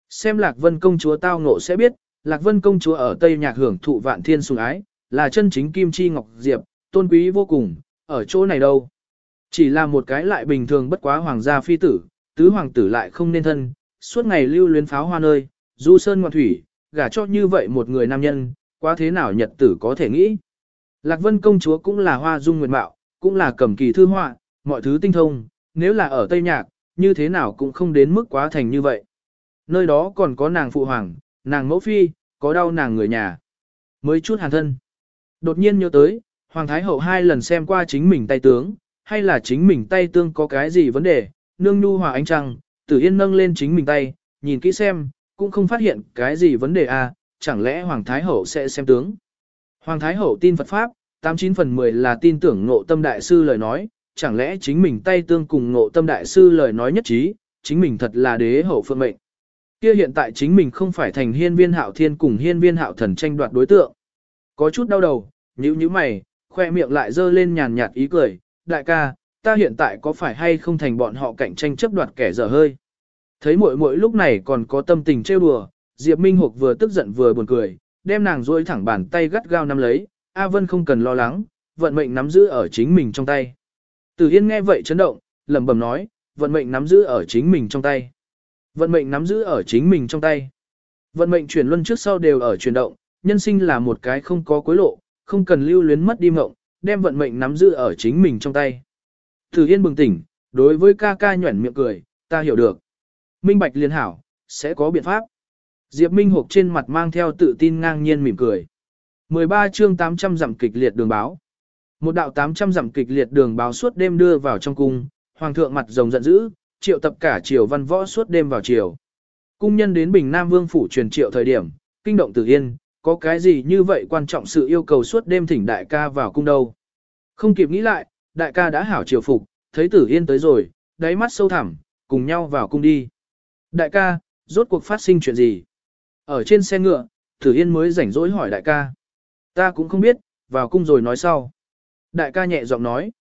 Xem Lạc Vân công chúa tao ngộ sẽ biết, Lạc Vân công chúa ở Tây Nhạc hưởng thụ vạn thiên sùng ái, là chân chính kim chi ngọc diệp, tôn quý vô cùng, ở chỗ này đâu. Chỉ là một cái lại bình thường bất quá hoàng gia phi tử, tứ hoàng tử lại không nên thân, suốt ngày lưu luyến pháo hoa nơi, du sơn ngoạn thủy, gả cho như vậy một người nam nhân, quá thế nào nhật tử có thể nghĩ. Lạc Vân công chúa cũng là hoa dung nguyệt mạo, cũng là cầm kỳ thư họa, mọi thứ tinh thông, nếu là ở Tây Nhạc, như thế nào cũng không đến mức quá thành như vậy. Nơi đó còn có nàng phụ hoàng, nàng mẫu phi, có đau nàng người nhà. Mới chút hàn thân. Đột nhiên nhớ tới, Hoàng Thái Hậu hai lần xem qua chính mình tay tướng, hay là chính mình tay tương có cái gì vấn đề, nương nu hòa ánh trăng, tử yên nâng lên chính mình tay, nhìn kỹ xem, cũng không phát hiện cái gì vấn đề à, chẳng lẽ Hoàng Thái Hậu sẽ xem tướng. Hoàng Thái Hậu tin Phật Pháp, 89 phần 10 là tin tưởng ngộ tâm đại sư lời nói, chẳng lẽ chính mình tay tương cùng ngộ tâm đại sư lời nói nhất trí, chính mình thật là đế hậu phượng mệnh. Kia hiện tại chính mình không phải thành hiên viên hạo thiên cùng hiên viên hạo thần tranh đoạt đối tượng. Có chút đau đầu, nhíu nhíu mày, khoe miệng lại dơ lên nhàn nhạt ý cười, đại ca, ta hiện tại có phải hay không thành bọn họ cạnh tranh chấp đoạt kẻ dở hơi. Thấy muội muội lúc này còn có tâm tình trêu đùa, Diệp Minh Hục vừa tức giận vừa buồn cười, đem nàng duỗi thẳng bàn tay gắt gao nắm lấy, A Vân không cần lo lắng, vận mệnh nắm giữ ở chính mình trong tay. Từ Yên nghe vậy chấn động, lẩm bẩm nói, vận mệnh nắm giữ ở chính mình trong tay. Vận mệnh nắm giữ ở chính mình trong tay. Vận mệnh chuyển luân trước sau đều ở chuyển động, nhân sinh là một cái không có cuối lộ, không cần lưu luyến mất đi mộng, đem vận mệnh nắm giữ ở chính mình trong tay. Tử Yên bừng tỉnh, đối với ca ca nhuẩn miệng cười, ta hiểu được. Minh Bạch liên hảo, sẽ có biện pháp. Diệp Minh Hộp trên mặt mang theo tự tin ngang nhiên mỉm cười. 13 chương 800 dặm kịch liệt đường báo. Một đạo 800 dặm kịch liệt đường báo suốt đêm đưa vào trong cung, hoàng thượng mặt rồng giận dữ, triệu tập cả triều văn võ suốt đêm vào triều. Cung nhân đến Bình Nam Vương phủ truyền triệu thời điểm, kinh động Tử Yên, có cái gì như vậy quan trọng sự yêu cầu suốt đêm thỉnh đại ca vào cung đâu. Không kịp nghĩ lại, đại ca đã hảo triều phục, thấy Tử Yên tới rồi, đáy mắt sâu thẳm, cùng nhau vào cung đi. Đại ca, rốt cuộc phát sinh chuyện gì? Ở trên xe ngựa, Tử Yên mới rảnh rỗi hỏi đại ca. Ta cũng không biết, vào cung rồi nói sau. Đại ca nhẹ giọng nói.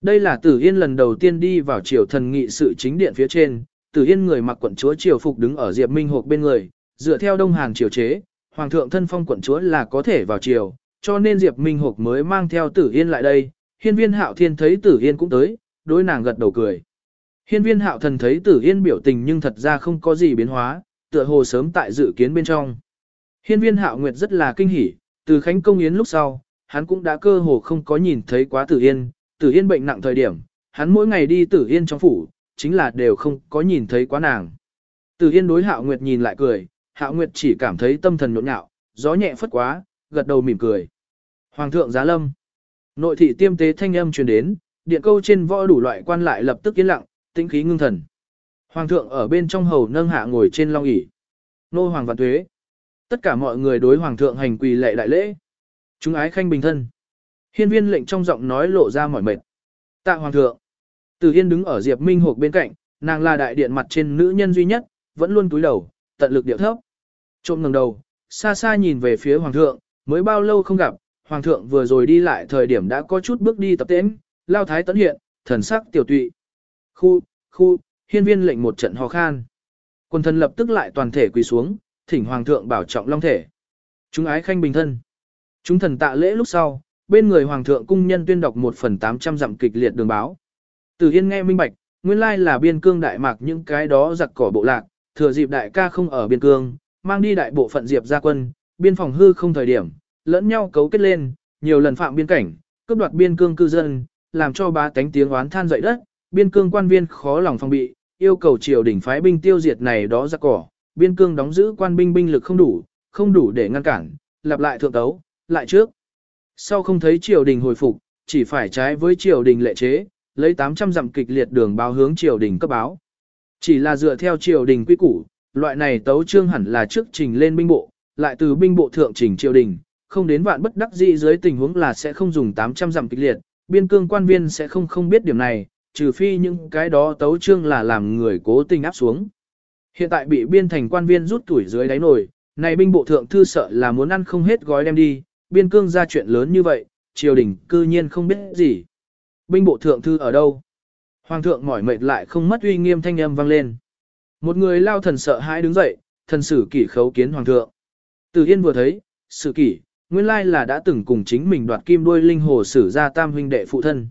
Đây là Tử Yên lần đầu tiên đi vào triều thần nghị sự chính điện phía trên. Tử Yên người mặc quận chúa triều phục đứng ở Diệp Minh Hộp bên người, dựa theo Đông Hàn triều chế, hoàng thượng thân phong quận chúa là có thể vào triều, cho nên Diệp Minh Hộp mới mang theo Tử Yên lại đây. Hiên viên hạo thiên thấy Tử Yên cũng tới, đối nàng gật đầu cười. Hiên viên hạo thần thấy Tử Yên biểu tình nhưng thật ra không có gì biến hóa, tựa hồ sớm tại dự kiến bên trong. Hiên viên hạo nguyệt rất là kinh hỉ, từ khánh công yến lúc sau, hắn cũng đã cơ hồ không có nhìn thấy quá Tử Yên, Tử Yên bệnh nặng thời điểm, hắn mỗi ngày đi Tử Yên trong phủ, chính là đều không có nhìn thấy quá nàng. Tử Yên đối Hạo Nguyệt nhìn lại cười, Hạ Nguyệt chỉ cảm thấy tâm thần nhộn nhạo, gió nhẹ phất quá, gật đầu mỉm cười. Hoàng thượng giá lâm. Nội thị tiêm tế thanh âm truyền đến, điện câu trên võ đủ loại quan lại lập tức yên lặng, tĩnh khí ngưng thần. Hoàng thượng ở bên trong hầu nâng hạ ngồi trên long ỷ. Nô hoàng vạn tuế. Tất cả mọi người đối hoàng thượng hành quỳ lệ đại lễ. Chúng ái khanh bình thân. Hiên viên lệnh trong giọng nói lộ ra mỏi mệt. Tạ hoàng thượng. Từ Yên đứng ở Diệp Minh Hộp bên cạnh, nàng là đại điện mặt trên nữ nhân duy nhất, vẫn luôn cúi đầu, tận lực điệu thấp. Trộm ngẩng đầu, xa xa nhìn về phía hoàng thượng, mới bao lâu không gặp, hoàng thượng vừa rồi đi lại thời điểm đã có chút bước đi tập tễnh, lao thái tấn hiện, thần sắc tiểu tụy. Khu, khu, hiên viên lệnh một trận ho khan. Quân thần lập tức lại toàn thể quỳ xuống, thỉnh hoàng thượng bảo trọng long thể. Chúng ái khanh bình thân. Chúng thần tạ lễ lúc sau, bên người hoàng thượng cung nhân tuyên đọc một phần 800 dặm kịch liệt đường báo. Từ Yên nghe minh bạch, nguyên lai là biên cương đại mạc những cái đó giặc cỏ bộ lạc, thừa dịp đại ca không ở biên cương, mang đi đại bộ phận diệp gia quân, biên phòng hư không thời điểm, lẫn nhau cấu kết lên, nhiều lần phạm biên cảnh, cướp đoạt biên cương cư dân, làm cho ba tánh tiếng oán than dậy đất, biên cương quan viên khó lòng phòng bị, yêu cầu triều đình phái binh tiêu diệt này đó ra cỏ, biên cương đóng giữ quan binh binh lực không đủ, không đủ để ngăn cản, lặp lại thượng tấu, lại trước. Sau không thấy triều đình hồi phục, chỉ phải trái với triều đình lệ chế, lấy 800 dặm kịch liệt đường báo hướng triều đình cấp báo. Chỉ là dựa theo triều đình quy củ, loại này tấu trương hẳn là trước trình lên binh bộ, lại từ binh bộ thượng trình triều đình, không đến vạn bất đắc dĩ dưới tình huống là sẽ không dùng 800 dặm kịch liệt, biên cương quan viên sẽ không không biết điểm này, trừ phi những cái đó tấu trương là làm người cố tình áp xuống. Hiện tại bị biên thành quan viên rút tuổi dưới đáy nổi, này binh bộ thượng thư sợ là muốn ăn không hết gói đem đi, biên cương ra chuyện lớn như vậy, triều đình cư nhiên không biết gì. Binh bộ thượng thư ở đâu? Hoàng thượng mỏi mệt lại không mất uy nghiêm thanh âm vang lên. Một người lao thần sợ hãi đứng dậy, thần sử kỷ khấu kiến hoàng thượng. Từ Yên vừa thấy, sử kỷ, nguyên lai là đã từng cùng chính mình đoạt kim đuôi linh hồ sử ra tam huynh đệ phụ thân.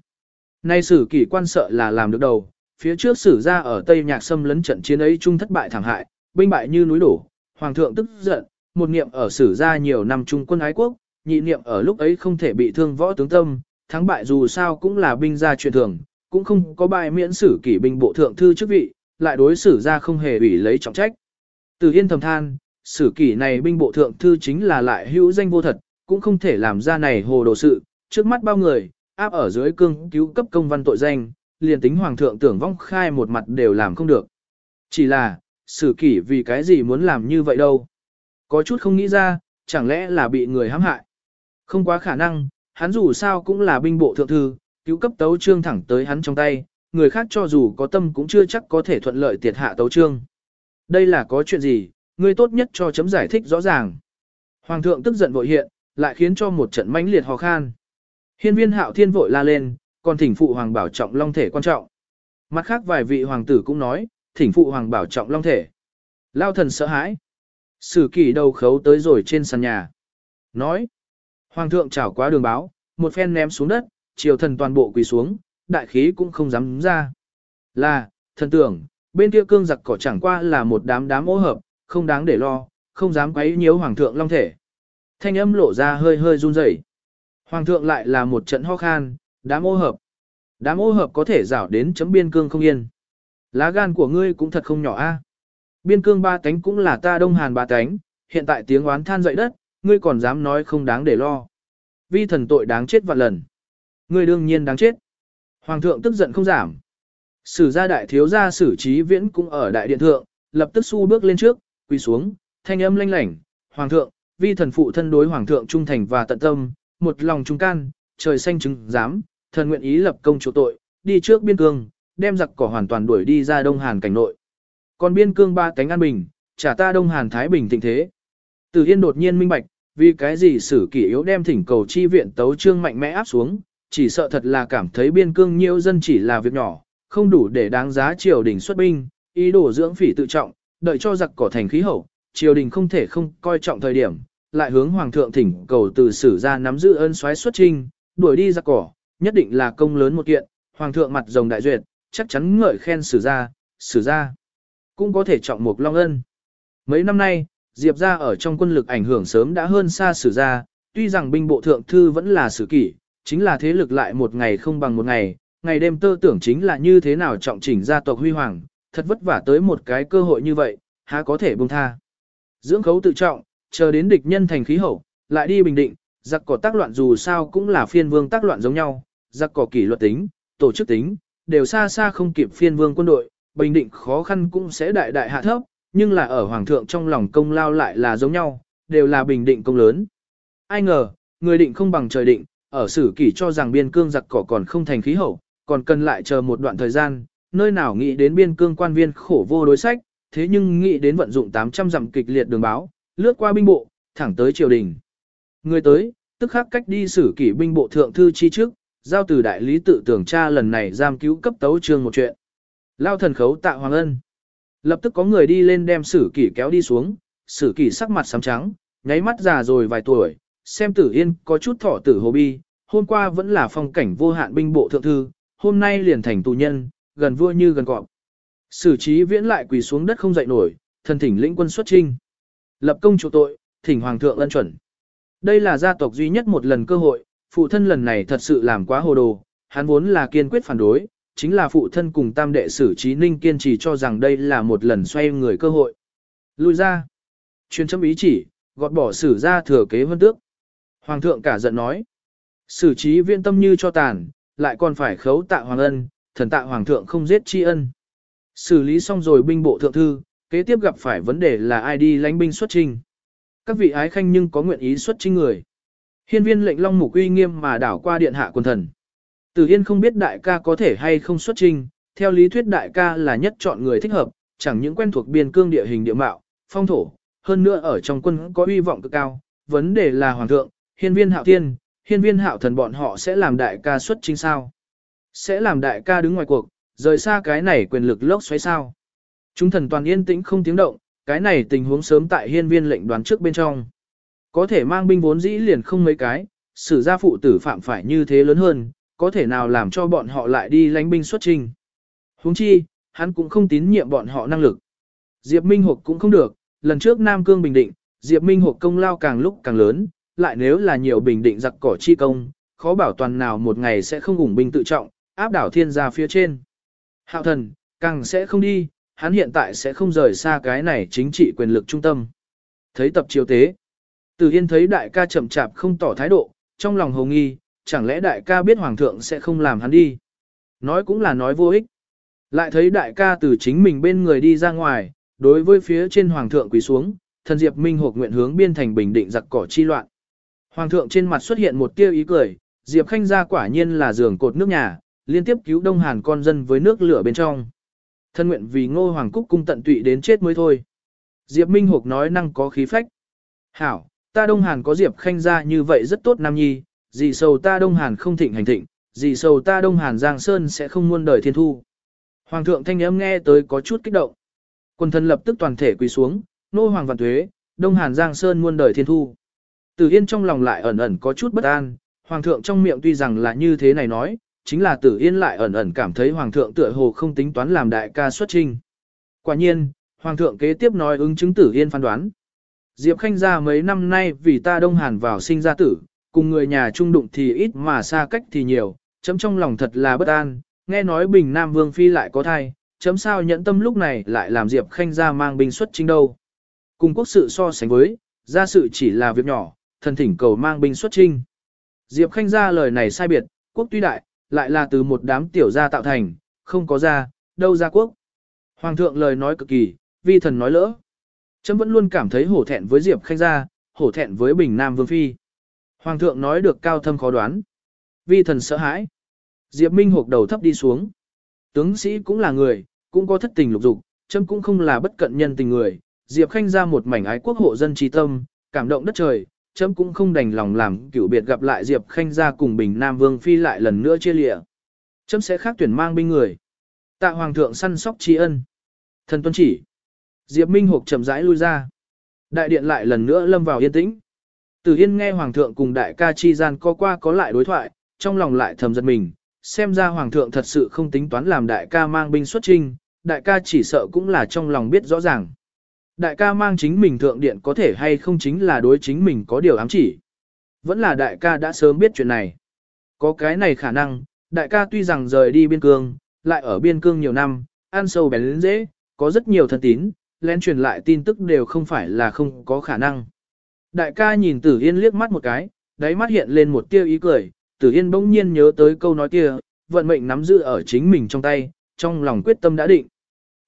Nay sử kỷ quan sợ là làm được đầu, phía trước sử ra ở Tây Nhạc Sâm lấn trận chiến ấy chung thất bại thảm hại, binh bại như núi đổ, hoàng thượng tức giận, một niệm ở sử ra nhiều năm trung quân ái quốc, nhị niệm ở lúc ấy không thể bị thương võ tướng tâm, thắng bại dù sao cũng là binh gia truyền thường, cũng không có bài miễn xử kỷ binh bộ thượng thư chức vị, lại đối xử ra không hề ủy lấy trọng trách. Từ yên thầm than, sử kỷ này binh bộ thượng thư chính là lại hữu danh vô thật, cũng không thể làm ra này hồ đồ sự, trước mắt bao người, áp ở dưới cương cứu cấp công văn tội danh, liền tính hoàng thượng tưởng vong khai một mặt đều làm không được. Chỉ là, sử kỷ vì cái gì muốn làm như vậy đâu. Có chút không nghĩ ra, chẳng lẽ là bị người hãm hại. Không quá khả năng, hắn dù sao cũng là binh bộ thượng thư, cứu cấp tấu trương thẳng tới hắn trong tay, người khác cho dù có tâm cũng chưa chắc có thể thuận lợi tiệt hạ tấu trương. Đây là có chuyện gì, ngươi tốt nhất cho chấm giải thích rõ ràng. Hoàng thượng tức giận vội hiện, lại khiến cho một trận mãnh liệt hò khan. Hiên viên hạo thiên vội la lên, còn thỉnh phụ hoàng bảo trọng long thể quan trọng. Mặt khác vài vị hoàng tử cũng nói, thỉnh phụ hoàng bảo trọng long thể. Lao thần sợ hãi. Sử kỳ đầu khấu tới rồi trên sàn nhà. Nói. Hoàng thượng chảo quá đường báo, một phen ném xuống đất, triều thần toàn bộ quỳ xuống, đại khí cũng không dám ra. Là, thần tưởng, bên kia cương giặc cỏ chẳng qua là một đám đám ô hợp, không đáng để lo, không dám quấy nhiễu hoàng thượng long thể. Thanh âm lộ ra hơi hơi run rẩy. Hoàng thượng lại là một trận ho khan, đám ô hợp. Đám ô hợp có thể rảo đến chấm biên cương không yên. Lá gan của ngươi cũng thật không nhỏ a. Biên cương ba tánh cũng là ta đông hàn ba tánh, hiện tại tiếng oán than dậy đất, ngươi còn dám nói không đáng để lo. Vi thần tội đáng chết vạn lần. Ngươi đương nhiên đáng chết. Hoàng thượng tức giận không giảm. Sử gia đại thiếu gia sử trí viễn cũng ở đại điện thượng, lập tức xu bước lên trước, quỳ xuống, thanh âm lanh lảnh. Hoàng thượng, vi thần phụ thân đối hoàng thượng trung thành và tận tâm, một lòng trung can, trời xanh chứng giám, thần nguyện ý lập công chỗ tội, đi trước biên cương, đem giặc cỏ hoàn toàn đuổi đi ra Đông Hàn cảnh nội. Còn biên cương ba cánh an bình, trả ta Đông Hàn Thái Bình thịnh thế. Từ Yên đột nhiên minh bạch, vì cái gì sử kỷ yếu đem thỉnh cầu chi viện tấu trương mạnh mẽ áp xuống, chỉ sợ thật là cảm thấy biên cương nhiễu dân chỉ là việc nhỏ, không đủ để đáng giá triều đình xuất binh, ý đồ dưỡng phỉ tự trọng, đợi cho giặc cỏ thành khí hậu, triều đình không thể không coi trọng thời điểm, lại hướng hoàng thượng thỉnh cầu từ sử ra nắm giữ ơn xoáy xuất trinh, đuổi đi giặc cỏ, nhất định là công lớn một kiện, hoàng thượng mặt rồng đại duyệt, chắc chắn ngợi khen sử ra, sử ra cũng có thể trọng một long ân. Mấy năm nay, Diệp ra ở trong quân lực ảnh hưởng sớm đã hơn xa sử ra, tuy rằng binh bộ thượng thư vẫn là sử kỷ, chính là thế lực lại một ngày không bằng một ngày, ngày đêm tơ tưởng chính là như thế nào trọng chỉnh gia tộc huy hoàng, thật vất vả tới một cái cơ hội như vậy, há có thể buông tha. Dưỡng khấu tự trọng, chờ đến địch nhân thành khí hậu, lại đi bình định, giặc cỏ tác loạn dù sao cũng là phiên vương tác loạn giống nhau, giặc cỏ kỷ luật tính, tổ chức tính, đều xa xa không kịp phiên vương quân đội, bình định khó khăn cũng sẽ đại đại hạ thấp, nhưng là ở hoàng thượng trong lòng công lao lại là giống nhau, đều là bình định công lớn. Ai ngờ, người định không bằng trời định, ở sử kỷ cho rằng biên cương giặc cỏ còn không thành khí hậu, còn cần lại chờ một đoạn thời gian, nơi nào nghĩ đến biên cương quan viên khổ vô đối sách, thế nhưng nghĩ đến vận dụng 800 dặm kịch liệt đường báo, lướt qua binh bộ, thẳng tới triều đình. Người tới, tức khắc cách đi sử kỷ binh bộ thượng thư chi trước, giao từ đại lý tự tưởng tra lần này giam cứu cấp tấu trương một chuyện. Lao thần khấu tạ hoàng ân. Lập tức có người đi lên đem sử kỷ kéo đi xuống, sử kỷ sắc mặt sám trắng, nháy mắt già rồi vài tuổi, xem tử yên có chút thọ tử hồ bi, hôm qua vẫn là phong cảnh vô hạn binh bộ thượng thư, hôm nay liền thành tù nhân, gần vua như gần cọp. Sử trí viễn lại quỳ xuống đất không dậy nổi, thần thỉnh lĩnh quân xuất trinh. Lập công chủ tội, thỉnh hoàng thượng ân chuẩn. Đây là gia tộc duy nhất một lần cơ hội, phụ thân lần này thật sự làm quá hồ đồ, hắn vốn là kiên quyết phản đối, chính là phụ thân cùng tam đệ sử trí ninh kiên trì cho rằng đây là một lần xoay người cơ hội. Lui ra. Chuyên chấm ý chỉ, gọt bỏ sử ra thừa kế vân tước. Hoàng thượng cả giận nói. Sử trí viên tâm như cho tàn, lại còn phải khấu tạ hoàng ân, thần tạ hoàng thượng không giết tri ân. Xử lý xong rồi binh bộ thượng thư, kế tiếp gặp phải vấn đề là ai đi lãnh binh xuất trình. Các vị ái khanh nhưng có nguyện ý xuất trình người. Hiên viên lệnh long mục uy nghiêm mà đảo qua điện hạ quân thần. Tử Yên không biết đại ca có thể hay không xuất trình. theo lý thuyết đại ca là nhất chọn người thích hợp, chẳng những quen thuộc biên cương địa hình địa mạo, phong thổ, hơn nữa ở trong quân có uy vọng cực cao, vấn đề là hoàng thượng, hiên viên hạo thiên, hiên viên hạo thần bọn họ sẽ làm đại ca xuất chính sao? Sẽ làm đại ca đứng ngoài cuộc, rời xa cái này quyền lực lốc xoáy sao? Chúng thần toàn yên tĩnh không tiếng động, cái này tình huống sớm tại hiên viên lệnh đoán trước bên trong. Có thể mang binh vốn dĩ liền không mấy cái, sử gia phụ tử phạm phải như thế lớn hơn, có thể nào làm cho bọn họ lại đi lánh binh xuất trình. Huống chi, hắn cũng không tín nhiệm bọn họ năng lực. Diệp Minh Hục cũng không được, lần trước Nam Cương bình định, Diệp Minh Hục công lao càng lúc càng lớn, lại nếu là nhiều bình định giặc cỏ chi công, khó bảo toàn nào một ngày sẽ không ủng binh tự trọng, áp đảo thiên gia phía trên. Hạo thần, càng sẽ không đi, hắn hiện tại sẽ không rời xa cái này chính trị quyền lực trung tâm. Thấy tập chiếu tế, Từ Yên thấy đại ca chậm chạp không tỏ thái độ, trong lòng hồ nghi, chẳng lẽ đại ca biết hoàng thượng sẽ không làm hắn đi. Nói cũng là nói vô ích. Lại thấy đại ca từ chính mình bên người đi ra ngoài, đối với phía trên hoàng thượng quỳ xuống, thần diệp minh hộp nguyện hướng biên thành bình định giặc cỏ chi loạn. Hoàng thượng trên mặt xuất hiện một tia ý cười, diệp khanh gia quả nhiên là giường cột nước nhà, liên tiếp cứu đông hàn con dân với nước lửa bên trong. Thân nguyện vì ngô hoàng cúc cung tận tụy đến chết mới thôi. Diệp Minh Hục nói năng có khí phách. Hảo, ta Đông Hàn có Diệp Khanh gia như vậy rất tốt nam nhi, gì sầu ta Đông Hàn không thịnh hành thịnh, gì sầu ta Đông Hàn Giang Sơn sẽ không muôn đời thiên thu. Hoàng thượng thanh âm nghe tới có chút kích động. Quân thân lập tức toàn thể quỳ xuống, nô hoàng vạn tuế, Đông Hàn Giang Sơn muôn đời thiên thu. Từ Yên trong lòng lại ẩn ẩn có chút bất an, Hoàng thượng trong miệng tuy rằng là như thế này nói, chính là Tử Yên lại ẩn ẩn cảm thấy Hoàng thượng tựa hồ không tính toán làm đại ca xuất trình. Quả nhiên, Hoàng thượng kế tiếp nói ứng chứng Tử Yên phán đoán. Diệp Khanh ra mấy năm nay vì ta Đông Hàn vào sinh ra tử, cùng người nhà trung đụng thì ít mà xa cách thì nhiều, chấm trong lòng thật là bất an, nghe nói Bình Nam Vương Phi lại có thai, chấm sao nhẫn tâm lúc này lại làm Diệp Khanh ra mang binh xuất chính đâu. Cùng quốc sự so sánh với, gia sự chỉ là việc nhỏ, thần thỉnh cầu mang binh xuất trinh. Diệp Khanh ra lời này sai biệt, quốc tuy đại, lại là từ một đám tiểu gia tạo thành, không có gia, đâu gia quốc. Hoàng thượng lời nói cực kỳ, vi thần nói lỡ. Chấm vẫn luôn cảm thấy hổ thẹn với Diệp Khanh gia, hổ thẹn với Bình Nam Vương Phi. Hoàng thượng nói được cao thâm khó đoán. Vi thần sợ hãi. Diệp Minh hộp đầu thấp đi xuống. Tướng sĩ cũng là người, cũng có thất tình lục dục, chấm cũng không là bất cận nhân tình người. Diệp Khanh ra một mảnh ái quốc hộ dân trí tâm, cảm động đất trời, chấm cũng không đành lòng làm cựu biệt gặp lại Diệp Khanh ra cùng Bình Nam Vương Phi lại lần nữa chia lịa. Chấm sẽ khác tuyển mang binh người. Tạ Hoàng thượng săn sóc tri ân. Thần tuân chỉ. Diệp Minh Hục chậm rãi lui ra. Đại điện lại lần nữa lâm vào yên tĩnh. Tử Yên nghe Hoàng thượng cùng đại ca chi gian co qua có lại đối thoại, trong lòng lại thầm giật mình, xem ra Hoàng thượng thật sự không tính toán làm đại ca mang binh xuất trinh, đại ca chỉ sợ cũng là trong lòng biết rõ ràng. Đại ca mang chính mình thượng điện có thể hay không chính là đối chính mình có điều ám chỉ. Vẫn là đại ca đã sớm biết chuyện này. Có cái này khả năng, đại ca tuy rằng rời đi biên cương, lại ở biên cương nhiều năm, ăn sâu bén lên dễ, có rất nhiều thân tín, lén truyền lại tin tức đều không phải là không có khả năng. Đại ca nhìn Tử Yên liếc mắt một cái, đáy mắt hiện lên một tia ý cười, Tử Yên bỗng nhiên nhớ tới câu nói kia, vận mệnh nắm giữ ở chính mình trong tay, trong lòng quyết tâm đã định.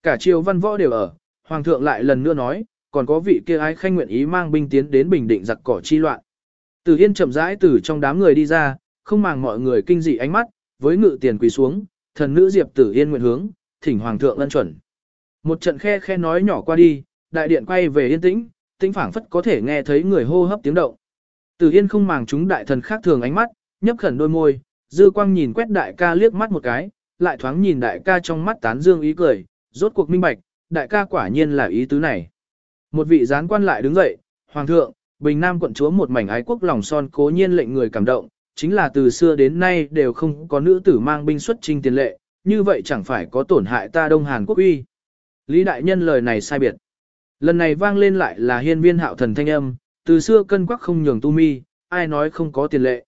Cả triều văn võ đều ở, Hoàng thượng lại lần nữa nói, còn có vị kia ái khanh nguyện ý mang binh tiến đến bình định giặc cỏ chi loạn. Tử Yên chậm rãi từ trong đám người đi ra, không màng mọi người kinh dị ánh mắt, với ngự tiền quỳ xuống, thần nữ Diệp Tử Yên nguyện hướng, thỉnh hoàng thượng ân chuẩn. Một trận khe khe nói nhỏ qua đi, đại điện quay về yên tĩnh, tĩnh phảng phất có thể nghe thấy người hô hấp tiếng động. Tử Yên không màng chúng đại thần khác thường ánh mắt, nhấp khẩn đôi môi, dư quang nhìn quét đại ca liếc mắt một cái, lại thoáng nhìn đại ca trong mắt tán dương ý cười, rốt cuộc minh bạch, đại ca quả nhiên là ý tứ này. Một vị gián quan lại đứng dậy, hoàng thượng, Bình Nam quận chúa một mảnh ái quốc lòng son cố nhiên lệnh người cảm động, chính là từ xưa đến nay đều không có nữ tử mang binh xuất trinh tiền lệ, như vậy chẳng phải có tổn hại ta Đông Hàn quốc uy. Lý đại nhân lời này sai biệt. Lần này vang lên lại là hiên viên hạo thần thanh âm, từ xưa cân quắc không nhường tu mi, ai nói không có tiền lệ.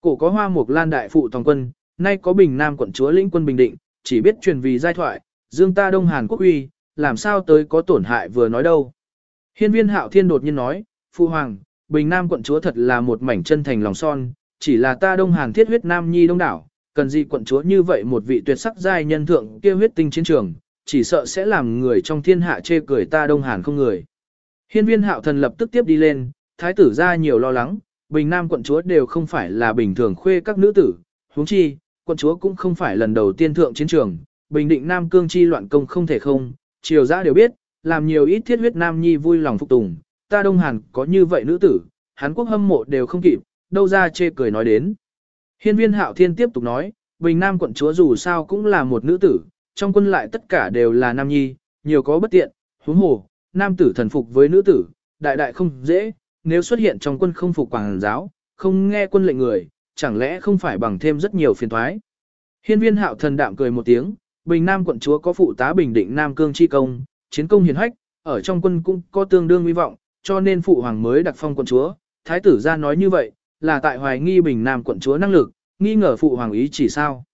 Cổ có hoa mục lan đại phụ tòng quân, nay có bình nam quận chúa lĩnh quân bình định, chỉ biết truyền vì giai thoại, dương ta đông hàn quốc uy, làm sao tới có tổn hại vừa nói đâu. Hiên viên hạo thiên đột nhiên nói, Phu Hoàng, bình nam quận chúa thật là một mảnh chân thành lòng son, chỉ là ta đông hàng thiết huyết nam nhi đông đảo, cần gì quận chúa như vậy một vị tuyệt sắc giai nhân thượng kia huyết tinh chiến trường, chỉ sợ sẽ làm người trong thiên hạ chê cười ta đông hàn không người. Hiên viên hạo thần lập tức tiếp đi lên, thái tử ra nhiều lo lắng, bình nam quận chúa đều không phải là bình thường khuê các nữ tử, huống chi, quận chúa cũng không phải lần đầu tiên thượng chiến trường, bình định nam cương chi loạn công không thể không, triều giã đều biết, làm nhiều ít thiết huyết nam nhi vui lòng phục tùng, ta đông hàn có như vậy nữ tử, hán quốc hâm mộ đều không kịp, đâu ra chê cười nói đến. Hiên viên hạo thiên tiếp tục nói, bình nam quận chúa dù sao cũng là một nữ tử, trong quân lại tất cả đều là nam nhi, nhiều có bất tiện, huống hồ, nam tử thần phục với nữ tử, đại đại không dễ, nếu xuất hiện trong quân không phục quảng giáo, không nghe quân lệnh người, chẳng lẽ không phải bằng thêm rất nhiều phiền thoái. Hiên viên hạo thần đạm cười một tiếng, bình nam quận chúa có phụ tá bình định nam cương chi công, chiến công hiển hách, ở trong quân cũng có tương đương hy vọng, cho nên phụ hoàng mới đặc phong quận chúa. Thái tử ra nói như vậy, là tại hoài nghi bình nam quận chúa năng lực, nghi ngờ phụ hoàng ý chỉ sao.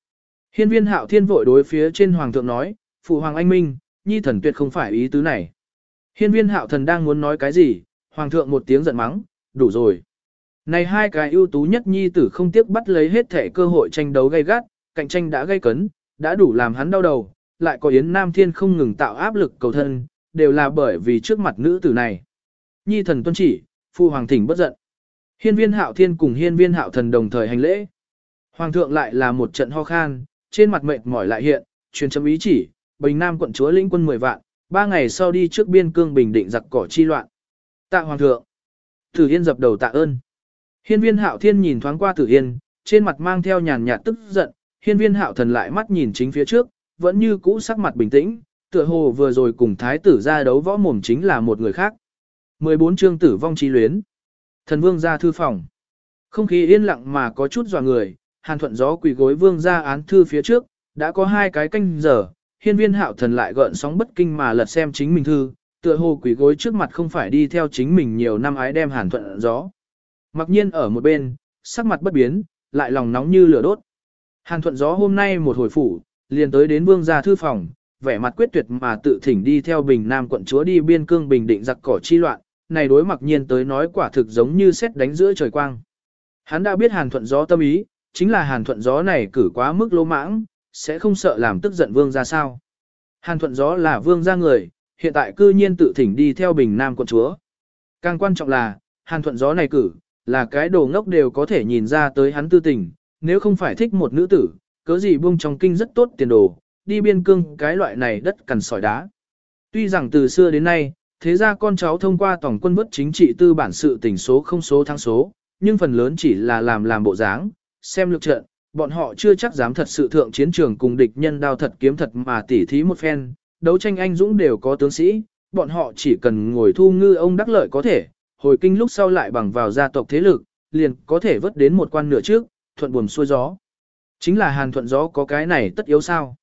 Hiên viên hạo thiên vội đối phía trên hoàng thượng nói, phụ hoàng anh minh, nhi thần tuyệt không phải ý tứ này. Hiên viên hạo thần đang muốn nói cái gì, hoàng thượng một tiếng giận mắng, đủ rồi. Này hai cái ưu tú nhất nhi tử không tiếc bắt lấy hết thể cơ hội tranh đấu gay gắt, cạnh tranh đã gây cấn, đã đủ làm hắn đau đầu, lại có Yến Nam Thiên không ngừng tạo áp lực cầu thân, đều là bởi vì trước mặt nữ tử này. Nhi thần tuân chỉ, phu hoàng thỉnh bất giận. Hiên viên hạo thiên cùng hiên viên hạo thần đồng thời hành lễ. Hoàng thượng lại là một trận ho khan, trên mặt mệt mỏi lại hiện, truyền chấm ý chỉ, Bình Nam quận chúa lĩnh quân 10 vạn, ba ngày sau đi trước biên cương bình định giặc cỏ chi loạn. Tạ hoàng thượng. Tử Yên dập đầu tạ ơn. Hiên viên hạo thiên nhìn thoáng qua Tử Yên, trên mặt mang theo nhàn nhạt tức giận, hiên viên hạo thần lại mắt nhìn chính phía trước, vẫn như cũ sắc mặt bình tĩnh, tựa hồ vừa rồi cùng thái tử ra đấu võ mồm chính là một người khác. 14 chương tử vong chi luyến. Thần vương ra thư phòng. Không khí yên lặng mà có chút dò người, hàn thuận gió quỳ gối vương ra án thư phía trước, đã có hai cái canh giờ, hiên viên hạo thần lại gợn sóng bất kinh mà lật xem chính mình thư, tựa hồ quỳ gối trước mặt không phải đi theo chính mình nhiều năm ái đem hàn thuận gió. Mặc nhiên ở một bên, sắc mặt bất biến, lại lòng nóng như lửa đốt. Hàn thuận gió hôm nay một hồi phủ, liền tới đến vương gia thư phòng, vẻ mặt quyết tuyệt mà tự thỉnh đi theo bình nam quận chúa đi biên cương bình định giặc cỏ chi loạn, này đối mặc nhiên tới nói quả thực giống như xét đánh giữa trời quang. Hắn đã biết hàn thuận gió tâm ý, chính là hàn thuận gió này cử quá mức lỗ mãng, sẽ không sợ làm tức giận vương gia sao. Hàn thuận gió là vương gia người, hiện tại cư nhiên tự thỉnh đi theo bình nam quận chúa. Càng quan trọng là, hàn thuận gió này cử, là cái đồ ngốc đều có thể nhìn ra tới hắn tư tình, nếu không phải thích một nữ tử, cớ gì buông trong kinh rất tốt tiền đồ, đi biên cương cái loại này đất cằn sỏi đá. Tuy rằng từ xưa đến nay, thế ra con cháu thông qua tổng quân bất chính trị tư bản sự tình số không số thắng số, nhưng phần lớn chỉ là làm làm bộ dáng, xem lực trận, bọn họ chưa chắc dám thật sự thượng chiến trường cùng địch nhân đao thật kiếm thật mà tỉ thí một phen, đấu tranh anh dũng đều có tướng sĩ, bọn họ chỉ cần ngồi thu ngư ông đắc lợi có thể, hồi kinh lúc sau lại bằng vào gia tộc thế lực, liền có thể vớt đến một quan nửa trước, thuận buồm xuôi gió. Chính là hàn thuận gió có cái này tất yếu sao.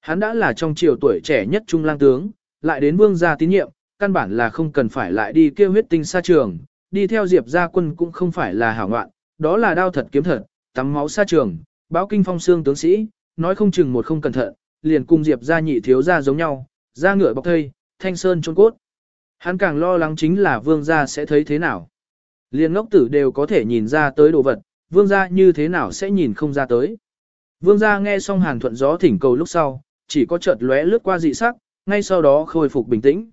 Hắn đã là trong triều tuổi trẻ nhất trung lang tướng, lại đến vương gia tín nhiệm, căn bản là không cần phải lại đi kêu huyết tinh xa trường, đi theo diệp gia quân cũng không phải là hảo ngoạn, đó là đao thật kiếm thật, tắm máu xa trường, báo kinh phong xương tướng sĩ, nói không chừng một không cẩn thận, liền cùng diệp gia nhị thiếu gia giống nhau, ra ngựa bọc thây, thanh sơn trôn cốt. Hắn càng lo lắng chính là vương gia sẽ thấy thế nào. Liền ngốc tử đều có thể nhìn ra tới đồ vật, vương gia như thế nào sẽ nhìn không ra tới. Vương gia nghe xong hàn thuận gió thỉnh cầu lúc sau, chỉ có chợt lóe lướt qua dị sắc, ngay sau đó khôi phục bình tĩnh.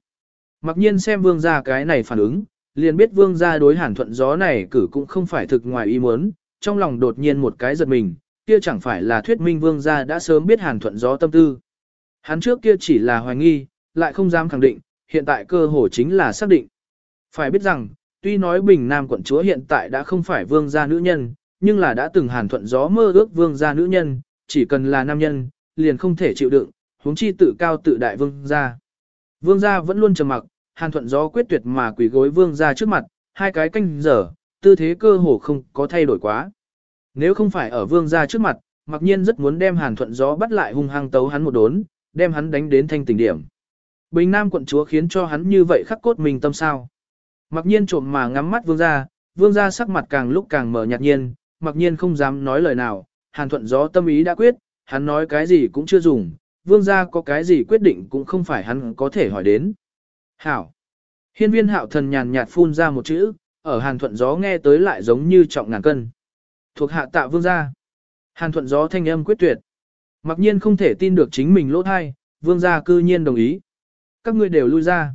Mặc nhiên xem vương gia cái này phản ứng, liền biết vương gia đối hàn thuận gió này cử cũng không phải thực ngoài ý muốn, trong lòng đột nhiên một cái giật mình, kia chẳng phải là thuyết minh vương gia đã sớm biết hàn thuận gió tâm tư. Hắn trước kia chỉ là hoài nghi, lại không dám khẳng định, hiện tại cơ hồ chính là xác định. Phải biết rằng, tuy nói Bình Nam quận chúa hiện tại đã không phải vương gia nữ nhân, nhưng là đã từng hàn thuận gió mơ ước vương gia nữ nhân, chỉ cần là nam nhân, liền không thể chịu đựng, huống chi tự cao tự đại vương gia. Vương gia vẫn luôn trầm mặc, hàn thuận gió quyết tuyệt mà quỳ gối vương gia trước mặt, hai cái canh giờ, tư thế cơ hồ không có thay đổi quá. Nếu không phải ở vương gia trước mặt, mặc nhiên rất muốn đem hàn thuận gió bắt lại hung hăng tấu hắn một đốn, đem hắn đánh đến thanh tình điểm. Bình Nam quận chúa khiến cho hắn như vậy khắc cốt mình tâm sao. Mặc nhiên trộm mà ngắm mắt vương gia, vương gia sắc mặt càng lúc càng mở nhạt nhiên, mặc nhiên không dám nói lời nào, hàn thuận gió tâm ý đã quyết, hắn nói cái gì cũng chưa dùng, vương gia có cái gì quyết định cũng không phải hắn có thể hỏi đến. Hảo. Hiên viên hạo thần nhàn nhạt phun ra một chữ, ở hàn thuận gió nghe tới lại giống như trọng ngàn cân. Thuộc hạ tạ vương gia. Hàn thuận gió thanh âm quyết tuyệt. Mặc nhiên không thể tin được chính mình lỗ thai, vương gia cư nhiên đồng ý. Các ngươi đều lui ra.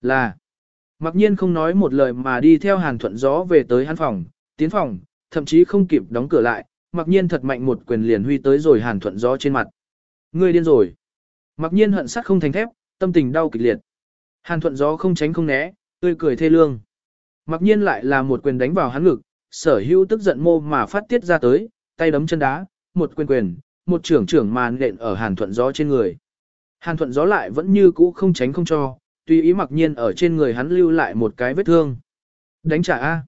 Là. Mặc nhiên không nói một lời mà đi theo hàn thuận gió về tới hắn phòng, tiến phòng, thậm chí không kịp đóng cửa lại, mặc nhiên thật mạnh một quyền liền huy tới rồi hàn thuận gió trên mặt. Ngươi điên rồi. Mặc nhiên hận sắt không thành thép, tâm tình đau kịch liệt. Hàn thuận gió không tránh không né, tươi cười thê lương. Mặc nhiên lại là một quyền đánh vào hắn ngực, sở hữu tức giận mô mà phát tiết ra tới, tay đấm chân đá, một quyền quyền, một trưởng trưởng màn nện ở hàn thuận gió trên người. Hàn thuận gió lại vẫn như cũ không tránh không cho, tùy ý mặc nhiên ở trên người hắn lưu lại một cái vết thương. Đánh trả A.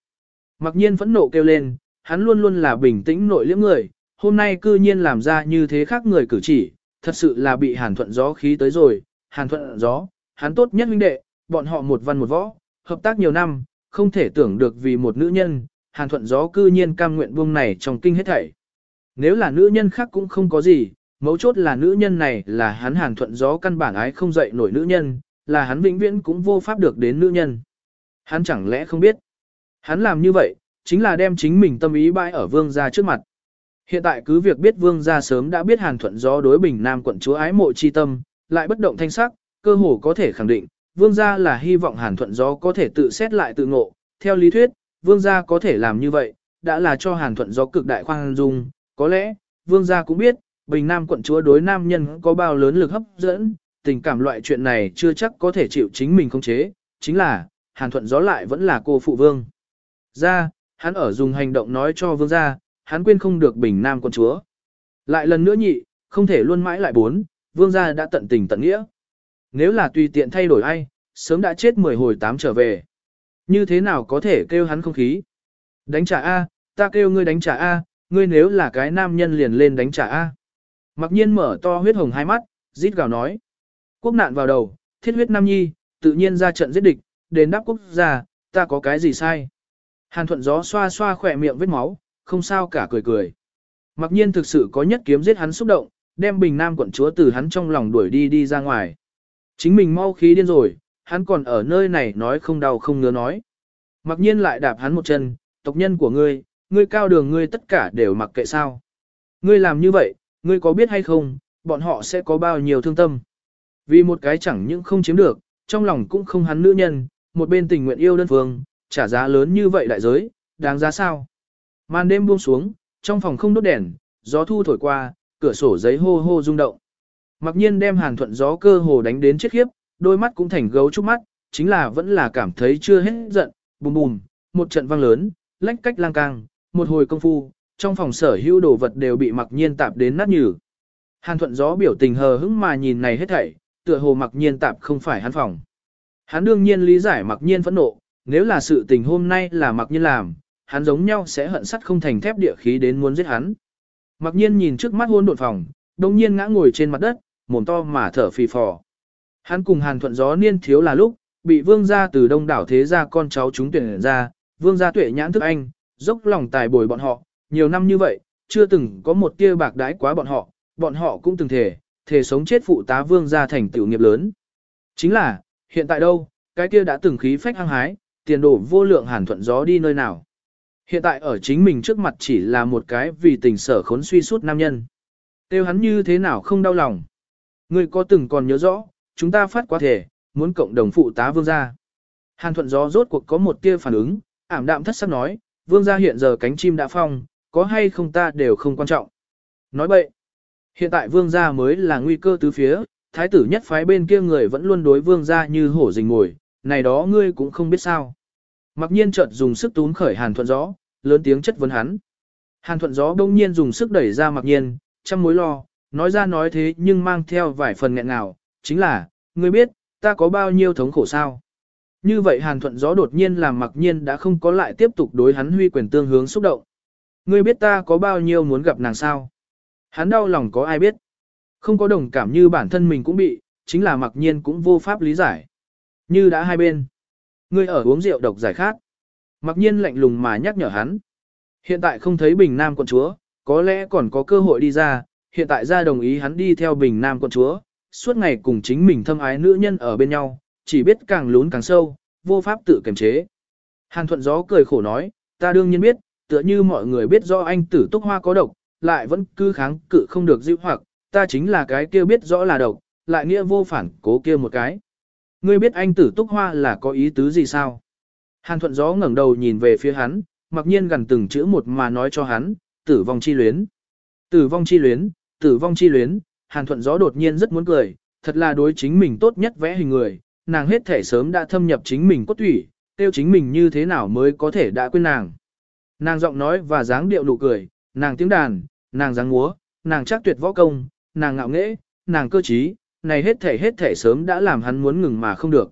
Mặc nhiên phẫn nộ kêu lên, hắn luôn luôn là bình tĩnh nội liễm người, hôm nay cư nhiên làm ra như thế khác người cử chỉ, thật sự là bị hàn thuận gió khí tới rồi, hàn thuận gió, hắn tốt nhất huynh đệ, bọn họ một văn một võ, hợp tác nhiều năm, không thể tưởng được vì một nữ nhân, hàn thuận gió cư nhiên cam nguyện buông này trong kinh hết thảy. Nếu là nữ nhân khác cũng không có gì, mấu chốt là nữ nhân này là hắn hàn thuận gió căn bản ái không dậy nổi nữ nhân, là hắn vĩnh viễn cũng vô pháp được đến nữ nhân. Hắn chẳng lẽ không biết. Hắn làm như vậy, chính là đem chính mình tâm ý bãi ở vương gia trước mặt. Hiện tại cứ việc biết vương gia sớm đã biết hàn thuận gió đối bình nam quận chúa ái mộ chi tâm, lại bất động thanh sắc, cơ hồ có thể khẳng định, vương gia là hy vọng hàn thuận gió có thể tự xét lại tự ngộ. Theo lý thuyết, vương gia có thể làm như vậy, đã là cho hàn thuận gió cực đại khoan dung, có lẽ, vương gia cũng biết, bình nam quận chúa đối nam nhân có bao lớn lực hấp dẫn, tình cảm loại chuyện này chưa chắc có thể chịu chính mình khống chế, chính là, hàn thuận gió lại vẫn là cô phụ vương. Ra, hắn ở dùng hành động nói cho vương gia, hắn quên không được bình nam quân chúa. Lại lần nữa nhị, không thể luôn mãi lại bốn, vương gia đã tận tình tận nghĩa. Nếu là tùy tiện thay đổi ai, sớm đã chết mười hồi tám trở về. Như thế nào có thể kêu hắn không khí? Đánh trả A, ta kêu ngươi đánh trả A, ngươi nếu là cái nam nhân liền lên đánh trả A. Mặc nhiên mở to huyết hồng hai mắt, rít gào nói. Quốc nạn vào đầu, thiết huyết nam nhi, tự nhiên ra trận giết địch, đến đáp quốc gia, ta có cái gì sai? Hàn thuận gió xoa xoa khỏe miệng vết máu, không sao cả cười cười. Mặc nhiên thực sự có nhất kiếm giết hắn xúc động, đem bình nam quận chúa từ hắn trong lòng đuổi đi đi ra ngoài. Chính mình mau khí điên rồi, hắn còn ở nơi này nói không đau không ngứa nói. Mặc nhiên lại đạp hắn một chân, tộc nhân của ngươi, ngươi cao đường ngươi tất cả đều mặc kệ sao. Ngươi làm như vậy, ngươi có biết hay không, bọn họ sẽ có bao nhiêu thương tâm. Vì một cái chẳng những không chiếm được, trong lòng cũng không hắn nữ nhân, một bên tình nguyện yêu đơn phương, trả giá lớn như vậy đại giới, đáng giá sao? Màn đêm buông xuống, trong phòng không đốt đèn, gió thu thổi qua, cửa sổ giấy hô hô rung động. Mặc nhiên đem hàn thuận gió cơ hồ đánh đến chết khiếp, đôi mắt cũng thành gấu trúc mắt, chính là vẫn là cảm thấy chưa hết giận, bùm bùm, một trận vang lớn, lách cách lang cang, một hồi công phu, trong phòng sở hữu đồ vật đều bị mặc nhiên tạp đến nát nhừ. Hàn thuận gió biểu tình hờ hững mà nhìn này hết thảy, tựa hồ mặc nhiên tạp không phải hắn phòng. Hắn đương nhiên lý giải mặc nhiên phẫn nộ, nếu là sự tình hôm nay là mặc nhiên làm, hắn giống nhau sẽ hận sắt không thành thép địa khí đến muốn giết hắn. Mặc nhiên nhìn trước mắt hôn đột phòng, đồng nhiên ngã ngồi trên mặt đất, mồm to mà thở phì phò. Hắn cùng hàn thuận gió niên thiếu là lúc, bị vương gia từ đông đảo thế gia con cháu chúng tuyển ra, vương gia tuệ nhãn thức anh, dốc lòng tài bồi bọn họ, nhiều năm như vậy, chưa từng có một tia bạc đái quá bọn họ, bọn họ cũng từng thể, thể sống chết phụ tá vương gia thành tiểu nghiệp lớn. Chính là, hiện tại đâu, cái kia đã từng khí phách hăng hái, tiền đồ vô lượng hàn thuận gió đi nơi nào. Hiện tại ở chính mình trước mặt chỉ là một cái vì tình sở khốn suy suốt nam nhân. Tiêu hắn như thế nào không đau lòng. Ngươi có từng còn nhớ rõ, chúng ta phát quá thể, muốn cộng đồng phụ tá vương gia. Hàn thuận gió rốt cuộc có một tia phản ứng, ảm đạm thất sắc nói, vương gia hiện giờ cánh chim đã phong, có hay không ta đều không quan trọng. Nói bậy, hiện tại vương gia mới là nguy cơ tứ phía, thái tử nhất phái bên kia người vẫn luôn đối vương gia như hổ rình ngồi, này đó ngươi cũng không biết sao. Mặc nhiên chợt dùng sức tún khởi hàn thuận gió, lớn tiếng chất vấn hắn. Hàn thuận gió đông nhiên dùng sức đẩy ra mặc nhiên, trăm mối lo, nói ra nói thế nhưng mang theo vài phần nghẹn ngào, chính là, ngươi biết, ta có bao nhiêu thống khổ sao. Như vậy hàn thuận gió đột nhiên làm mặc nhiên đã không có lại tiếp tục đối hắn huy quyền tương hướng xúc động. Ngươi biết ta có bao nhiêu muốn gặp nàng sao? Hắn đau lòng có ai biết? Không có đồng cảm như bản thân mình cũng bị, chính là mặc nhiên cũng vô pháp lý giải. Như đã hai bên. Ngươi ở uống rượu độc giải khát. Mặc nhiên lạnh lùng mà nhắc nhở hắn. Hiện tại không thấy Bình Nam quận chúa, có lẽ còn có cơ hội đi ra, hiện tại ra đồng ý hắn đi theo Bình Nam quận chúa, suốt ngày cùng chính mình thâm ái nữ nhân ở bên nhau, chỉ biết càng lún càng sâu, vô pháp tự kiềm chế. Hàn thuận gió cười khổ nói, ta đương nhiên biết, tựa như mọi người biết do anh tử túc hoa có độc, lại vẫn cứ kháng cự không được dịu hoặc, ta chính là cái kia biết rõ là độc, lại nghĩa vô phản cố kia một cái. Ngươi biết anh tử túc hoa là có ý tứ gì sao? Hàn thuận gió ngẩng đầu nhìn về phía hắn, mặc nhiên gần từng chữ một mà nói cho hắn, tử vong chi luyến. Tử vong chi luyến, tử vong chi luyến, hàn thuận gió đột nhiên rất muốn cười, thật là đối chính mình tốt nhất vẽ hình người, nàng hết thể sớm đã thâm nhập chính mình cốt thủy, tiêu chính mình như thế nào mới có thể đã quên nàng. Nàng giọng nói và dáng điệu nụ cười, nàng tiếng đàn, nàng dáng múa, nàng chắc tuyệt võ công, nàng ngạo nghễ, nàng cơ trí, này hết thể hết thể sớm đã làm hắn muốn ngừng mà không được.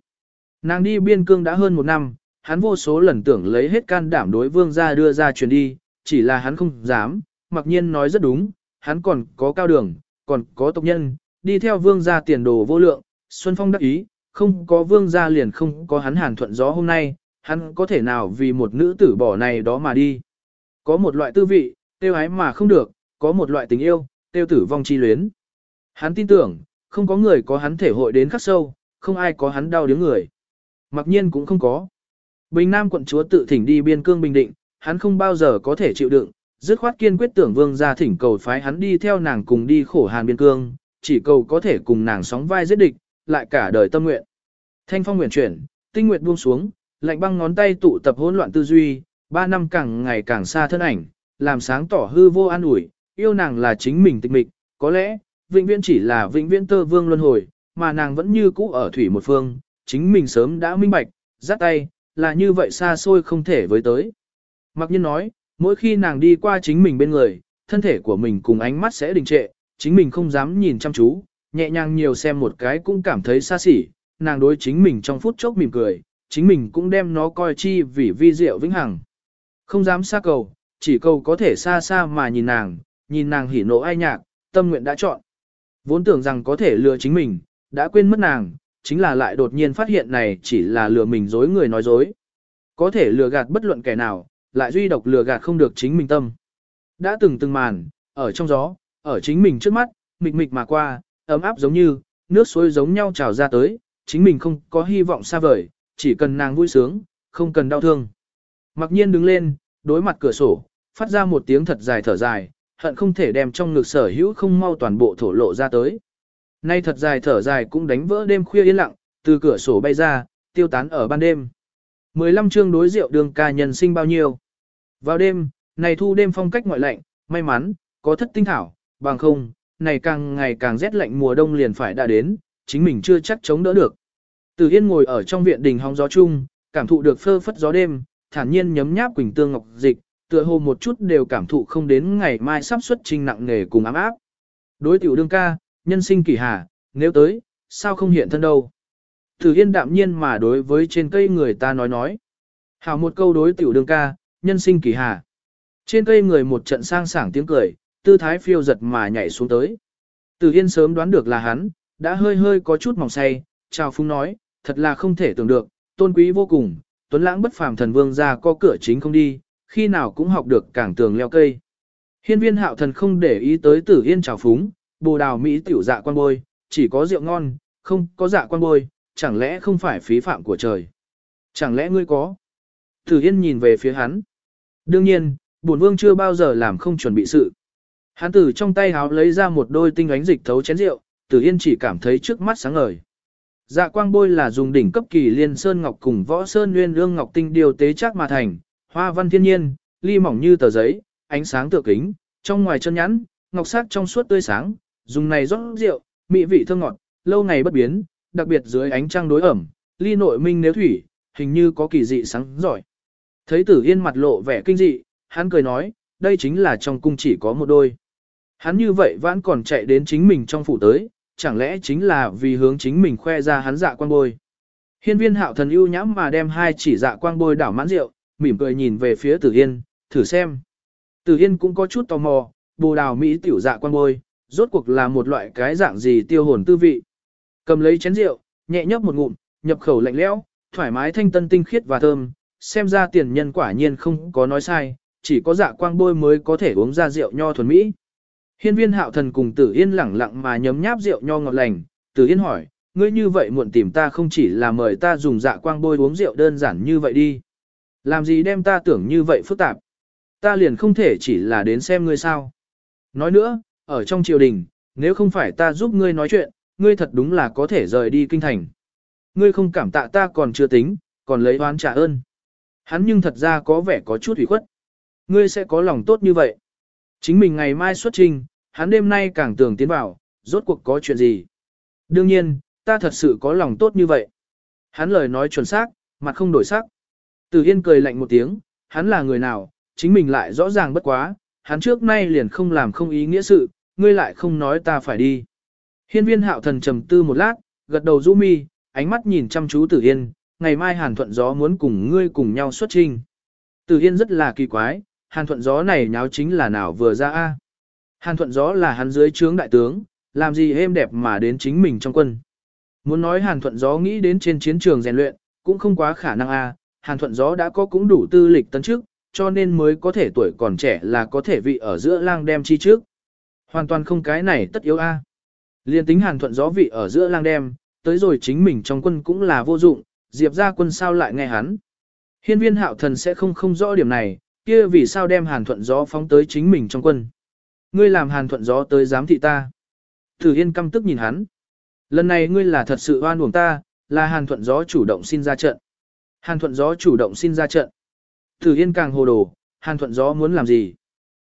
Nàng đi biên cương đã hơn một năm, hắn vô số lần tưởng lấy hết can đảm đối vương ra đưa ra chuyển đi, chỉ là hắn không dám, mặc nhiên nói rất đúng, hắn còn có cao đường, còn có tộc nhân, đi theo vương ra tiền đồ vô lượng, Xuân Phong đắc ý, không có vương gia liền không có hắn hàn thuận gió hôm nay, hắn có thể nào vì một nữ tử bỏ này đó mà đi. Có một loại tư vị, tiêu ái mà không được, có một loại tình yêu, tiêu tử vong chi luyến. Hắn tin tưởng, không có người có hắn thể hội đến khắc sâu, không ai có hắn đau đứng người. Mặc nhiên cũng không có. Bình Nam quận chúa tự thỉnh đi biên cương bình định, hắn không bao giờ có thể chịu đựng, dứt khoát kiên quyết tưởng vương gia thỉnh cầu phái hắn đi theo nàng cùng đi khổ hàn biên cương, chỉ cầu có thể cùng nàng sóng vai giết địch, lại cả đời tâm nguyện. Thanh phong nguyện chuyển, tinh nguyệt buông xuống, lạnh băng ngón tay tụ tập hỗn loạn tư duy, ba năm càng ngày càng xa thân ảnh, làm sáng tỏ hư vô an ủi, yêu nàng là chính mình tịch mịch, có lẽ, vĩnh viễn chỉ là vĩnh viễn tơ vương luân hồi, mà nàng vẫn như cũ ở thủy một phương, chính mình sớm đã minh bạch, dắt tay, là như vậy xa xôi không thể với tới. Mặc nhiên nói, mỗi khi nàng đi qua chính mình bên người, thân thể của mình cùng ánh mắt sẽ đình trệ, chính mình không dám nhìn chăm chú, nhẹ nhàng nhiều xem một cái cũng cảm thấy xa xỉ, nàng đối chính mình trong phút chốc mỉm cười, chính mình cũng đem nó coi chi vì vi diệu vĩnh hằng. Không dám xa cầu, chỉ cầu có thể xa xa mà nhìn nàng, nhìn nàng hỉ nộ ai nhạc, tâm nguyện đã chọn. Vốn tưởng rằng có thể lừa chính mình, đã quên mất nàng, chính là lại đột nhiên phát hiện này chỉ là lừa mình dối người nói dối. Có thể lừa gạt bất luận kẻ nào, lại duy độc lừa gạt không được chính mình tâm. Đã từng từng màn, ở trong gió, ở chính mình trước mắt, mịch mịch mà qua, ấm áp giống như, nước suối giống nhau trào ra tới, chính mình không có hy vọng xa vời, chỉ cần nàng vui sướng, không cần đau thương. Mặc nhiên đứng lên, đối mặt cửa sổ, phát ra một tiếng thật dài thở dài, hận không thể đem trong ngực sở hữu không mau toàn bộ thổ lộ ra tới. Nay thật dài thở dài cũng đánh vỡ đêm khuya yên lặng, từ cửa sổ bay ra, tiêu tán ở ban đêm. 15 chương đối rượu đường ca nhân sinh bao nhiêu. Vào đêm, này thu đêm phong cách ngoại lạnh, may mắn, có thất tinh thảo, bằng không, này càng ngày càng rét lạnh mùa đông liền phải đã đến, chính mình chưa chắc chống đỡ được. Từ Yên ngồi ở trong viện đình hóng gió chung, cảm thụ được phơ phất gió đêm, thản nhiên nhấm nháp quỳnh tương ngọc dịch, tựa hồ một chút đều cảm thụ không đến ngày mai sắp xuất trình nặng nghề cùng ám áp. Đối tiểu đương ca, nhân sinh kỳ hà, nếu tới, sao không hiện thân đâu. Thử Yên đạm nhiên mà đối với trên cây người ta nói nói. Hảo một câu đối tiểu đương ca, nhân sinh kỳ hà. Trên cây người một trận sang sảng tiếng cười, tư thái phiêu giật mà nhảy xuống tới. Từ Yên sớm đoán được là hắn, đã hơi hơi có chút mỏng say, chào phúng nói, thật là không thể tưởng được, tôn quý vô cùng, tuấn lãng bất phàm thần vương ra có cửa chính không đi, khi nào cũng học được càng tường leo cây. Hiên viên hạo thần không để ý tới tử yên chào phúng, bồ đào Mỹ tiểu dạ quan bôi, chỉ có rượu ngon, không có dạ quan bôi, chẳng lẽ không phải phí phạm của trời. Chẳng lẽ ngươi có? Tử yên nhìn về phía hắn. Đương nhiên, bổn vương chưa bao giờ làm không chuẩn bị sự. Hắn tử trong tay háo lấy ra một đôi tinh ánh dịch thấu chén rượu, Tử Yên chỉ cảm thấy trước mắt sáng ngời. Dạ quang bôi là dùng đỉnh cấp kỳ liên sơn ngọc cùng võ sơn nguyên lương ngọc tinh điều tế chắc mà thành, hoa văn thiên nhiên, ly mỏng như tờ giấy, ánh sáng tựa kính, trong ngoài chân nhẵn, ngọc sắc trong suốt tươi sáng, dùng này rót rượu, mỹ vị thơm ngọt, lâu ngày bất biến, đặc biệt dưới ánh trăng đối ẩm, ly nội minh nếu thủy, hình như có kỳ dị sáng giỏi. Thấy Tử Yên mặt lộ vẻ kinh dị, hắn cười nói, đây chính là trong cung chỉ có một đôi. Hắn như vậy vẫn còn chạy đến chính mình trong phủ tới, chẳng lẽ chính là vì hướng chính mình khoe ra hắn dạ quang bôi. Hiên viên hạo thần ưu nhãm mà đem hai chỉ dạ quang bôi đảo mãn rượu, mỉm cười nhìn về phía Tử Yên, thử xem. Tử Yên cũng có chút tò mò, bồ đào Mỹ tiểu dạ quang bôi, rốt cuộc là một loại cái dạng gì tiêu hồn tư vị. Cầm lấy chén rượu, nhẹ nhấp một ngụm, nhập khẩu lạnh lẽo, thoải mái thanh tân tinh khiết và thơm, xem ra tiền nhân quả nhiên không có nói sai, chỉ có dạ quang bôi mới có thể uống ra rượu nho thuần mỹ. Hiên viên hạo thần cùng tử yên lẳng lặng mà nhấm nháp rượu nho ngọt lành, tử yên hỏi, ngươi như vậy muộn tìm ta không chỉ là mời ta dùng dạ quang bôi uống rượu đơn giản như vậy đi. Làm gì đem ta tưởng như vậy phức tạp. Ta liền không thể chỉ là đến xem ngươi sao. Nói nữa, ở trong triều đình, nếu không phải ta giúp ngươi nói chuyện, ngươi thật đúng là có thể rời đi kinh thành. Ngươi không cảm tạ ta còn chưa tính, còn lấy oán trả ơn. Hắn nhưng thật ra có vẻ có chút ủy khuất. Ngươi sẽ có lòng tốt như vậy. Chính mình ngày mai xuất trình, hắn đêm nay càng tưởng tiến vào, rốt cuộc có chuyện gì. Đương nhiên, ta thật sự có lòng tốt như vậy. Hắn lời nói chuẩn xác, mặt không đổi sắc. Từ Yên cười lạnh một tiếng, hắn là người nào, chính mình lại rõ ràng bất quá, hắn trước nay liền không làm không ý nghĩa sự, ngươi lại không nói ta phải đi. Hiên viên hạo thần trầm tư một lát, gật đầu rũ mi, ánh mắt nhìn chăm chú Tử Yên, ngày mai Hàn Thuận Gió muốn cùng ngươi cùng nhau xuất trình. Tử Yên rất là kỳ quái, Hàn Thuận Gió này nháo chính là nào vừa ra a? Hàn Thuận Gió là hắn dưới trướng đại tướng, làm gì êm đẹp mà đến chính mình trong quân. Muốn nói Hàn Thuận Gió nghĩ đến trên chiến trường rèn luyện, cũng không quá khả năng a. Hàn Thuận Gió đã có cũng đủ tư lịch tấn trước, cho nên mới có thể tuổi còn trẻ là có thể vị ở giữa lang đem chi trước. Hoàn toàn không cái này tất yếu a. Liên tính Hàn Thuận Gió vị ở giữa lang đem, tới rồi chính mình trong quân cũng là vô dụng, Diệp ra quân sao lại nghe hắn. Hiên viên hạo thần sẽ không không rõ điểm này, kia vì sao đem hàn thuận gió phóng tới chính mình trong quân. Ngươi làm hàn thuận gió tới giám thị ta. Thử Yên căm tức nhìn hắn. Lần này ngươi là thật sự oan uổng ta, là hàn thuận gió chủ động xin ra trận. Hàn thuận gió chủ động xin ra trận. Thử Yên càng hồ đồ, hàn thuận gió muốn làm gì?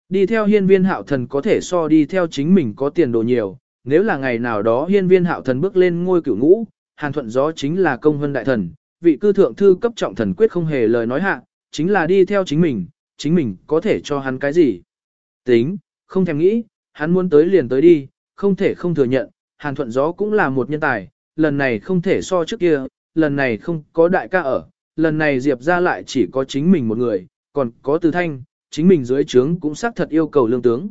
Đi theo hiên viên hạo thần có thể so đi theo chính mình có tiền đồ nhiều, nếu là ngày nào đó hiên viên hạo thần bước lên ngôi cửu ngũ, hàn thuận gió chính là công vân đại thần, vị cư thượng thư cấp trọng thần quyết không hề lời nói hạ, chính là đi theo chính mình, chính mình có thể cho hắn cái gì. Tính, không thèm nghĩ, hắn muốn tới liền tới đi, không thể không thừa nhận, hàn thuận gió cũng là một nhân tài, lần này không thể so trước kia, lần này không có đại ca ở, lần này diệp ra lại chỉ có chính mình một người, còn có từ thanh, chính mình dưới trướng cũng xác thật yêu cầu lương tướng.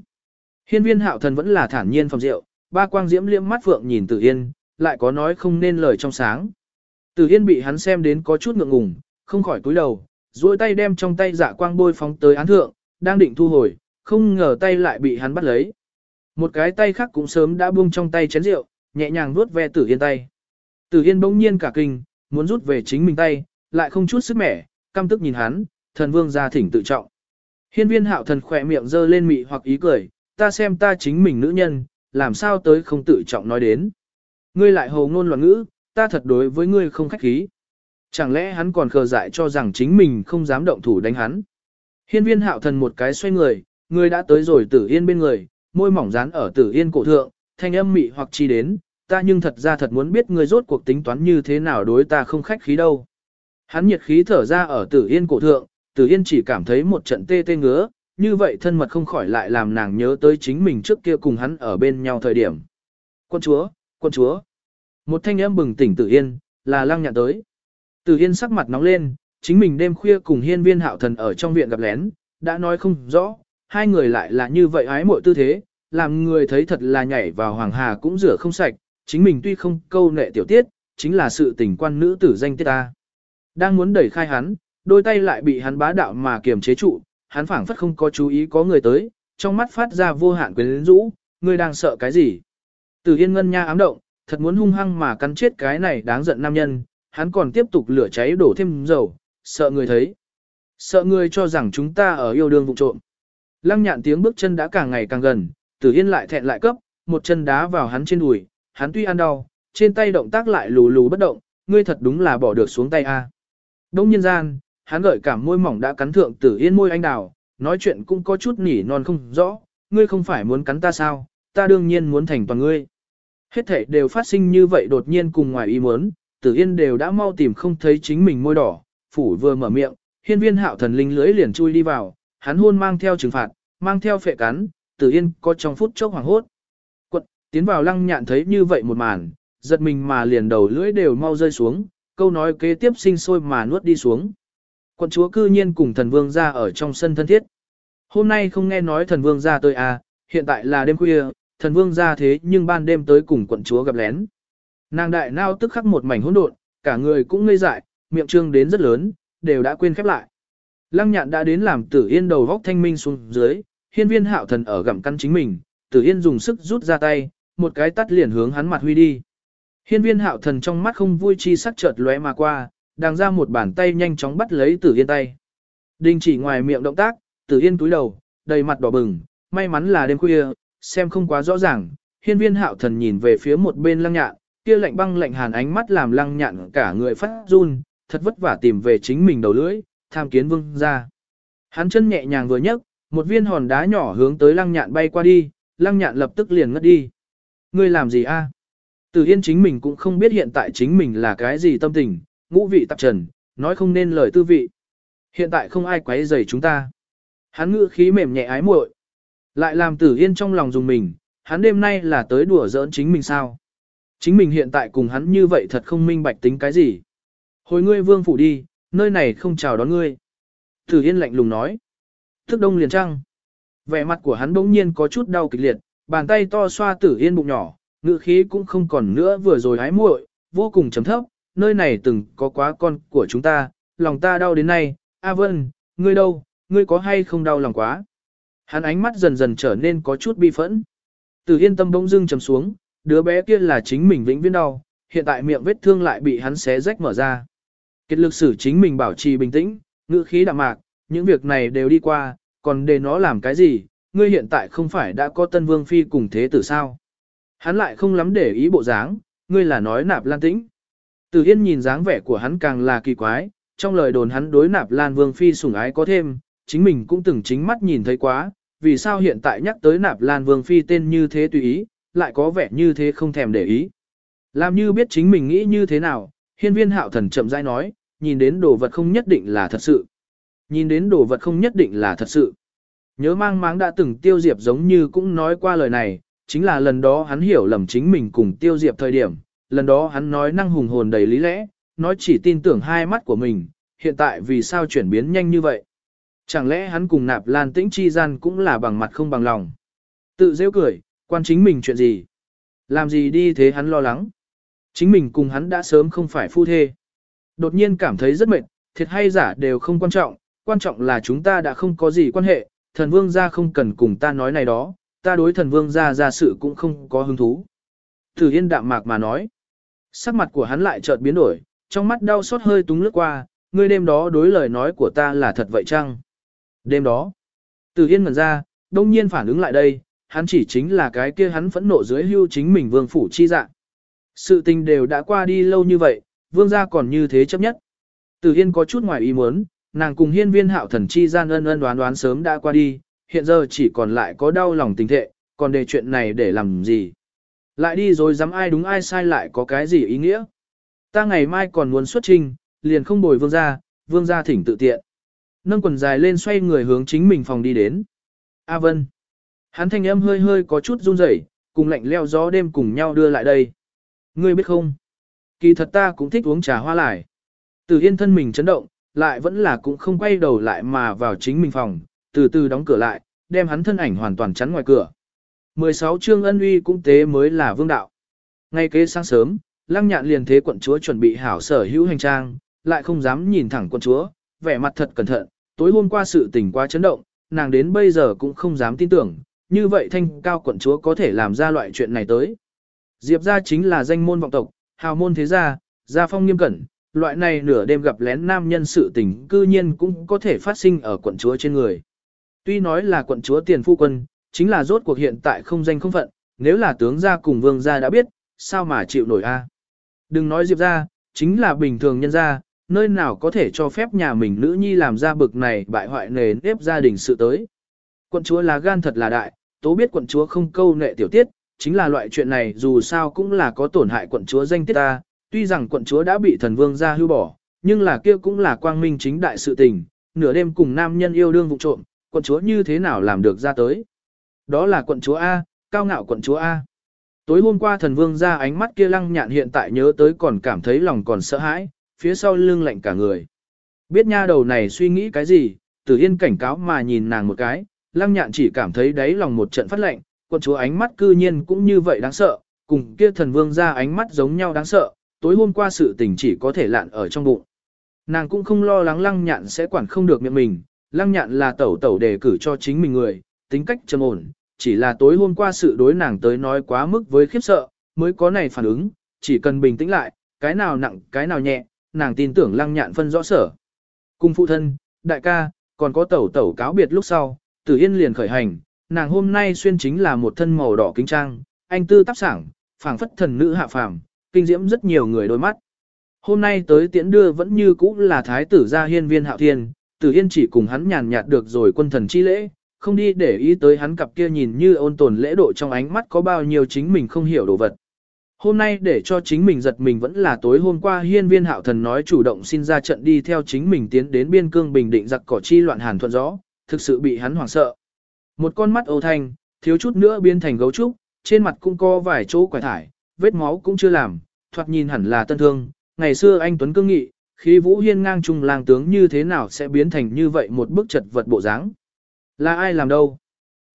Hiên viên hạo thần vẫn là thản nhiên phòng rượu, ba quang diễm liễm mắt phượng nhìn Tử Yên, lại có nói không nên lời trong sáng. Tử Yên bị hắn xem đến có chút ngượng ngùng, không khỏi cúi đầu, duỗi tay đem trong tay dạ quang bôi phóng tới án thượng, đang định thu hồi, không ngờ tay lại bị hắn bắt lấy. Một cái tay khác cũng sớm đã buông trong tay chén rượu, nhẹ nhàng vuốt ve Tử Yên tay. Tử Yên bỗng nhiên cả kinh, muốn rút về chính mình tay, lại không chút sức mẻ, căm tức nhìn hắn, thần vương ra thỉnh tự trọng. Hiên viên hạo thần khỏe miệng dơ lên mị hoặc ý cười, ta xem ta chính mình nữ nhân, làm sao tới không tự trọng nói đến. Ngươi lại hồ ngôn loạn ngữ, ta thật đối với ngươi không khách khí. Chẳng lẽ hắn còn khờ dại cho rằng chính mình không dám động thủ đánh hắn. Hiên viên hạo thần một cái xoay người, ngươi đã tới rồi tử yên bên người, môi mỏng dán ở tử yên cổ thượng, thanh âm mị hoặc chi đến, ta nhưng thật ra thật muốn biết ngươi rốt cuộc tính toán như thế nào đối ta không khách khí đâu. Hắn nhiệt khí thở ra ở tử yên cổ thượng, tử yên chỉ cảm thấy một trận tê tê ngứa, như vậy thân mật không khỏi lại làm nàng nhớ tới chính mình trước kia cùng hắn ở bên nhau thời điểm. Quân chúa, quân chúa. Một thanh âm bừng tỉnh Tử Yên, là lăng nhạn tới. Tử Yên sắc mặt nóng lên, chính mình đêm khuya cùng hiên viên hạo thần ở trong viện gặp lén, đã nói không rõ, hai người lại là như vậy ái mội tư thế, làm người thấy thật là nhảy vào hoàng hà cũng rửa không sạch, chính mình tuy không câu nệ tiểu tiết, chính là sự tình quan nữ tử danh tiết ta. Đang muốn đẩy khai hắn, đôi tay lại bị hắn bá đạo mà kiềm chế trụ, hắn phảng phất không có chú ý có người tới, trong mắt phát ra vô hạn quyến rũ, ngươi đang sợ cái gì? Từ Yên Ngân nha ám động, thật muốn hung hăng mà cắn chết cái này đáng giận nam nhân, hắn còn tiếp tục lửa cháy đổ thêm dầu, sợ người thấy. Sợ người cho rằng chúng ta ở yêu đương vụ trộm. Lăng nhạn tiếng bước chân đã càng ngày càng gần, Tử Yên lại thẹn lại cấp, một chân đá vào hắn trên đùi, hắn tuy ăn đau, trên tay động tác lại lù lù bất động, ngươi thật đúng là bỏ được xuống tay a. Đông nhân gian, hắn gợi cảm môi mỏng đã cắn thượng tử yên môi anh đào, nói chuyện cũng có chút nỉ non không rõ, ngươi không phải muốn cắn ta sao, ta đương nhiên muốn thành toàn ngươi. Hết thể đều phát sinh như vậy đột nhiên cùng ngoài ý muốn, tử yên đều đã mau tìm không thấy chính mình môi đỏ, phủ vừa mở miệng, hiên viên hạo thần linh lưỡi liền chui đi vào, hắn hôn mang theo trừng phạt, mang theo phệ cắn, tử yên có trong phút chốc hoàng hốt. Quận, tiến vào lăng nhạn thấy như vậy một màn, giật mình mà liền đầu lưỡi đều mau rơi xuống, câu nói kế tiếp sinh sôi mà nuốt đi xuống. Quận chúa cư nhiên cùng thần vương ra ở trong sân thân thiết. Hôm nay không nghe nói thần vương ra tới à, hiện tại là đêm khuya, thần vương ra thế nhưng ban đêm tới cùng quận chúa gặp lén. Nàng đại nao tức khắc một mảnh hỗn độn, cả người cũng ngây dại, miệng trương đến rất lớn, đều đã quên khép lại. Lăng nhạn đã đến làm tử yên đầu góc thanh minh xuống dưới, hiên viên hạo thần ở gặm căn chính mình, tử yên dùng sức rút ra tay, một cái tắt liền hướng hắn mặt huy đi. Hiên viên hạo thần trong mắt không vui chi sắc chợt lóe mà qua, đang ra một bàn tay nhanh chóng bắt lấy tử yên tay. Đình chỉ ngoài miệng động tác, tử yên túi đầu, đầy mặt đỏ bừng, may mắn là đêm khuya, xem không quá rõ ràng. Hiên viên hạo thần nhìn về phía một bên lăng nhạn, kia lạnh băng lạnh hàn ánh mắt làm lăng nhạn cả người phát run, thật vất vả tìm về chính mình đầu lưỡi, tham kiến vương ra. Hắn chân nhẹ nhàng vừa nhấc, một viên hòn đá nhỏ hướng tới lăng nhạn bay qua đi, lăng nhạn lập tức liền ngất đi. Ngươi làm gì a? Từ Yên chính mình cũng không biết hiện tại chính mình là cái gì tâm tình, ngũ vị tạp trần, nói không nên lời tư vị. Hiện tại không ai quấy rầy chúng ta. Hắn ngữ khí mềm nhẹ ái muội, lại làm Tử Yên trong lòng dùng mình, hắn đêm nay là tới đùa giỡn chính mình sao? Chính mình hiện tại cùng hắn như vậy thật không minh bạch tính cái gì? Hồi ngươi vương phủ đi, nơi này không chào đón ngươi. Tử Yên lạnh lùng nói. Thức đông liền trăng. Vẻ mặt của hắn bỗng nhiên có chút đau kịch liệt, bàn tay to xoa Tử Yên bụng nhỏ, ngữ khí cũng không còn nữa vừa rồi hái muội, vô cùng chấm thấp, nơi này từng có quá con của chúng ta, lòng ta đau đến nay, A Vân, ngươi đâu, ngươi có hay không đau lòng quá. Hắn ánh mắt dần dần trở nên có chút bi phẫn. Từ yên tâm bỗng dưng trầm xuống, đứa bé kia là chính mình vĩnh viễn đau, hiện tại miệng vết thương lại bị hắn xé rách mở ra. Kết lực xử chính mình bảo trì bình tĩnh, ngữ khí đạm mạc, những việc này đều đi qua, còn để nó làm cái gì, ngươi hiện tại không phải đã có tân vương phi cùng thế tử sao. Hắn lại không lắm để ý bộ dáng, ngươi là nói nạp lan tĩnh. Từ Yên nhìn dáng vẻ của hắn càng là kỳ quái, trong lời đồn hắn đối nạp lan vương phi sủng ái có thêm, chính mình cũng từng chính mắt nhìn thấy quá, vì sao hiện tại nhắc tới nạp lan vương phi tên như thế tùy ý, lại có vẻ như thế không thèm để ý. Làm như biết chính mình nghĩ như thế nào, hiên viên hạo thần chậm rãi nói, nhìn đến đồ vật không nhất định là thật sự. Nhìn đến đồ vật không nhất định là thật sự. Nhớ mang máng đã từng tiêu diệp giống như cũng nói qua lời này, chính là lần đó hắn hiểu lầm chính mình cùng tiêu diệp thời điểm, lần đó hắn nói năng hùng hồn đầy lý lẽ, nói chỉ tin tưởng hai mắt của mình, hiện tại vì sao chuyển biến nhanh như vậy. Chẳng lẽ hắn cùng nạp lan tĩnh chi gian cũng là bằng mặt không bằng lòng. Tự rêu cười, quan chính mình chuyện gì. Làm gì đi thế hắn lo lắng. Chính mình cùng hắn đã sớm không phải phu thê. Đột nhiên cảm thấy rất mệt, thiệt hay giả đều không quan trọng, quan trọng là chúng ta đã không có gì quan hệ, thần vương gia không cần cùng ta nói này đó, ta đối thần vương gia ra sự cũng không có hứng thú. Tử Yên đạm mạc mà nói. Sắc mặt của hắn lại chợt biến đổi, trong mắt đau xót hơi túng lướt qua, ngươi đêm đó đối lời nói của ta là thật vậy chăng? Đêm đó, tử Yên ngẩn ra, đông nhiên phản ứng lại đây, hắn chỉ chính là cái kia hắn phẫn nộ dưới hưu chính mình vương phủ chi dạng. Sự tình đều đã qua đi lâu như vậy, vương gia còn như thế chấp nhất. tử Yên có chút ngoài ý muốn, nàng cùng hiên viên hạo thần chi gian ân ân đoán đoán sớm đã qua đi, hiện giờ chỉ còn lại có đau lòng tình thệ, còn để chuyện này để làm gì. Lại đi rồi dám ai đúng ai sai lại có cái gì ý nghĩa. Ta ngày mai còn muốn xuất trình, liền không bồi vương gia, vương gia thỉnh tự tiện. Nâng quần dài lên xoay người hướng chính mình phòng đi đến. A Vân. Hắn thanh âm hơi hơi có chút run rẩy, cùng lạnh leo gió đêm cùng nhau đưa lại đây. Ngươi biết không? Kỳ thật ta cũng thích uống trà hoa lại. Từ yên thân mình chấn động, lại vẫn là cũng không quay đầu lại mà vào chính mình phòng, từ từ đóng cửa lại, đem hắn thân ảnh hoàn toàn chắn ngoài cửa. 16 chương ân uy cũng tế mới là vương đạo. Ngay kế sáng sớm, lăng nhạn liền thế quận chúa chuẩn bị hảo sở hữu hành trang, lại không dám nhìn thẳng quận chúa, vẻ mặt thật cẩn thận, tối hôm qua sự tình quá chấn động, nàng đến bây giờ cũng không dám tin tưởng, như vậy thanh cao quận chúa có thể làm ra loại chuyện này tới. Diệp gia chính là danh môn vọng tộc, hào môn thế gia, gia phong nghiêm cẩn, loại này nửa đêm gặp lén nam nhân sự tình cư nhiên cũng có thể phát sinh ở quận chúa trên người. Tuy nói là quận chúa tiền phu quân, chính là rốt cuộc hiện tại không danh không phận, nếu là tướng gia cùng vương gia đã biết, sao mà chịu nổi a? Đừng nói Diệp gia, chính là bình thường nhân gia, nơi nào có thể cho phép nhà mình nữ nhi làm ra bực này bại hoại nề nếp gia đình sự tới. Quận chúa là gan thật là đại, tố biết quận chúa không câu nệ tiểu tiết, chính là loại chuyện này dù sao cũng là có tổn hại quận chúa danh tiết ta, tuy rằng quận chúa đã bị thần vương gia hưu bỏ, nhưng là kia cũng là quang minh chính đại sự tình, nửa đêm cùng nam nhân yêu đương vụ trộm, quận chúa như thế nào làm được ra tới. Đó là quận chúa A, cao ngạo quận chúa A. Tối hôm qua thần vương ra ánh mắt kia lăng nhạn hiện tại nhớ tới còn cảm thấy lòng còn sợ hãi, phía sau lưng lạnh cả người. Biết nha đầu này suy nghĩ cái gì, tử yên cảnh cáo mà nhìn nàng một cái, lăng nhạn chỉ cảm thấy đáy lòng một trận phát lạnh, quận chúa ánh mắt cư nhiên cũng như vậy đáng sợ, cùng kia thần vương ra ánh mắt giống nhau đáng sợ, tối hôm qua sự tình chỉ có thể lạn ở trong bụng. Nàng cũng không lo lắng lăng nhạn sẽ quản không được miệng mình, lăng nhạn là tẩu tẩu đề cử cho chính mình người, tính cách trầm ổn, chỉ là tối hôm qua sự đối nàng tới nói quá mức với khiếp sợ, mới có này phản ứng, chỉ cần bình tĩnh lại, cái nào nặng, cái nào nhẹ, nàng tin tưởng lăng nhạn phân rõ sở. Cùng phụ thân, đại ca, còn có tẩu tẩu cáo biệt lúc sau, tử yên liền khởi hành, nàng hôm nay xuyên chính là một thân màu đỏ kính trang, anh tư tác sảng, phảng phất thần nữ hạ phàm, kinh diễm rất nhiều người đôi mắt. Hôm nay tới tiễn đưa vẫn như cũ là thái tử gia hiên viên hạo thiên, tử yên chỉ cùng hắn nhàn nhạt được rồi quân thần chi lễ, không đi để ý tới hắn cặp kia nhìn như ôn tồn lễ độ trong ánh mắt có bao nhiêu chính mình không hiểu đồ vật. Hôm nay để cho chính mình giật mình vẫn là tối hôm qua hiên viên hạo thần nói chủ động xin ra trận đi theo chính mình tiến đến biên cương bình định giặc cỏ chi loạn hàn thuận gió, thực sự bị hắn hoảng sợ. Một con mắt ô thanh, thiếu chút nữa biến thành gấu trúc, trên mặt cũng có vài chỗ quải thải, vết máu cũng chưa làm, thoạt nhìn hẳn là tân thương. Ngày xưa anh Tuấn cương nghị, khi Vũ Hiên ngang trung lang tướng như thế nào sẽ biến thành như vậy một bức chật vật bộ dáng? Là ai làm đâu?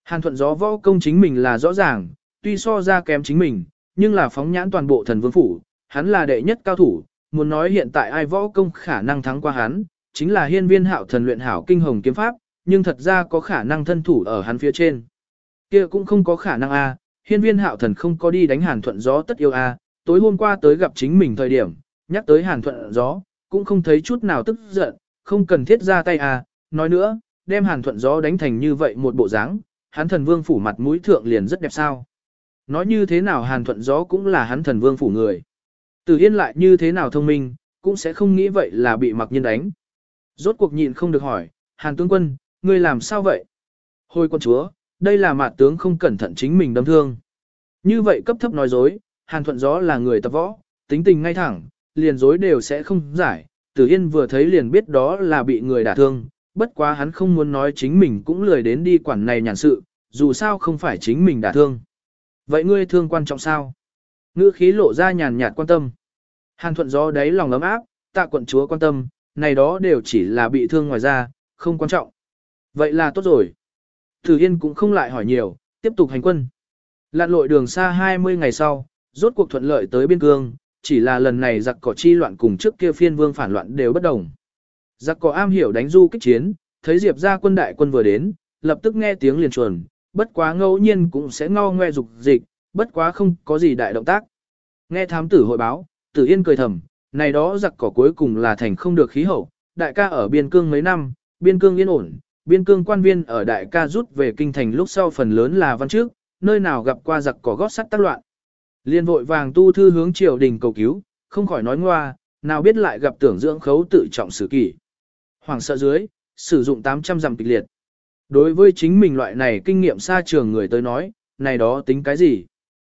Hàn thuận gió võ công chính mình là rõ ràng, tuy so ra kém chính mình, nhưng là phóng nhãn toàn bộ thần vương phủ, hắn là đệ nhất cao thủ, muốn nói hiện tại ai võ công khả năng thắng qua hắn, chính là hiên viên hạo thần luyện hảo kinh hồng kiếm pháp, nhưng thật ra có khả năng thân thủ ở hắn phía trên. kia cũng không có khả năng a hiên viên hạo thần không có đi đánh hàn thuận gió tất yêu a tối hôm qua tới gặp chính mình thời điểm, nhắc tới hàn thuận gió, cũng không thấy chút nào tức giận, không cần thiết ra tay à? nói nữa, đem hàn thuận gió đánh thành như vậy một bộ dáng, hắn thần vương phủ mặt mũi thượng liền rất đẹp sao. Nói như thế nào hàn thuận gió cũng là hắn thần vương phủ người. Tử Yên lại như thế nào thông minh, cũng sẽ không nghĩ vậy là bị mặc nhiên đánh. Rốt cuộc nhịn không được hỏi, hàn tướng quân, ngươi làm sao vậy? Hồi quân chúa, đây là mạt tướng không cẩn thận chính mình đâm thương. Như vậy cấp thấp nói dối, hàn thuận gió là người tập võ, tính tình ngay thẳng, liền dối đều sẽ không giải. Tử Yên vừa thấy liền biết đó là bị người đả thương, bất quá hắn không muốn nói chính mình cũng lười đến đi quản này nhàn sự, dù sao không phải chính mình đả thương. Vậy ngươi thương quan trọng sao? Ngữ khí lộ ra nhàn nhạt quan tâm. Hàn thuận gió đấy lòng ấm áp, tạ quận chúa quan tâm, này đó đều chỉ là bị thương ngoài ra, không quan trọng. Vậy là tốt rồi. Tử Yên cũng không lại hỏi nhiều, tiếp tục hành quân. Lặn lội đường xa 20 ngày sau, rốt cuộc thuận lợi tới biên cương, chỉ là lần này giặc cỏ chi loạn cùng trước kia phiên vương phản loạn đều bất đồng. Giặc cỏ am hiểu đánh du kích chiến, thấy Diệp ra quân đại quân vừa đến, lập tức nghe tiếng liền chuồn, bất quá ngẫu nhiên cũng sẽ ngao ngoe dục dịch, bất quá không có gì đại động tác. Nghe thám tử hội báo, tử yên cười thầm, này đó giặc cỏ cuối cùng là thành không được khí hậu, đại ca ở biên cương mấy năm, biên cương yên ổn, biên cương quan viên ở đại ca rút về kinh thành lúc sau phần lớn là văn trước, nơi nào gặp qua giặc cỏ gót sắt tác loạn. Liên vội vàng tu thư hướng triều đình cầu cứu, không khỏi nói ngoa, nào biết lại gặp tưởng dưỡng khấu tự trọng sử kỷ. Hoàng sợ dưới, sử dụng 800 dặm kịch liệt. Đối với chính mình loại này kinh nghiệm xa trường người tới nói, này đó tính cái gì?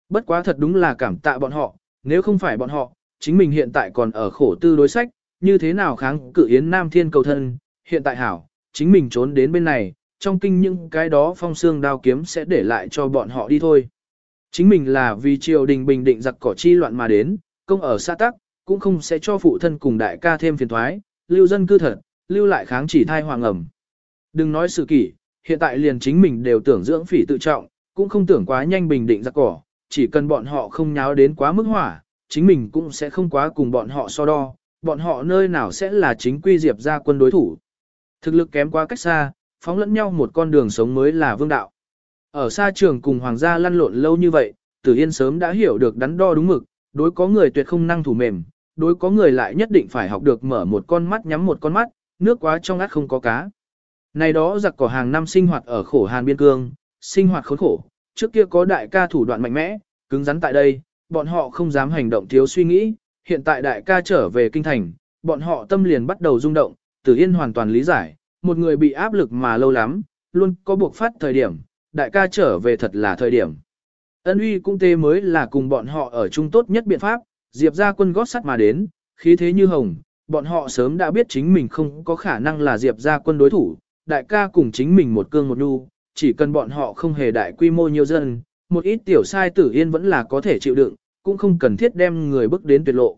Bất quá thật đúng là cảm tạ bọn họ, nếu không phải bọn họ, chính mình hiện tại còn ở khổ tư đối sách, như thế nào kháng cự Yến Nam Thiên cầu thân, hiện tại hảo, chính mình trốn đến bên này, trong kinh những cái đó phong xương đao kiếm sẽ để lại cho bọn họ đi thôi. Chính mình là vì triều đình bình định giặc cỏ chi loạn mà đến, công ở xa tắc, cũng không sẽ cho phụ thân cùng đại ca thêm phiền thoái, lưu dân cư thật, lưu lại kháng chỉ thai hoàng ẩm. Đừng nói sự kỷ, hiện tại liền chính mình đều tưởng dưỡng phỉ tự trọng, cũng không tưởng quá nhanh bình định giặc cỏ, chỉ cần bọn họ không nháo đến quá mức hỏa, chính mình cũng sẽ không quá cùng bọn họ so đo, bọn họ nơi nào sẽ là chính quy diệp ra quân đối thủ. Thực lực kém quá cách xa, phóng lẫn nhau một con đường sống mới là vương đạo. Ở xa trường cùng hoàng gia lăn lộn lâu như vậy, Tử Yên sớm đã hiểu được đắn đo đúng mực, đối có người tuyệt không năng thủ mềm, đối có người lại nhất định phải học được mở một con mắt nhắm một con mắt, nước quá trong át không có cá. Này đó giặc cỏ hàng năm sinh hoạt ở khổ hàn biên cương, sinh hoạt khốn khổ, trước kia có đại ca thủ đoạn mạnh mẽ, cứng rắn tại đây, bọn họ không dám hành động thiếu suy nghĩ, hiện tại đại ca trở về kinh thành, bọn họ tâm liền bắt đầu rung động, Tử Yên hoàn toàn lý giải, một người bị áp lực mà lâu lắm, luôn có buộc phát thời điểm, đại ca trở về thật là thời điểm. Ân uy cung tê mới là cùng bọn họ ở chung tốt nhất biện pháp, Diệp ra quân gót sắt mà đến, khí thế như hồng, bọn họ sớm đã biết chính mình không có khả năng là Diệp ra quân đối thủ, đại ca cùng chính mình một cương một nhu, chỉ cần bọn họ không hề đại quy mô nhiều dân, một ít tiểu sai tử yên vẫn là có thể chịu đựng, cũng không cần thiết đem người bước đến tuyệt lộ.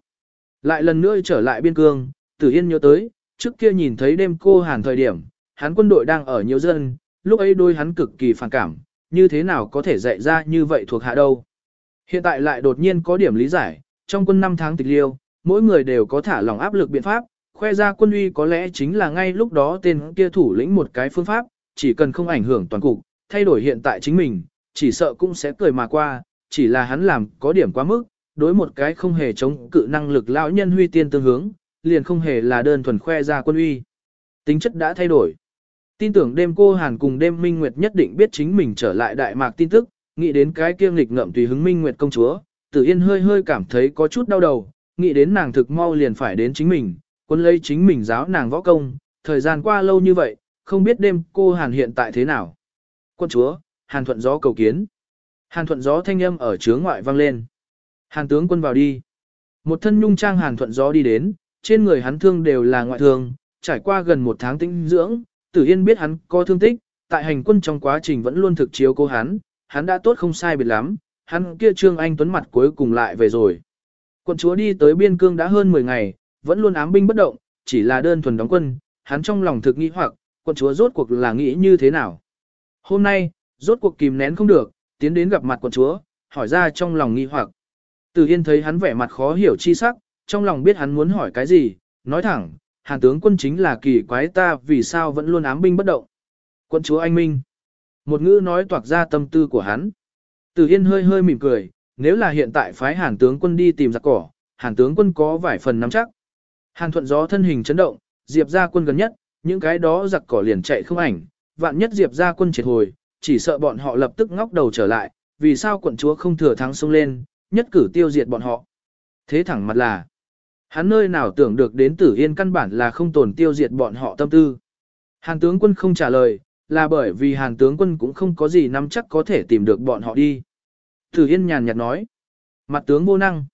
Lại lần nữa trở lại biên cương, tử yên nhớ tới, trước kia nhìn thấy đêm cô hàn thời điểm, hắn quân đội đang ở nhiều dân, lúc ấy đôi hắn cực kỳ phản cảm, như thế nào có thể dạy ra như vậy thuộc hạ đâu. Hiện tại lại đột nhiên có điểm lý giải, trong quân 5 tháng tịch liêu, mỗi người đều có thả lòng áp lực biện pháp, khoe ra quân uy có lẽ chính là ngay lúc đó tên kia thủ lĩnh một cái phương pháp, chỉ cần không ảnh hưởng toàn cục, thay đổi hiện tại chính mình, chỉ sợ cũng sẽ cười mà qua, chỉ là hắn làm có điểm quá mức, đối một cái không hề chống cự năng lực lão nhân huy tiên tương hướng, liền không hề là đơn thuần khoe ra quân uy. Tính chất đã thay đổi. Tin tưởng đêm cô Hàn cùng đêm Minh Nguyệt nhất định biết chính mình trở lại Đại Mạc tin tức, nghĩ đến cái kia nghịch ngậm tùy hứng Minh Nguyệt công chúa, Tử Yên hơi hơi cảm thấy có chút đau đầu, nghĩ đến nàng thực mau liền phải đến chính mình, quân lấy chính mình giáo nàng võ công, thời gian qua lâu như vậy, không biết đêm cô Hàn hiện tại thế nào. Quân chúa, Hàn thuận gió cầu kiến. Hàn thuận gió thanh âm ở chướng ngoại vang lên. Hàn tướng quân vào đi. Một thân nhung trang Hàn thuận gió đi đến, trên người hắn thương đều là ngoại thương, trải qua gần một tháng tĩnh dưỡng, Tử Yên biết hắn có thương tích, tại hành quân trong quá trình vẫn luôn thực chiếu cố hắn, hắn đã tốt không sai biệt lắm, hắn kia Trương Anh Tuấn mặt cuối cùng lại về rồi. Quân chúa đi tới biên cương đã hơn 10 ngày, vẫn luôn ám binh bất động, chỉ là đơn thuần đóng quân, hắn trong lòng thực nghĩ hoặc, quân chúa rốt cuộc là nghĩ như thế nào. Hôm nay, rốt cuộc kìm nén không được, tiến đến gặp mặt quân chúa, hỏi ra trong lòng nghi hoặc. Từ Yên thấy hắn vẻ mặt khó hiểu chi sắc, trong lòng biết hắn muốn hỏi cái gì, nói thẳng, hàn tướng quân chính là kỳ quái ta vì sao vẫn luôn ám binh bất động. Quân chúa anh minh. Một ngữ nói toạc ra tâm tư của hắn. Từ Yên hơi hơi mỉm cười, nếu là hiện tại phái hàn tướng quân đi tìm giặc cỏ, hàn tướng quân có vài phần nắm chắc. Hàn thuận gió thân hình chấn động, diệp ra quân gần nhất, những cái đó giặc cỏ liền chạy không ảnh, vạn nhất diệp ra quân triệt hồi, chỉ sợ bọn họ lập tức ngóc đầu trở lại, vì sao quận chúa không thừa thắng xông lên, nhất cử tiêu diệt bọn họ. Thế thẳng mặt là, hắn nơi nào tưởng được đến tử yên căn bản là không tồn tiêu diệt bọn họ tâm tư. Hàn tướng quân không trả lời, là bởi vì hàn tướng quân cũng không có gì nắm chắc có thể tìm được bọn họ đi. Tử yên nhàn nhạt nói, mặt tướng vô năng.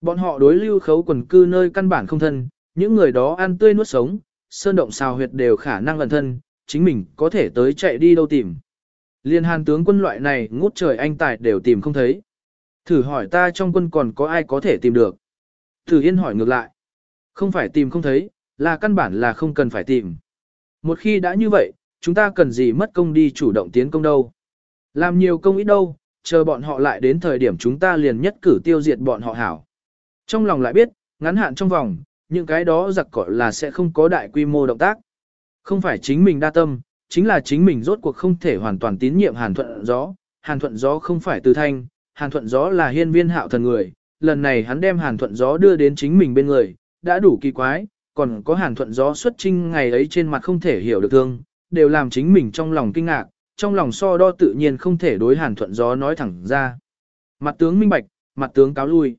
Bọn họ đối lưu khấu quần cư nơi căn bản không thân, những người đó ăn tươi nuốt sống, sơn động xào huyệt đều khả năng lần thân, chính mình có thể tới chạy đi đâu tìm. Liên hàn tướng quân loại này ngút trời anh tài đều tìm không thấy. Thử hỏi ta trong quân còn có ai có thể tìm được. Thử Yên hỏi ngược lại. Không phải tìm không thấy, là căn bản là không cần phải tìm. Một khi đã như vậy, chúng ta cần gì mất công đi chủ động tiến công đâu. Làm nhiều công ít đâu, chờ bọn họ lại đến thời điểm chúng ta liền nhất cử tiêu diệt bọn họ hảo. Trong lòng lại biết, ngắn hạn trong vòng, những cái đó giặc cỏ là sẽ không có đại quy mô động tác. Không phải chính mình đa tâm, chính là chính mình rốt cuộc không thể hoàn toàn tín nhiệm Hàn Thuận Gió. Hàn Thuận Gió không phải từ thanh, Hàn Thuận Gió là hiên viên hạo thần người, lần này hắn đem Hàn Thuận Gió đưa đến chính mình bên người, đã đủ kỳ quái, còn có Hàn Thuận Gió xuất trinh ngày ấy trên mặt không thể hiểu được thương, đều làm chính mình trong lòng kinh ngạc, trong lòng so đo tự nhiên không thể đối Hàn Thuận Gió nói thẳng ra. Mặt tướng minh bạch, mặt tướng cáo lui.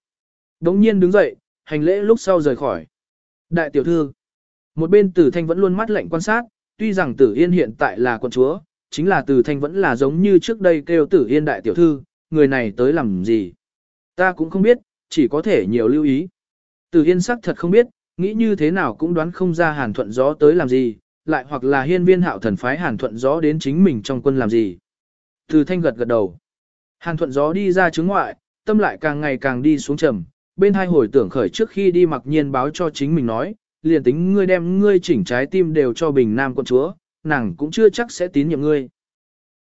Đống nhiên đứng dậy, hành lễ lúc sau rời khỏi. Đại tiểu thư, một bên tử thanh vẫn luôn mắt lạnh quan sát, tuy rằng tử yên hiện tại là quân chúa, chính là tử thanh vẫn là giống như trước đây kêu tử yên đại tiểu thư, người này tới làm gì. Ta cũng không biết, chỉ có thể nhiều lưu ý. Từ Hiên sắc thật không biết, nghĩ như thế nào cũng đoán không ra hàn thuận gió tới làm gì, lại hoặc là hiên viên hạo thần phái hàn thuận gió đến chính mình trong quân làm gì. Từ thanh gật gật đầu. Hàn thuận gió đi ra chứng ngoại, tâm lại càng ngày càng đi xuống trầm, bên hai hồi tưởng khởi trước khi đi mặc nhiên báo cho chính mình nói, liền tính ngươi đem ngươi chỉnh trái tim đều cho bình nam quân chúa, nàng cũng chưa chắc sẽ tín nhiệm ngươi.